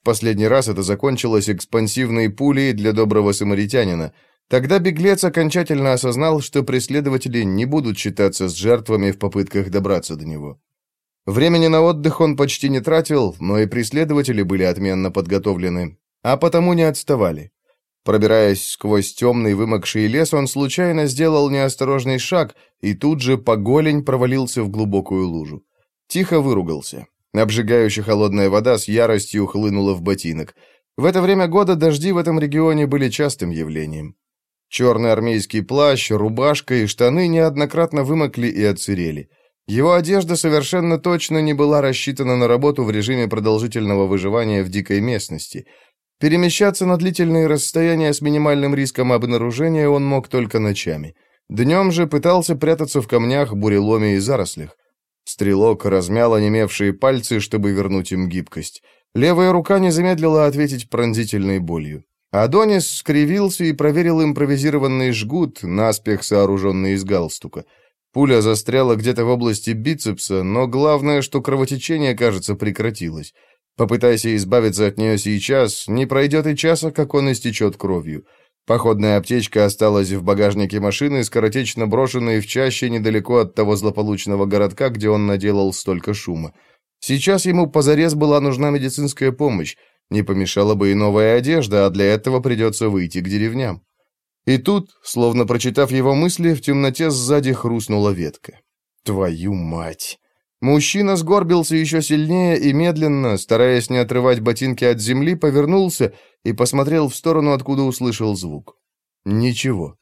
В последний раз это закончилось экспансивной пулей для доброго самаритянина. Тогда беглец окончательно осознал, что преследователи не будут считаться с жертвами в попытках добраться до него. Времени на отдых он почти не тратил, но и преследователи были отменно подготовлены, а потому не отставали. Пробираясь сквозь темный вымокший лес, он случайно сделал неосторожный шаг и тут же по голень провалился в глубокую лужу. Тихо выругался. Обжигающая холодная вода с яростью хлынула в ботинок. В это время года дожди в этом регионе были частым явлением. Черный армейский плащ, рубашка и штаны неоднократно вымокли и отсырели. Его одежда совершенно точно не была рассчитана на работу в режиме продолжительного выживания в дикой местности – Перемещаться на длительные расстояния с минимальным риском обнаружения он мог только ночами. Днем же пытался прятаться в камнях, буреломе и зарослях. Стрелок размял онемевшие пальцы, чтобы вернуть им гибкость. Левая рука не замедлила ответить пронзительной болью. Адонис скривился и проверил импровизированный жгут, наспех сооруженный из галстука. Пуля застряла где-то в области бицепса, но главное, что кровотечение, кажется, прекратилось. Попытайся избавиться от нее сейчас, не пройдет и часа, как он истечет кровью. Походная аптечка осталась в багажнике машины, скоротечно брошенной в чаще недалеко от того злополучного городка, где он наделал столько шума. Сейчас ему позарез была нужна медицинская помощь. Не помешала бы и новая одежда, а для этого придется выйти к деревням. И тут, словно прочитав его мысли, в темноте сзади хрустнула ветка. Твою мать! Мужчина сгорбился еще сильнее и медленно, стараясь не отрывать ботинки от земли, повернулся и посмотрел в сторону, откуда услышал звук. Ничего.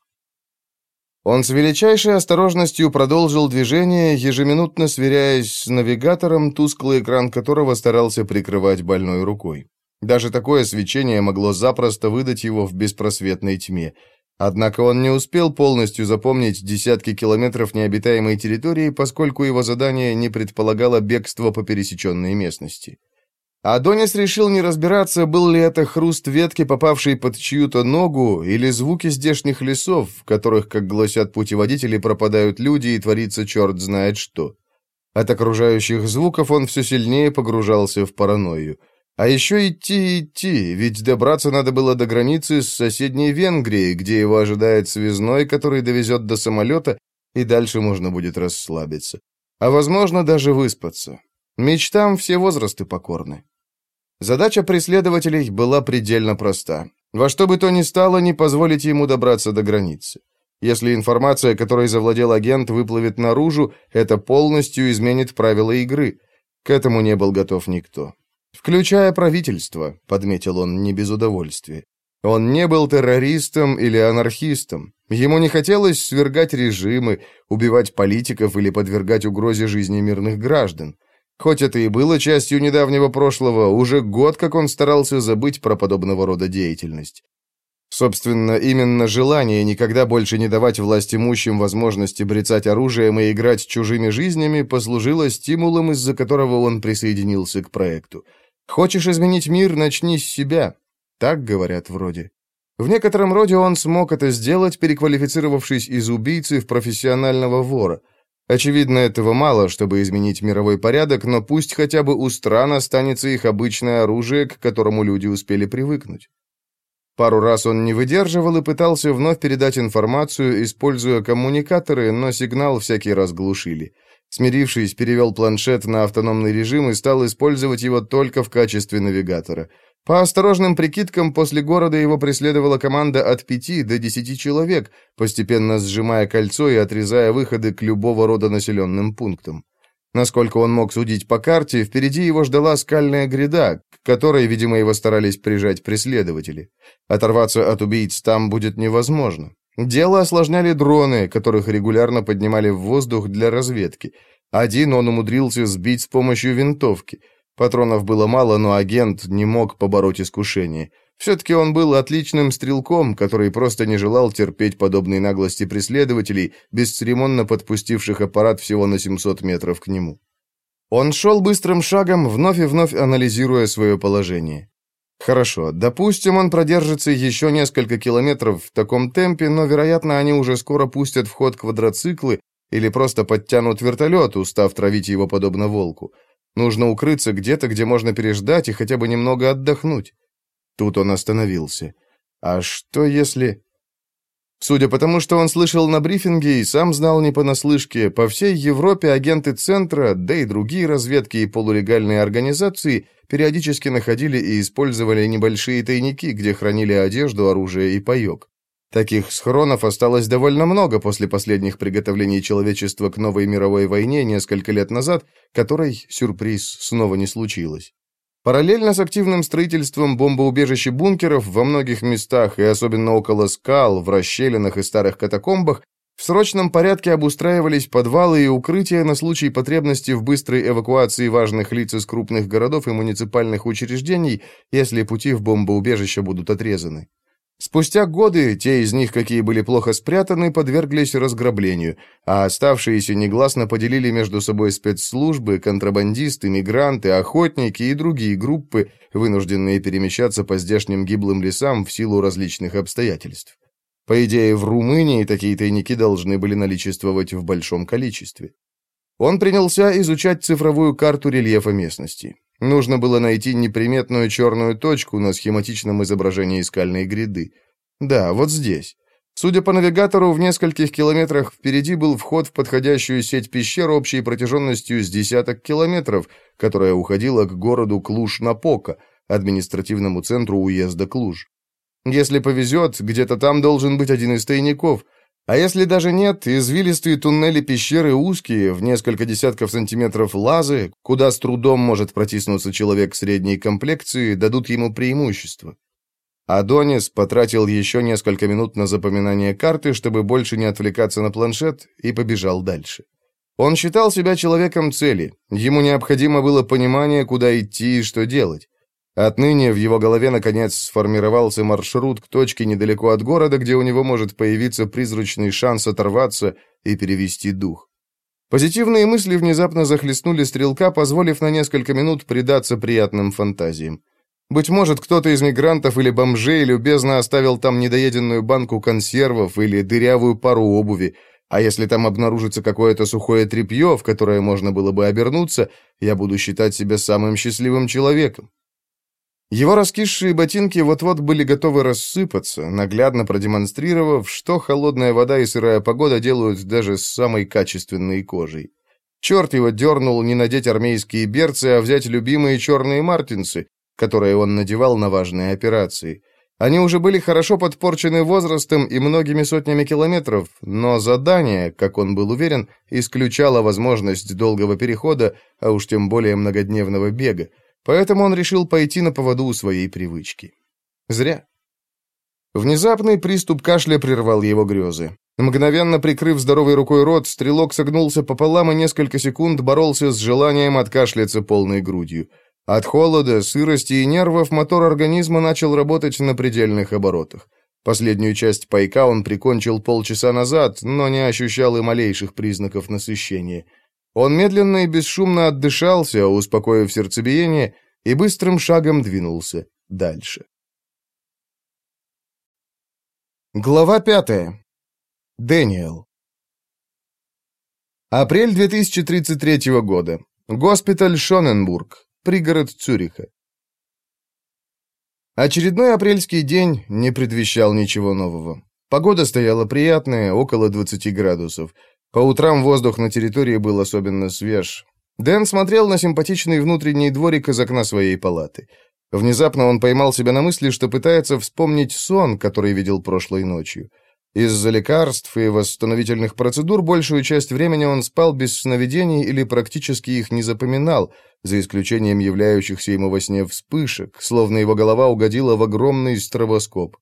Он с величайшей осторожностью продолжил движение, ежеминутно сверяясь с навигатором, тусклый экран которого старался прикрывать больной рукой. Даже такое свечение могло запросто выдать его в беспросветной тьме. Однако он не успел полностью запомнить десятки километров необитаемой территории, поскольку его задание не предполагало бегство по пересеченной местности. Адонис решил не разбираться, был ли это хруст ветки, попавшей под чью-то ногу, или звуки здешних лесов, в которых, как гласят путеводители, пропадают люди и творится черт знает что. От окружающих звуков он все сильнее погружался в паранойю. А еще идти идти, ведь добраться надо было до границы с соседней Венгрией, где его ожидает связной, который довезет до самолета, и дальше можно будет расслабиться. А возможно, даже выспаться. Мечтам все возрасты покорны. Задача преследователей была предельно проста. Во что бы то ни стало, не позволить ему добраться до границы. Если информация, которой завладел агент, выплывет наружу, это полностью изменит правила игры. К этому не был готов никто. «Включая правительство», — подметил он не без удовольствия. Он не был террористом или анархистом. Ему не хотелось свергать режимы, убивать политиков или подвергать угрозе жизни мирных граждан. Хоть это и было частью недавнего прошлого, уже год как он старался забыть про подобного рода деятельность. Собственно, именно желание никогда больше не давать власть имущим возможности брецать оружием и играть чужими жизнями послужило стимулом, из-за которого он присоединился к проекту. Хочешь изменить мир, начни с себя. Так говорят вроде. В некотором роде он смог это сделать, переквалифицировавшись из убийцы в профессионального вора. Очевидно, этого мало, чтобы изменить мировой порядок, но пусть хотя бы у стран останется их обычное оружие, к которому люди успели привыкнуть. Пару раз он не выдерживал и пытался вновь передать информацию, используя коммуникаторы, но сигнал всякий раз глушили. Смирившись, перевел планшет на автономный режим и стал использовать его только в качестве навигатора. По осторожным прикидкам, после города его преследовала команда от пяти до десяти человек, постепенно сжимая кольцо и отрезая выходы к любого рода населенным пунктам. Насколько он мог судить по карте, впереди его ждала скальная гряда, к которой, видимо, его старались прижать преследователи. Оторваться от убийц там будет невозможно. Дело осложняли дроны, которых регулярно поднимали в воздух для разведки. Один он умудрился сбить с помощью винтовки. Патронов было мало, но агент не мог побороть искушение. Все-таки он был отличным стрелком, который просто не желал терпеть подобной наглости преследователей, бесцеремонно подпустивших аппарат всего на 700 метров к нему. Он шел быстрым шагом, вновь и вновь анализируя свое положение. Хорошо, допустим, он продержится еще несколько километров в таком темпе, но, вероятно, они уже скоро пустят в ход квадроциклы или просто подтянут вертолет, устав травить его подобно волку. Нужно укрыться где-то, где можно переждать и хотя бы немного отдохнуть. Тут он остановился. А что если... Судя по тому, что он слышал на брифинге и сам знал не понаслышке, по всей Европе агенты Центра, да и другие разведки и полулегальные организации периодически находили и использовали небольшие тайники, где хранили одежду, оружие и паек. Таких схронов осталось довольно много после последних приготовлений человечества к новой мировой войне несколько лет назад, которой, сюрприз, снова не случилось. Параллельно с активным строительством бомбоубежищ и бункеров во многих местах, и особенно около скал, в расщелинах и старых катакомбах, в срочном порядке обустраивались подвалы и укрытия на случай потребности в быстрой эвакуации важных лиц из крупных городов и муниципальных учреждений, если пути в бомбоубежище будут отрезаны. Спустя годы те из них, какие были плохо спрятаны, подверглись разграблению, а оставшиеся негласно поделили между собой спецслужбы, контрабандисты, мигранты, охотники и другие группы, вынужденные перемещаться по здешним гиблым лесам в силу различных обстоятельств. По идее, в Румынии такие тайники должны были наличествовать в большом количестве. Он принялся изучать цифровую карту рельефа местности. Нужно было найти неприметную черную точку на схематичном изображении скальной гряды. Да, вот здесь. Судя по навигатору, в нескольких километрах впереди был вход в подходящую сеть пещер общей протяженностью с десяток километров, которая уходила к городу Клуж-Напока, административному центру уезда Клуж. Если повезет, где-то там должен быть один из тайников. А если даже нет, извилистые туннели пещеры узкие, в несколько десятков сантиметров лазы, куда с трудом может протиснуться человек средней комплекции, дадут ему преимущество. Адонис потратил еще несколько минут на запоминание карты, чтобы больше не отвлекаться на планшет, и побежал дальше. Он считал себя человеком цели, ему необходимо было понимание, куда идти и что делать. Отныне в его голове, наконец, сформировался маршрут к точке недалеко от города, где у него может появиться призрачный шанс оторваться и перевести дух. Позитивные мысли внезапно захлестнули стрелка, позволив на несколько минут предаться приятным фантазиям. Быть может, кто-то из мигрантов или бомжей любезно оставил там недоеденную банку консервов или дырявую пару обуви, а если там обнаружится какое-то сухое тряпье, в которое можно было бы обернуться, я буду считать себя самым счастливым человеком. Его раскисшие ботинки вот-вот были готовы рассыпаться, наглядно продемонстрировав, что холодная вода и сырая погода делают даже с самой качественной кожей. Черт его дернул не надеть армейские берцы, а взять любимые черные мартинсы, которые он надевал на важные операции. Они уже были хорошо подпорчены возрастом и многими сотнями километров, но задание, как он был уверен, исключало возможность долгого перехода, а уж тем более многодневного бега. Поэтому он решил пойти на поводу у своей привычки. Зря. Внезапный приступ кашля прервал его грезы. Мгновенно прикрыв здоровой рукой рот, стрелок согнулся пополам и несколько секунд боролся с желанием откашляться полной грудью. От холода, сырости и нервов мотор организма начал работать на предельных оборотах. Последнюю часть пайка он прикончил полчаса назад, но не ощущал и малейших признаков насыщения. Он медленно и бесшумно отдышался, успокоив сердцебиение, и быстрым шагом двинулся дальше. Глава пятая. Дэниел. Апрель 2033 года. Госпиталь Шоненбург, пригород Цюриха. Очередной апрельский день не предвещал ничего нового. Погода стояла приятная, около 20 градусов. По утрам воздух на территории был особенно свеж. Дэн смотрел на симпатичный внутренний дворик из окна своей палаты. Внезапно он поймал себя на мысли, что пытается вспомнить сон, который видел прошлой ночью. Из-за лекарств и восстановительных процедур большую часть времени он спал без сновидений или практически их не запоминал, за исключением являющихся ему во сне вспышек, словно его голова угодила в огромный стробоскоп.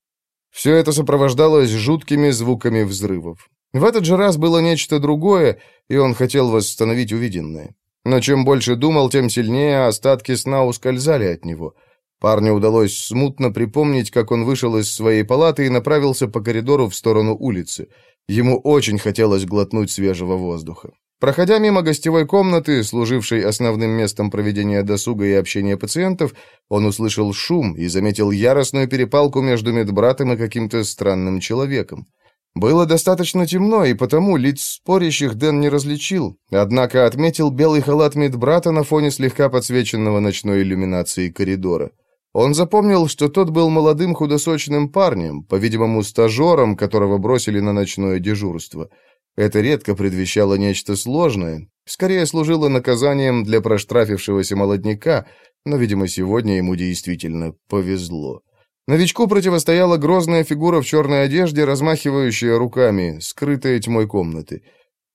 Все это сопровождалось жуткими звуками взрывов. В этот же раз было нечто другое, и он хотел восстановить увиденное. Но чем больше думал, тем сильнее остатки сна ускользали от него. Парню удалось смутно припомнить, как он вышел из своей палаты и направился по коридору в сторону улицы. Ему очень хотелось глотнуть свежего воздуха. Проходя мимо гостевой комнаты, служившей основным местом проведения досуга и общения пациентов, он услышал шум и заметил яростную перепалку между медбратом и каким-то странным человеком. Было достаточно темно, и потому лиц спорящих Дэн не различил, однако отметил белый халат медбрата на фоне слегка подсвеченного ночной иллюминацией коридора. Он запомнил, что тот был молодым худосочным парнем, по-видимому, стажером, которого бросили на ночное дежурство. Это редко предвещало нечто сложное, скорее служило наказанием для проштрафившегося молодняка, но, видимо, сегодня ему действительно повезло. Новичку противостояла грозная фигура в черной одежде, размахивающая руками, скрытая тьмой комнаты.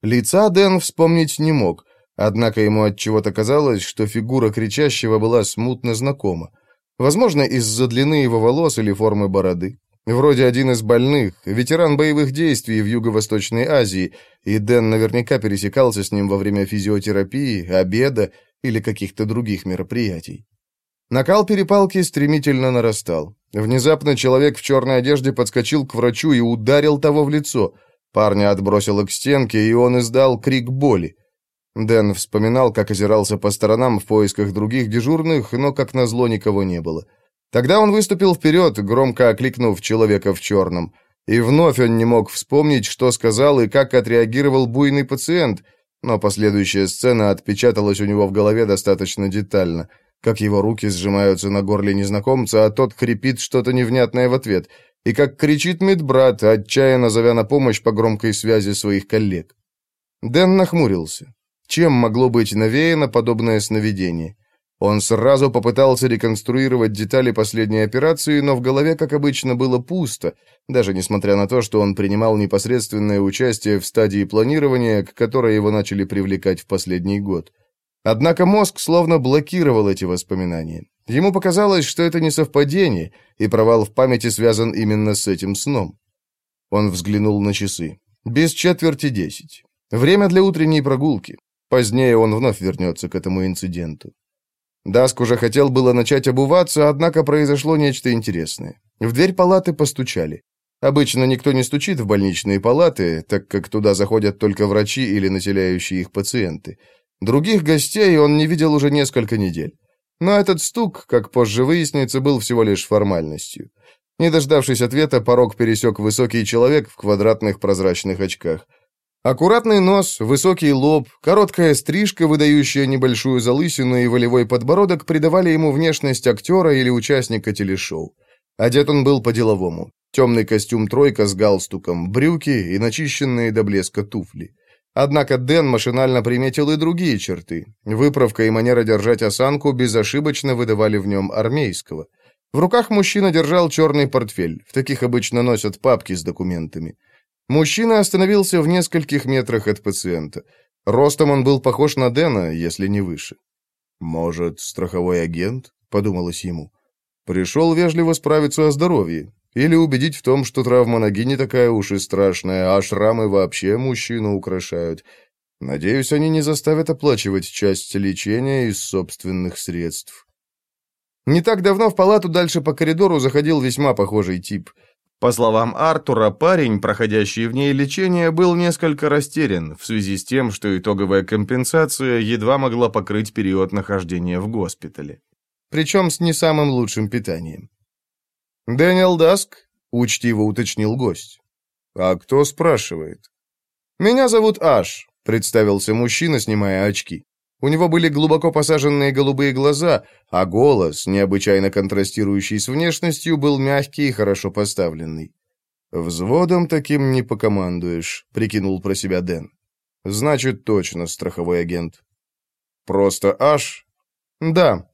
Лица Дэн вспомнить не мог, однако ему от чего то казалось, что фигура кричащего была смутно знакома. Возможно, из-за длины его волос или формы бороды. Вроде один из больных, ветеран боевых действий в Юго-Восточной Азии, и Дэн наверняка пересекался с ним во время физиотерапии, обеда или каких-то других мероприятий. Накал перепалки стремительно нарастал. Внезапно человек в черной одежде подскочил к врачу и ударил того в лицо. Парня отбросило к стенке, и он издал крик боли. Дэн вспоминал, как озирался по сторонам в поисках других дежурных, но, как назло, никого не было. Тогда он выступил вперед, громко окликнув человека в черном. И вновь он не мог вспомнить, что сказал и как отреагировал буйный пациент, но последующая сцена отпечаталась у него в голове достаточно детально — как его руки сжимаются на горле незнакомца, а тот хрипит что-то невнятное в ответ, и как кричит медбрат, отчаянно зовя на помощь по громкой связи своих коллег. Дэн нахмурился. Чем могло быть навеяно подобное сновидение? Он сразу попытался реконструировать детали последней операции, но в голове, как обычно, было пусто, даже несмотря на то, что он принимал непосредственное участие в стадии планирования, к которой его начали привлекать в последний год. Однако мозг словно блокировал эти воспоминания. Ему показалось, что это не совпадение, и провал в памяти связан именно с этим сном. Он взглянул на часы. Без четверти десять. Время для утренней прогулки. Позднее он вновь вернется к этому инциденту. Даск уже хотел было начать обуваться, однако произошло нечто интересное. В дверь палаты постучали. Обычно никто не стучит в больничные палаты, так как туда заходят только врачи или населяющие их пациенты. Других гостей он не видел уже несколько недель. Но этот стук, как позже выяснится, был всего лишь формальностью. Не дождавшись ответа, порог пересек высокий человек в квадратных прозрачных очках. Аккуратный нос, высокий лоб, короткая стрижка, выдающая небольшую залысину и волевой подбородок придавали ему внешность актера или участника телешоу. Одет он был по-деловому. Темный костюм «тройка» с галстуком, брюки и начищенные до блеска туфли. Однако Дэн машинально приметил и другие черты. Выправка и манера держать осанку безошибочно выдавали в нем армейского. В руках мужчина держал черный портфель. В таких обычно носят папки с документами. Мужчина остановился в нескольких метрах от пациента. Ростом он был похож на Дэна, если не выше. «Может, страховой агент?» — подумалось ему. «Пришел вежливо справиться о здоровье. Или убедить в том, что травма ноги не такая уж и страшная, а шрамы вообще мужчину украшают. Надеюсь, они не заставят оплачивать часть лечения из собственных средств». Не так давно в палату дальше по коридору заходил весьма похожий тип — по словам Артура, парень, проходящий в ней лечение, был несколько растерян в связи с тем, что итоговая компенсация едва могла покрыть период нахождения в госпитале. Причем с не самым лучшим питанием. «Дэниел Даск?» — учтиво уточнил гость. «А кто спрашивает?» «Меня зовут Аш», — представился мужчина, снимая очки. У него были глубоко посаженные голубые глаза, а голос, необычайно контрастирующий с внешностью, был мягкий и хорошо поставленный. «Взводом таким не покомандуешь», — прикинул про себя Дэн. «Значит, точно страховой агент». «Просто Аш?» «Да».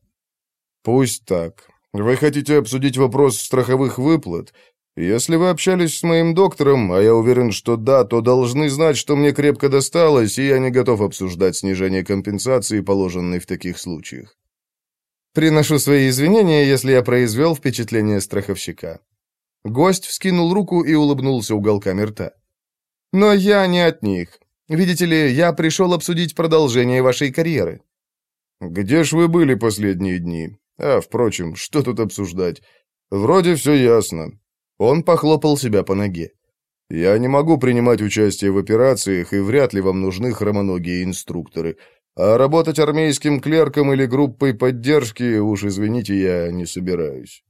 «Пусть так. Вы хотите обсудить вопрос страховых выплат? Если вы общались с моим доктором, а я уверен, что да, то должны знать, что мне крепко досталось, и я не готов обсуждать снижение компенсации, положенной в таких случаях. Приношу свои извинения, если я произвел впечатление страховщика. Гость вскинул руку и улыбнулся уголками рта. Но я не от них. Видите ли, я пришел обсудить продолжение вашей карьеры. Где ж вы были последние дни? А, впрочем, что тут обсуждать? Вроде все ясно. Он похлопал себя по ноге. «Я не могу принимать участие в операциях, и вряд ли вам нужны хромоногие инструкторы. А работать армейским клерком или группой поддержки, уж извините, я не собираюсь».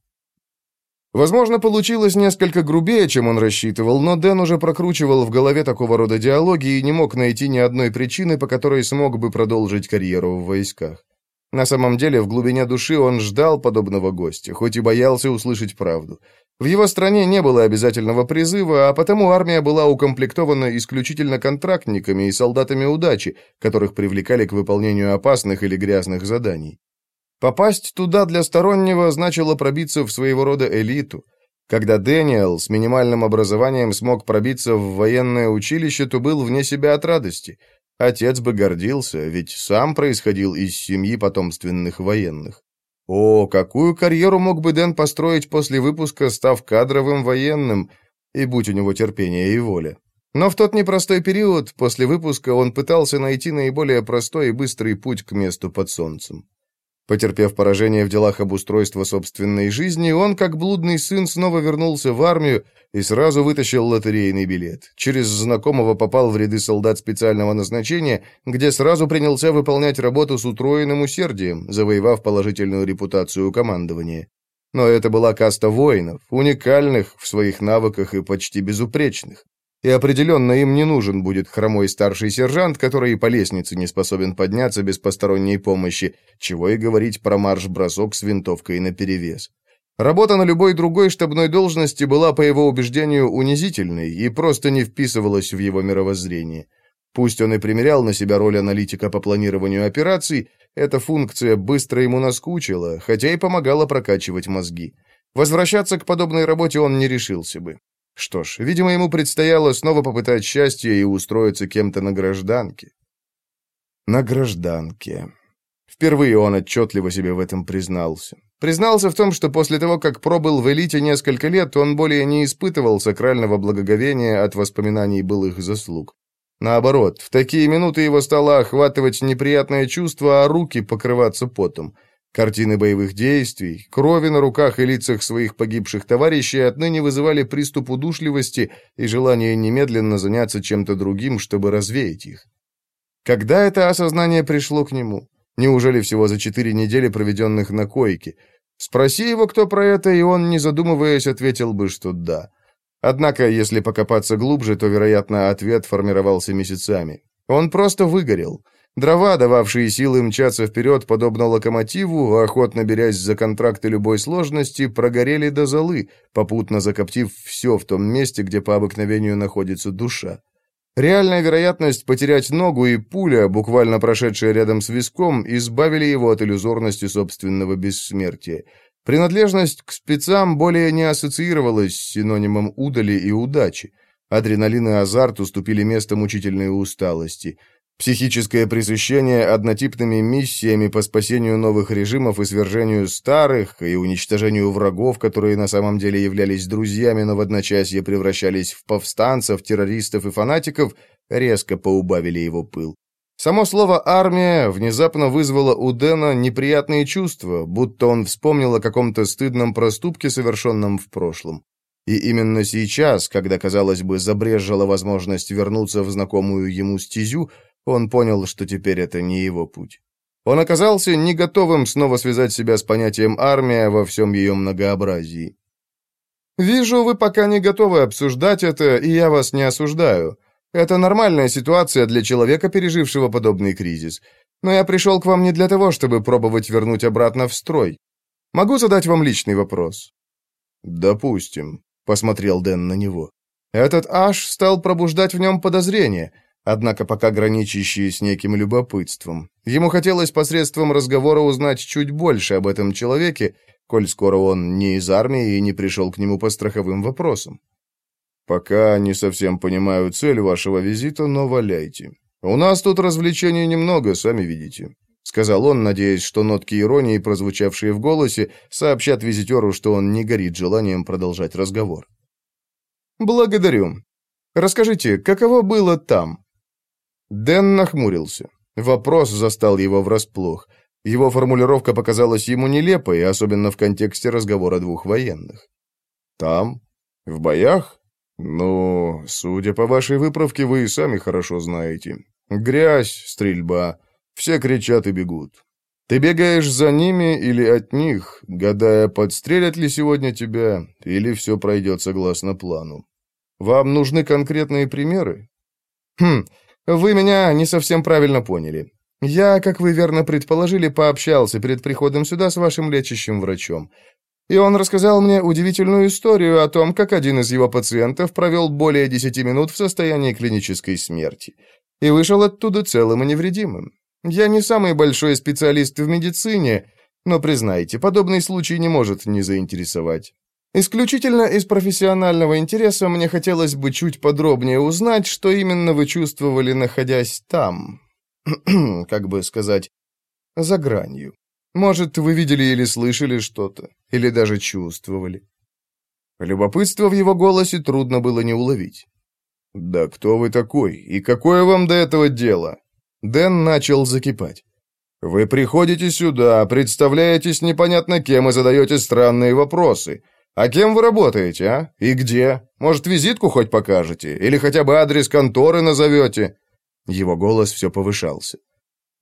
Возможно, получилось несколько грубее, чем он рассчитывал, но Дэн уже прокручивал в голове такого рода диалоги и не мог найти ни одной причины, по которой смог бы продолжить карьеру в войсках. На самом деле, в глубине души он ждал подобного гостя, хоть и боялся услышать правду. В его стране не было обязательного призыва, а потому армия была укомплектована исключительно контрактниками и солдатами удачи, которых привлекали к выполнению опасных или грязных заданий. Попасть туда для стороннего значило пробиться в своего рода элиту. Когда Дэниел с минимальным образованием смог пробиться в военное училище, то был вне себя от радости. Отец бы гордился, ведь сам происходил из семьи потомственных военных. О, какую карьеру мог бы Дэн построить после выпуска, став кадровым военным, и будь у него терпение и воля. Но в тот непростой период, после выпуска, он пытался найти наиболее простой и быстрый путь к месту под солнцем. Потерпев поражение в делах обустройства собственной жизни, он, как блудный сын, снова вернулся в армию и сразу вытащил лотерейный билет. Через знакомого попал в ряды солдат специального назначения, где сразу принялся выполнять работу с утроенным усердием, завоевав положительную репутацию командования. Но это была каста воинов, уникальных в своих навыках и почти безупречных. И определенно им не нужен будет хромой старший сержант, который по лестнице не способен подняться без посторонней помощи, чего и говорить про марш-бросок с винтовкой наперевес. Работа на любой другой штабной должности была, по его убеждению, унизительной и просто не вписывалась в его мировоззрение. Пусть он и примерял на себя роль аналитика по планированию операций, эта функция быстро ему наскучила, хотя и помогала прокачивать мозги. Возвращаться к подобной работе он не решился бы. Что ж, видимо, ему предстояло снова попытать счастье и устроиться кем-то на гражданке. На гражданке. Впервые он отчетливо себе в этом признался. Признался в том, что после того, как пробыл в элите несколько лет, он более не испытывал сакрального благоговения от воспоминаний былых заслуг. Наоборот, в такие минуты его стало охватывать неприятное чувство, а руки покрываться потом – Картины боевых действий, крови на руках и лицах своих погибших товарищей отныне вызывали приступ удушливости и желание немедленно заняться чем-то другим, чтобы развеять их. Когда это осознание пришло к нему? Неужели всего за четыре недели, проведенных на койке? Спроси его, кто про это, и он, не задумываясь, ответил бы, что да. Однако, если покопаться глубже, то, вероятно, ответ формировался месяцами. Он просто выгорел — Дрова, дававшие силы мчаться вперед, подобно локомотиву, охотно берясь за контракты любой сложности, прогорели до золы, попутно закоптив все в том месте, где по обыкновению находится душа. Реальная вероятность потерять ногу и пуля, буквально прошедшая рядом с виском, избавили его от иллюзорности собственного бессмертия. Принадлежность к спецам более не ассоциировалась с синонимом удали и удачи. Адреналин и азарт уступили место мучительной усталости – Психическое пресыщение однотипными миссиями по спасению новых режимов и свержению старых, и уничтожению врагов, которые на самом деле являлись друзьями, но в одночасье превращались в повстанцев, террористов и фанатиков, резко поубавили его пыл. Само слово «армия» внезапно вызвало у Дэна неприятные чувства, будто он вспомнил о каком-то стыдном проступке, совершенном в прошлом. И именно сейчас, когда, казалось бы, забрежжила возможность вернуться в знакомую ему стезю, он понял, что теперь это не его путь. Он оказался не готовым снова связать себя с понятием «армия» во всем ее многообразии. «Вижу, вы пока не готовы обсуждать это, и я вас не осуждаю. Это нормальная ситуация для человека, пережившего подобный кризис. Но я пришел к вам не для того, чтобы пробовать вернуть обратно в строй. Могу задать вам личный вопрос?» «Допустим», — посмотрел Дэн на него. «Этот аж стал пробуждать в нем подозрения» однако пока граничащие с неким любопытством. Ему хотелось посредством разговора узнать чуть больше об этом человеке, коль скоро он не из армии и не пришел к нему по страховым вопросам. «Пока не совсем понимаю цель вашего визита, но валяйте. У нас тут развлечений немного, сами видите», — сказал он, надеясь, что нотки иронии, прозвучавшие в голосе, сообщат визитеру, что он не горит желанием продолжать разговор. «Благодарю. Расскажите, каково было там?» Дэн нахмурился. Вопрос застал его врасплох. Его формулировка показалась ему нелепой, особенно в контексте разговора двух военных. «Там? В боях? Ну, судя по вашей выправке, вы и сами хорошо знаете. Грязь, стрельба, все кричат и бегут. Ты бегаешь за ними или от них, гадая, подстрелят ли сегодня тебя, или все пройдет согласно плану. Вам нужны конкретные примеры?» «Хм, вы меня не совсем правильно поняли. Я, как вы верно предположили, пообщался перед приходом сюда с вашим лечащим врачом. И он рассказал мне удивительную историю о том, как один из его пациентов провел более десяти минут в состоянии клинической смерти и вышел оттуда целым и невредимым. Я не самый большой специалист в медицине, но, признайте, подобный случай не может не заинтересовать. Исключительно из профессионального интереса мне хотелось бы чуть подробнее узнать, что именно вы чувствовали, находясь там. как бы сказать, за гранью. Может, вы видели или слышали что-то, или даже чувствовали. Любопытство в его голосе трудно было не уловить. «Да кто вы такой? И какое вам до этого дело?» Дэн начал закипать. «Вы приходите сюда, представляетесь непонятно кем и задаете странные вопросы. «А кем вы работаете, а? И где? Может, визитку хоть покажете? Или хотя бы адрес конторы назовете?» Его голос все повышался.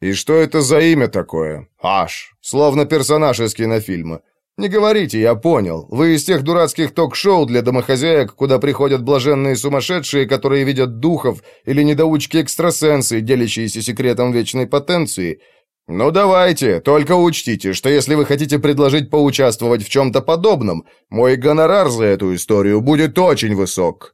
«И что это за имя такое? Аш, словно персонаж из кинофильма. Не говорите, я понял. Вы из тех дурацких ток-шоу для домохозяек, куда приходят блаженные сумасшедшие, которые видят духов, или недоучки-экстрасенсы, делящиеся секретом вечной потенции. «Ну давайте, только учтите, что если вы хотите предложить поучаствовать в чем-то подобном, мой гонорар за эту историю будет очень высок».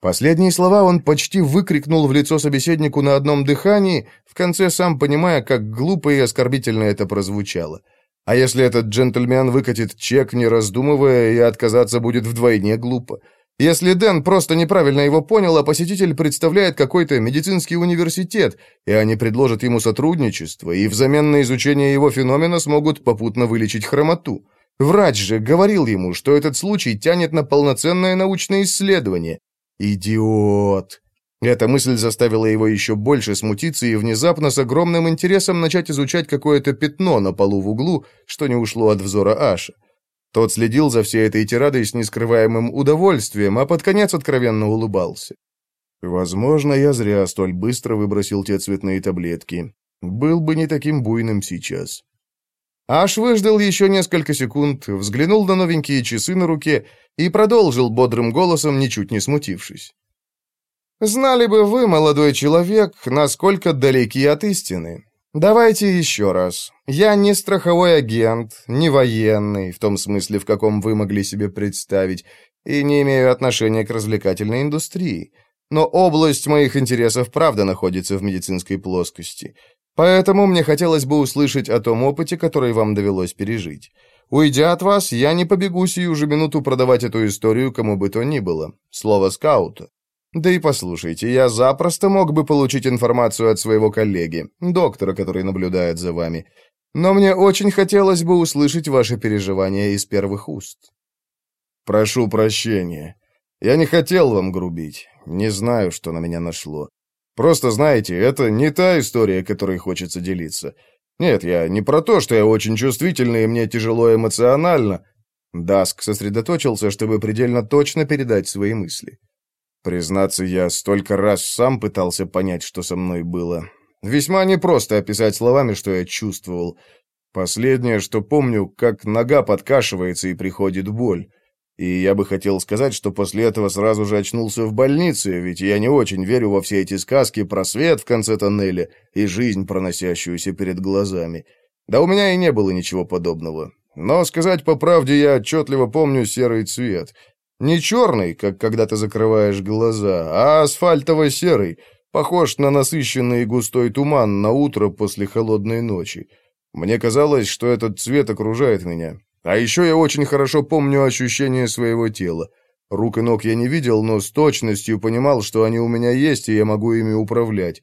Последние слова он почти выкрикнул в лицо собеседнику на одном дыхании, в конце сам понимая, как глупо и оскорбительно это прозвучало. А если этот джентльмен выкатит чек, не раздумывая, и отказаться будет вдвойне глупо? Если Дэн просто неправильно его понял, а посетитель представляет какой-то медицинский университет, и они предложат ему сотрудничество, и взамен на изучение его феномена смогут попутно вылечить хромоту. Врач же говорил ему, что этот случай тянет на полноценное научное исследование, «Идиот!» Эта мысль заставила его еще больше смутиться и внезапно с огромным интересом начать изучать какое-то пятно на полу в углу, что не ушло от взора Аша. Тот следил за всей этой тирадой с нескрываемым удовольствием, а под конец откровенно улыбался. «Возможно, я зря столь быстро выбросил те цветные таблетки. Был бы не таким буйным сейчас». Аш выждал еще несколько секунд, взглянул на новенькие часы на руке и продолжил бодрым голосом, ничуть не смутившись. «Знали бы вы, молодой человек, насколько далеки от истины. Давайте еще раз. Я не страховой агент, не военный, в том смысле, в каком вы могли себе представить, и не имею отношения к развлекательной индустрии. Но область моих интересов правда находится в медицинской плоскости. Поэтому мне хотелось бы услышать о том опыте, который вам довелось пережить. Уйдя от вас, я не побегу сию же минуту продавать эту историю кому бы то ни было. Слово скаута. Да и послушайте, я запросто мог бы получить информацию от своего коллеги, доктора, который наблюдает за вами. Но мне очень хотелось бы услышать ваши переживания из первых уст. Прошу прощения. Я не хотел вам грубить. Не знаю, что на меня нашло. Просто знаете, это не та история, которой хочется делиться. Нет, я не про то, что я очень чувствительный и мне тяжело эмоционально. Даск сосредоточился, чтобы предельно точно передать свои мысли. Признаться, я столько раз сам пытался понять, что со мной было. Весьма непросто описать словами, что я чувствовал. Последнее, что помню, как нога подкашивается и приходит боль. И я бы хотел сказать, что после этого сразу же очнулся в больнице, ведь я не очень верю во все эти сказки про свет в конце тоннеля и жизнь, проносящуюся перед глазами. Да у меня и не было ничего подобного. Но сказать по правде, я отчетливо помню серый цвет. Не черный, как когда ты закрываешь глаза, а асфальтово-серый, похож на насыщенный густой туман на утро после холодной ночи. Мне казалось, что этот цвет окружает меня, а еще я очень хорошо помню ощущение своего тела. Рук и ног я не видел, но с точностью понимал, что они у меня есть, и я могу ими управлять.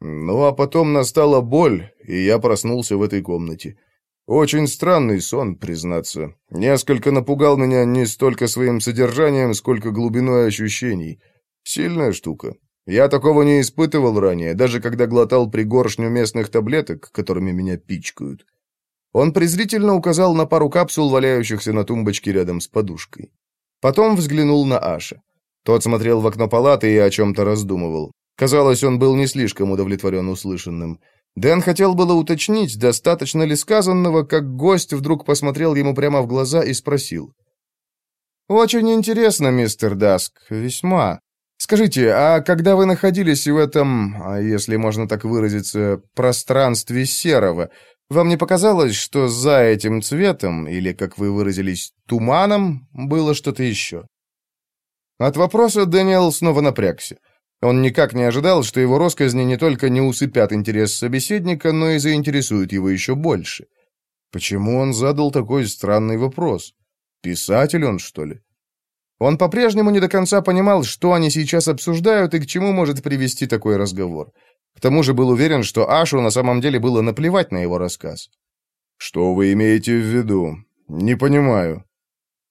Ну, а потом настала боль, и я проснулся в этой комнате. Очень странный сон, признаться. Несколько напугал меня не столько своим содержанием, сколько глубиной ощущений. Сильная штука. Я такого не испытывал ранее, даже когда глотал пригоршню местных таблеток, которыми меня пичкают. Он презрительно указал на пару капсул, валяющихся на тумбочке рядом с подушкой. Потом взглянул на Аша. Тот смотрел в окно палаты и о чем-то раздумывал. Казалось, он был не слишком удовлетворен услышанным. Дэн хотел было уточнить, достаточно ли сказанного, как гость вдруг посмотрел ему прямо в глаза и спросил. «Очень интересно, мистер Даск, весьма. Скажите, а когда вы находились в этом, а если можно так выразиться, пространстве серого, вам не показалось, что за этим цветом, или, как вы выразились, туманом, было что-то еще?» От вопроса Дэниел снова напрягся. Он никак не ожидал, что его росказни не только не усыпят интерес собеседника, но и заинтересуют его еще больше. Почему он задал такой странный вопрос? Писатель он, что ли? Он по-прежнему не до конца понимал, что они сейчас обсуждают и к чему может привести такой разговор. К тому же был уверен, что Ашу на самом деле было наплевать на его рассказ. «Что вы имеете в виду? Не понимаю».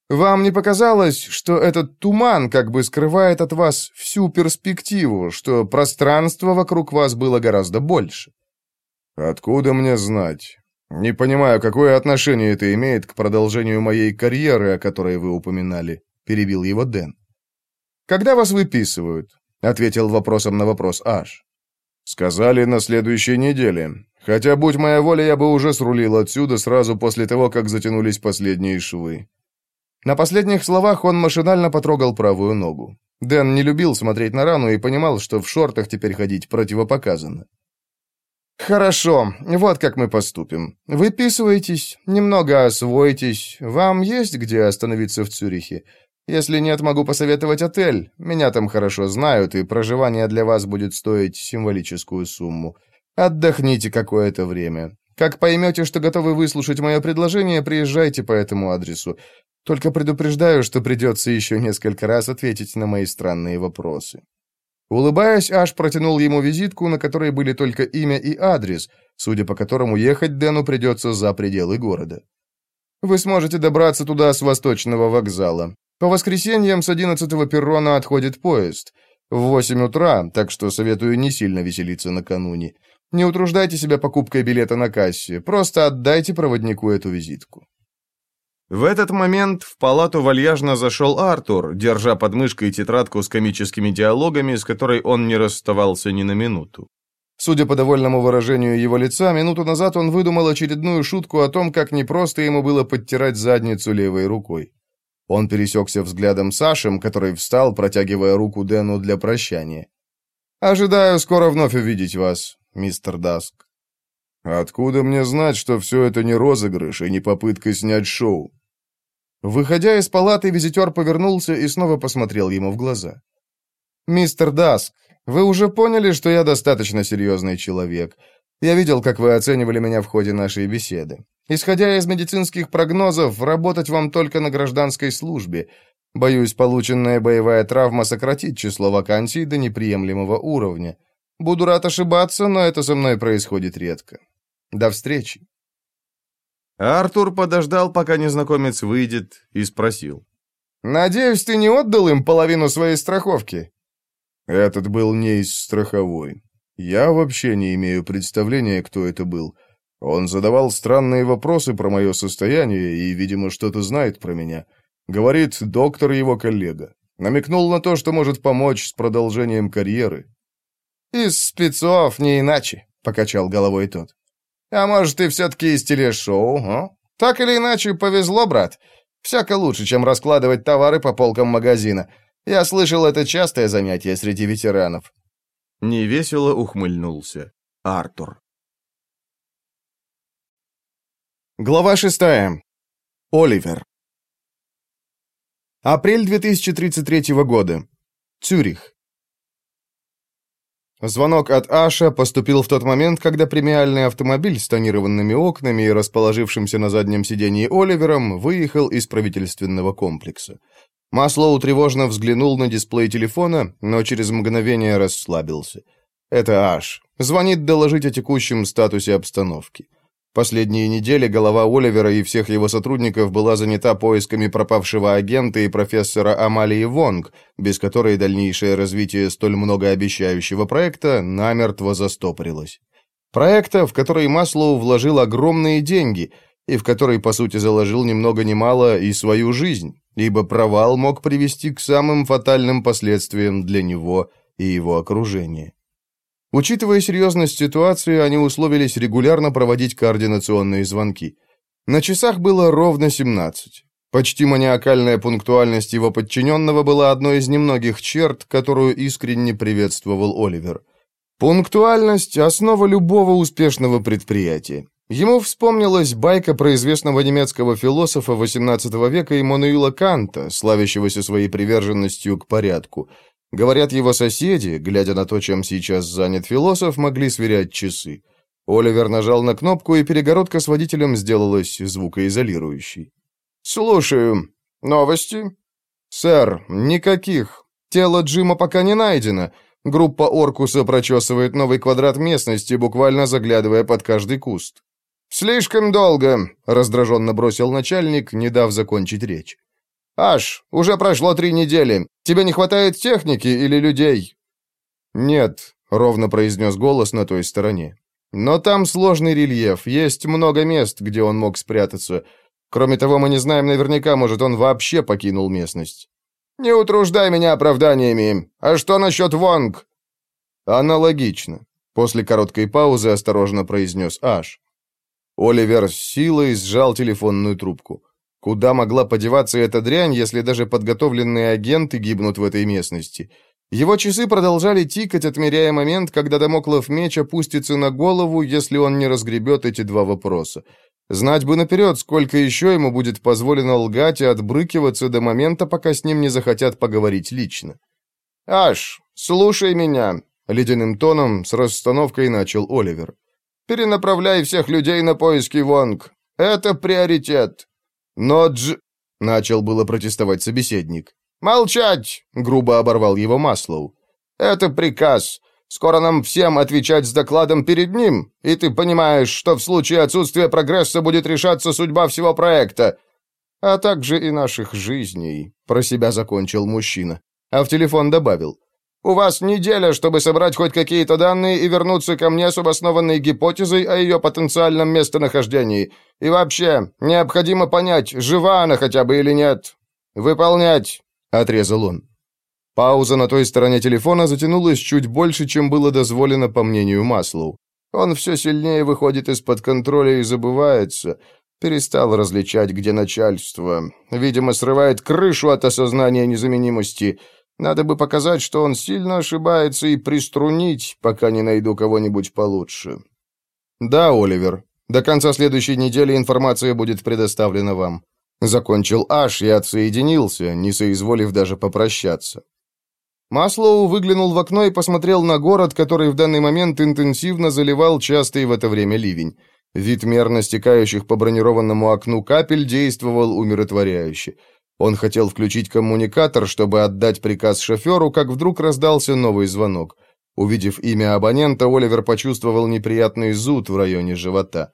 «Вам не показалось, что этот туман как бы скрывает от вас всю перспективу, что пространство вокруг вас было гораздо больше?» «Откуда мне знать? Не понимаю, какое отношение это имеет к продолжению моей карьеры, о которой вы упоминали», — перебил его Дэн. «Когда вас выписывают?» — ответил вопросом на вопрос Аш. Сказали на следующей неделе. Хотя, будь моя воля, я бы уже срулил отсюда сразу после того, как затянулись последние швы. На последних словах он машинально потрогал правую ногу. Дэн не любил смотреть на рану и понимал, что в шортах теперь ходить противопоказано. «Хорошо, вот как мы поступим. Выписывайтесь, немного освойтесь. Вам есть где остановиться в Цюрихе? Если нет, могу посоветовать отель. Меня там хорошо знают, и проживание для вас будет стоить символическую сумму. Отдохните какое-то время. Как поймете, что готовы выслушать мое предложение, приезжайте по этому адресу. Только предупреждаю, что придется еще несколько раз ответить на мои странные вопросы». Улыбаясь, Аш протянул ему визитку, на которой были только имя и адрес, судя по которому ехать Дэну придется за пределы города. Вы сможете добраться туда с восточного вокзала. По воскресеньям с 11-го перрона отходит поезд. В 8 утра, так что советую не сильно веселиться накануне. Не утруждайте себя покупкой билета на кассе, просто отдайте проводнику эту визитку. В этот момент в палату вальяжно зашел Артур, держа под мышкой тетрадку с комическими диалогами, с которой он не расставался ни на минуту. Судя по довольному выражению его лица, минуту назад он выдумал очередную шутку о том, как непросто ему было подтирать задницу левой рукой. Он пересекся взглядом Сашем, который встал, протягивая руку Дэну для прощания. «Ожидаю скоро вновь увидеть вас, мистер Даск». «Откуда мне знать, что все это не розыгрыш и не попытка снять шоу?» Выходя из палаты, визитер повернулся и снова посмотрел ему в глаза. «Мистер Даск, вы уже поняли, что я достаточно серьезный человек. Я видел, как вы оценивали меня в ходе нашей беседы. Исходя из медицинских прогнозов, работать вам только на гражданской службе. Боюсь, полученная боевая травма сократит число вакансий до неприемлемого уровня. Буду рад ошибаться, но это со мной происходит редко. До встречи. Артур подождал, пока незнакомец выйдет, и спросил. «Надеюсь, ты не отдал им половину своей страховки?» «Этот был не из страховой. Я вообще не имею представления, кто это был. Он задавал странные вопросы про мое состояние и, видимо, что-то знает про меня. Говорит, доктор его коллега. Намекнул на то, что может помочь с продолжением карьеры». «Из спецов не иначе», — покачал головой тот. А может, ты все-таки из телешоу, а? Так или иначе, повезло, брат. Всяко лучше, чем раскладывать товары по полкам магазина. Я слышал, это частое занятие среди ветеранов». Невесело ухмыльнулся Артур. Глава шестая. Оливер. Апрель 2033 года. Цюрих. Звонок от Аша поступил в тот момент, когда премиальный автомобиль с тонированными окнами и расположившимся на заднем сидении Оливером выехал из правительственного комплекса. Маслоу тревожно взглянул на дисплей телефона, но через мгновение расслабился. Это Аш. Звонит доложить о текущем статусе обстановки. Последние недели голова Оливера и всех его сотрудников была занята поисками пропавшего агента и профессора Амалии Вонг, без которой дальнейшее развитие столь многообещающего проекта намертво застопорилось. Проекта, в который Маслоу вложил огромные деньги и в который, по сути, заложил ни много ни мало и свою жизнь, ибо провал мог привести к самым фатальным последствиям для него и его окружения. Учитывая серьезность ситуации, они условились регулярно проводить координационные звонки. На часах было ровно 17. Почти маниакальная пунктуальность его подчиненного была одной из немногих черт, которую искренне приветствовал Оливер. Пунктуальность – основа любого успешного предприятия. Ему вспомнилась байка про известного немецкого философа XVIII века Иммануила Канта, славящегося своей приверженностью к порядку – Говорят, его соседи, глядя на то, чем сейчас занят философ, могли сверять часы. Оливер нажал на кнопку, и перегородка с водителем сделалась звукоизолирующей. «Слушаю. Новости?» «Сэр, никаких. Тело Джима пока не найдено. Группа Оркуса прочесывает новый квадрат местности, буквально заглядывая под каждый куст». «Слишком долго», — раздраженно бросил начальник, не дав закончить речь. «Аш, уже прошло три недели. Тебе не хватает техники или людей?» «Нет», — ровно произнес голос на той стороне. «Но там сложный рельеф, есть много мест, где он мог спрятаться. Кроме того, мы не знаем наверняка, может, он вообще покинул местность». «Не утруждай меня оправданиями. А что насчет Вонг?» «Аналогично», — после короткой паузы осторожно произнес Аш. Оливер с силой сжал телефонную трубку. Куда могла подеваться эта дрянь, если даже подготовленные агенты гибнут в этой местности? Его часы продолжали тикать, отмеряя момент, когда Дамоклов меч опустится на голову, если он не разгребет эти два вопроса. Знать бы наперед, сколько еще ему будет позволено лгать и отбрыкиваться до момента, пока с ним не захотят поговорить лично. «Аш, слушай меня!» — ледяным тоном с расстановкой начал Оливер. «Перенаправляй всех людей на поиски Вонг. Это приоритет. Но Дж...» — начал было протестовать собеседник. «Молчать!» — грубо оборвал его Маслоу. «Это приказ. Скоро нам всем отвечать с докладом перед ним, и ты понимаешь, что в случае отсутствия прогресса будет решаться судьба всего проекта, а также и наших жизней», — про себя закончил мужчина. А в телефон добавил. «У вас неделя, чтобы собрать хоть какие-то данные и вернуться ко мне с обоснованной гипотезой о ее потенциальном местонахождении. И вообще, необходимо понять, жива она хотя бы или нет. Выполнять!» — отрезал он. Пауза на той стороне телефона затянулась чуть больше, чем было дозволено по мнению Маслоу. Он все сильнее выходит из-под контроля и забывается. Перестал различать, где начальство. Видимо, срывает крышу от осознания незаменимости. Надо бы показать, что он сильно ошибается, и приструнить, пока не найду кого-нибудь получше. Да, Оливер. До конца следующей недели информация будет предоставлена вам. Закончил Аш и отсоединился, не соизволив даже попрощаться. Маслоу выглянул в окно и посмотрел на город, который в данный момент интенсивно заливал частый в это время ливень. Вид мерно стекающих по бронированному окну капель действовал умиротворяюще. Он хотел включить коммуникатор, чтобы отдать приказ шоферу, как вдруг раздался новый звонок. Увидев имя абонента, Оливер почувствовал неприятный зуд в районе живота.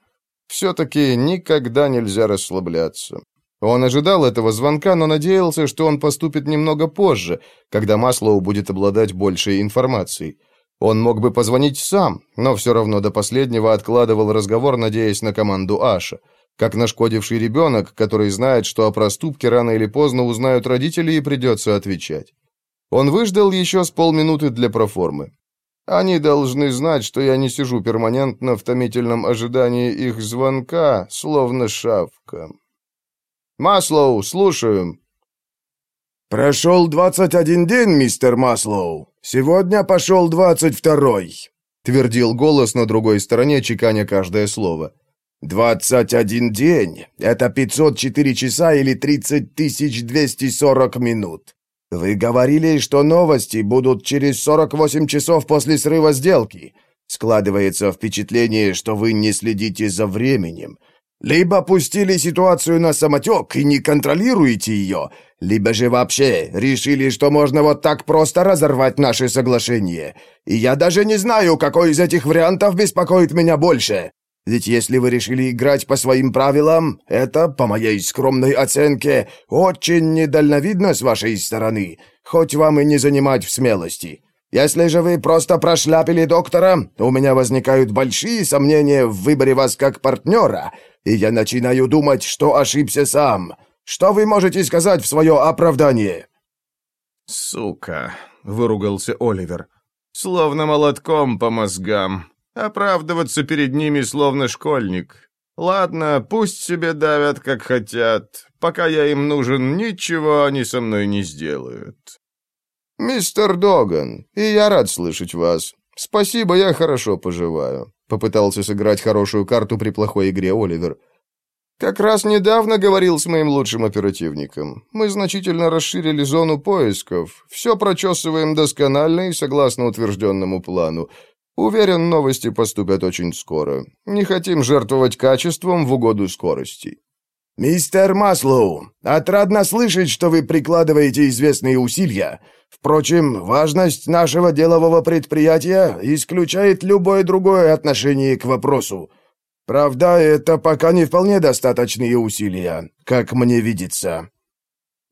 Все-таки никогда нельзя расслабляться. Он ожидал этого звонка, но надеялся, что он поступит немного позже, когда Маслоу будет обладать большей информацией. Он мог бы позвонить сам, но все равно до последнего откладывал разговор, надеясь на команду Аша. Как нашкодивший ребенок, который знает, что о проступке рано или поздно узнают родители и придется отвечать. Он выждал еще с полминуты для проформы. Они должны знать, что я не сижу перманентно в томительном ожидании их звонка, словно шавка. «Маслоу, слушаю». «Прошел двадцать один день, мистер Маслоу. Сегодня пошел двадцать второй», — твердил голос на другой стороне, чеканя каждое слово. «Двадцать один день — это пятьсот четыре часа или тридцать тысяч двести сорок минут. Вы говорили, что новости будут через сорок восемь часов после срыва сделки. Складывается впечатление, что вы не следите за временем». Либо пустили ситуацию на самотек и не контролируете ее, либо же вообще решили, что можно вот так просто разорвать наше соглашение. И я даже не знаю, какой из этих вариантов беспокоит меня больше. Ведь если вы решили играть по своим правилам, это, по моей скромной оценке, очень недальновидно с вашей стороны, хоть вам и не занимать в смелости. Если же вы просто прошляпили доктора, у меня возникают большие сомнения в выборе вас как партнера, и я начинаю думать, что ошибся сам. Что вы можете сказать в свое оправдание?» «Сука!» — выругался Оливер. «Словно молотком по мозгам. Оправдываться перед ними словно школьник. Ладно, пусть себе давят, как хотят. Пока я им нужен, ничего они со мной не сделают». «Мистер Доган, и я рад слышать вас. Спасибо, я хорошо поживаю. Попытался сыграть хорошую карту при плохой игре Оливер. Как раз недавно говорил с моим лучшим оперативником. Мы значительно расширили зону поисков. Все прочесываем досконально и согласно утвержденному плану. Уверен, новости поступят очень скоро. Не хотим жертвовать качеством в угоду скорости. «Мистер Маслоу, отрадно слышать, что вы прикладываете известные усилия. Впрочем, важность нашего делового предприятия исключает любое другое отношение к вопросу. Правда, это пока не вполне достаточные усилия, как мне видится».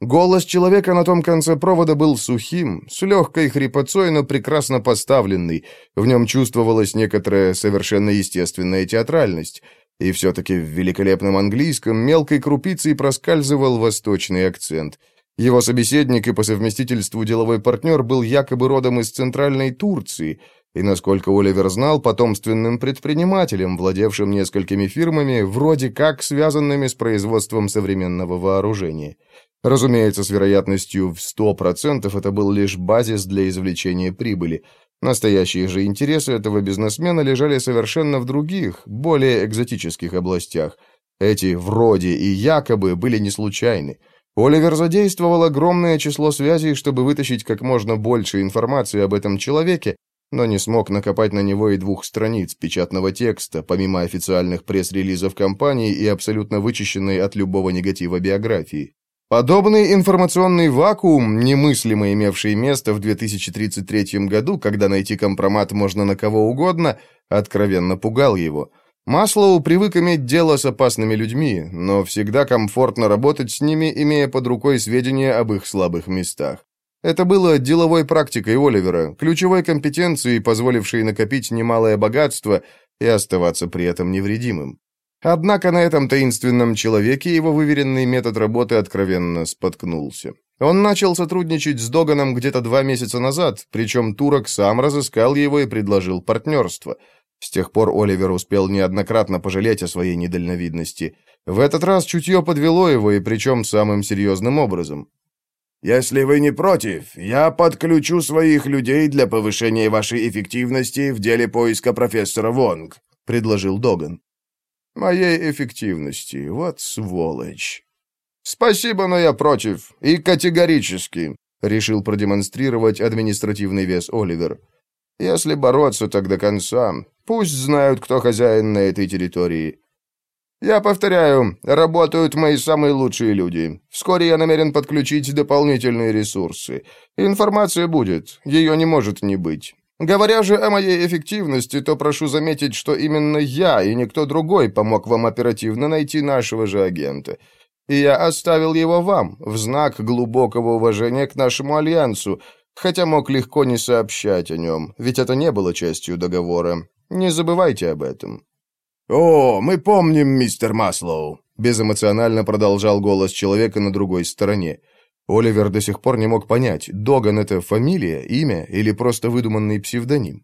Голос человека на том конце провода был сухим, с легкой хрипотцой, но прекрасно поставленный. В нем чувствовалась некоторая совершенно естественная театральность. И все-таки в великолепном английском мелкой крупицей проскальзывал восточный акцент – его собеседник и по совместительству деловой партнер был якобы родом из Центральной Турции и, насколько Оливер знал, потомственным предпринимателем, владевшим несколькими фирмами, вроде как связанными с производством современного вооружения. Разумеется, с вероятностью в 100% это был лишь базис для извлечения прибыли. Настоящие же интересы этого бизнесмена лежали совершенно в других, более экзотических областях – Эти «вроде» и «якобы» были не случайны. Оливер задействовал огромное число связей, чтобы вытащить как можно больше информации об этом человеке, но не смог накопать на него и двух страниц печатного текста, помимо официальных пресс-релизов компании и абсолютно вычищенной от любого негатива биографии. Подобный информационный вакуум, немыслимо имевший место в 2033 году, когда найти компромат можно на кого угодно, откровенно пугал его. Маслоу привык иметь дело с опасными людьми, но всегда комфортно работать с ними, имея под рукой сведения об их слабых местах. Это было деловой практикой Оливера, ключевой компетенцией, позволившей накопить немалое богатство и оставаться при этом невредимым. Однако на этом таинственном человеке его выверенный метод работы откровенно споткнулся. Он начал сотрудничать с Доганом где-то два месяца назад, причем Турок сам разыскал его и предложил партнерство. С тех пор Оливер успел неоднократно пожалеть о своей недальновидности. В этот раз чутье подвело его, и причем самым серьезным образом. «Если вы не против, я подключу своих людей для повышения вашей эффективности в деле поиска профессора Вонг», — предложил Доган. Моей эффективности. Вот сволочь. Спасибо, но я против. И категорически. Решил продемонстрировать административный вес Оливер. Если бороться, так до конца. Пусть знают, кто хозяин на этой территории. Я повторяю, работают мои самые лучшие люди. Вскоре я намерен подключить дополнительные ресурсы. Информация будет, ее не может не быть. Говоря же о моей эффективности, то прошу заметить, что именно я и никто другой помог вам оперативно найти нашего же агента. И я оставил его вам, в знак глубокого уважения к нашему альянсу, хотя мог легко не сообщать о нем, ведь это не было частью договора. Не забывайте об этом». «О, мы помним, мистер Маслоу», — безэмоционально продолжал голос человека на другой стороне. Оливер до сих пор не мог понять, Доган — это фамилия, имя или просто выдуманный псевдоним.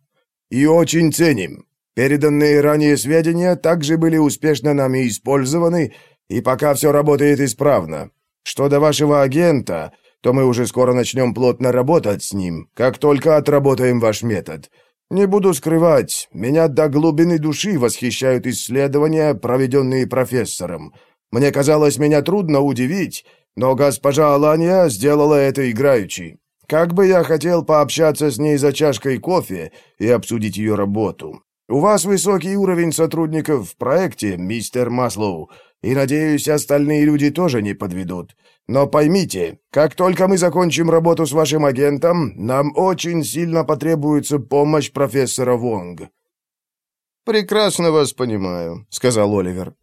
«И очень ценим. Переданные ранее сведения также были успешно нами использованы, и пока все работает исправно. Что до вашего агента, то мы уже скоро начнем плотно работать с ним, как только отработаем ваш метод. Не буду скрывать, меня до глубины души восхищают исследования, проведенные профессором. Мне казалось, меня трудно удивить, но госпожа Алания сделала это играючи. Как бы я хотел пообщаться с ней за чашкой кофе и обсудить ее работу. У вас высокий уровень сотрудников в проекте, мистер Маслоу, и, надеюсь, остальные люди тоже не подведут. Но поймите, как только мы закончим работу с вашим агентом, нам очень сильно потребуется помощь профессора Вонг». «Прекрасно вас понимаю», — сказал Оливер.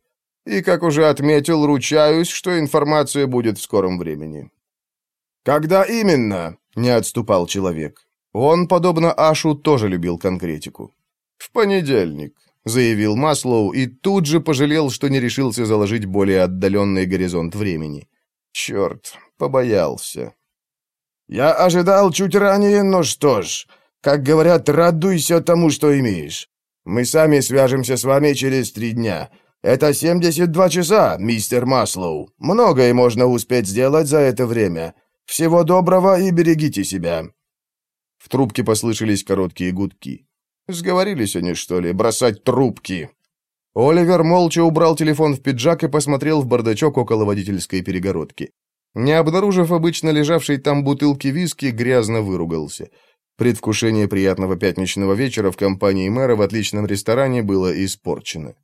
И, как уже отметил, ручаюсь, что информация будет в скором времени». «Когда именно?» — не отступал человек. Он, подобно Ашу, тоже любил конкретику. «В понедельник», — заявил Маслоу и тут же пожалел, что не решился заложить более отдаленный горизонт времени. «Черт, побоялся». «Я ожидал чуть ранее, но что ж, как говорят, радуйся тому, что имеешь. Мы сами свяжемся с вами через три дня, это 72 часа, мистер Маслоу. Многое можно успеть сделать за это время. Всего доброго и берегите себя». В трубке послышались короткие гудки. Сговорились они, что ли, бросать трубки? Оливер молча убрал телефон в пиджак и посмотрел в бардачок около водительской перегородки. Не обнаружив обычно лежавшей там бутылки виски, грязно выругался. Предвкушение приятного пятничного вечера в компании мэра в отличном ресторане было испорчено.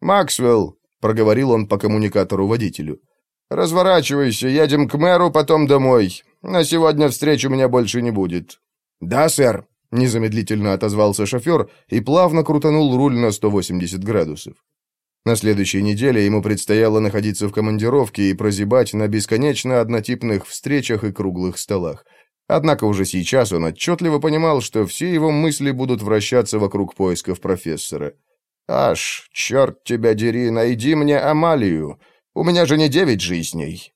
«Максвелл», — проговорил он по коммуникатору водителю, — «разворачивайся, едем к мэру, потом домой. На сегодня встреч у меня больше не будет». «Да, сэр», — незамедлительно отозвался шофер и плавно крутанул руль на 180 градусов. На следующей неделе ему предстояло находиться в командировке и прозябать на бесконечно однотипных встречах и круглых столах. Однако уже сейчас он отчетливо понимал, что все его мысли будут вращаться вокруг поисков профессора. «Аш, черт тебя дери, найди мне Амалию. У меня же не девять жизней».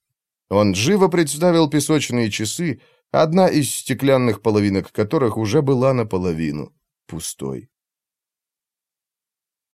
Он живо представил песочные часы, одна из стеклянных половинок которых уже была наполовину пустой.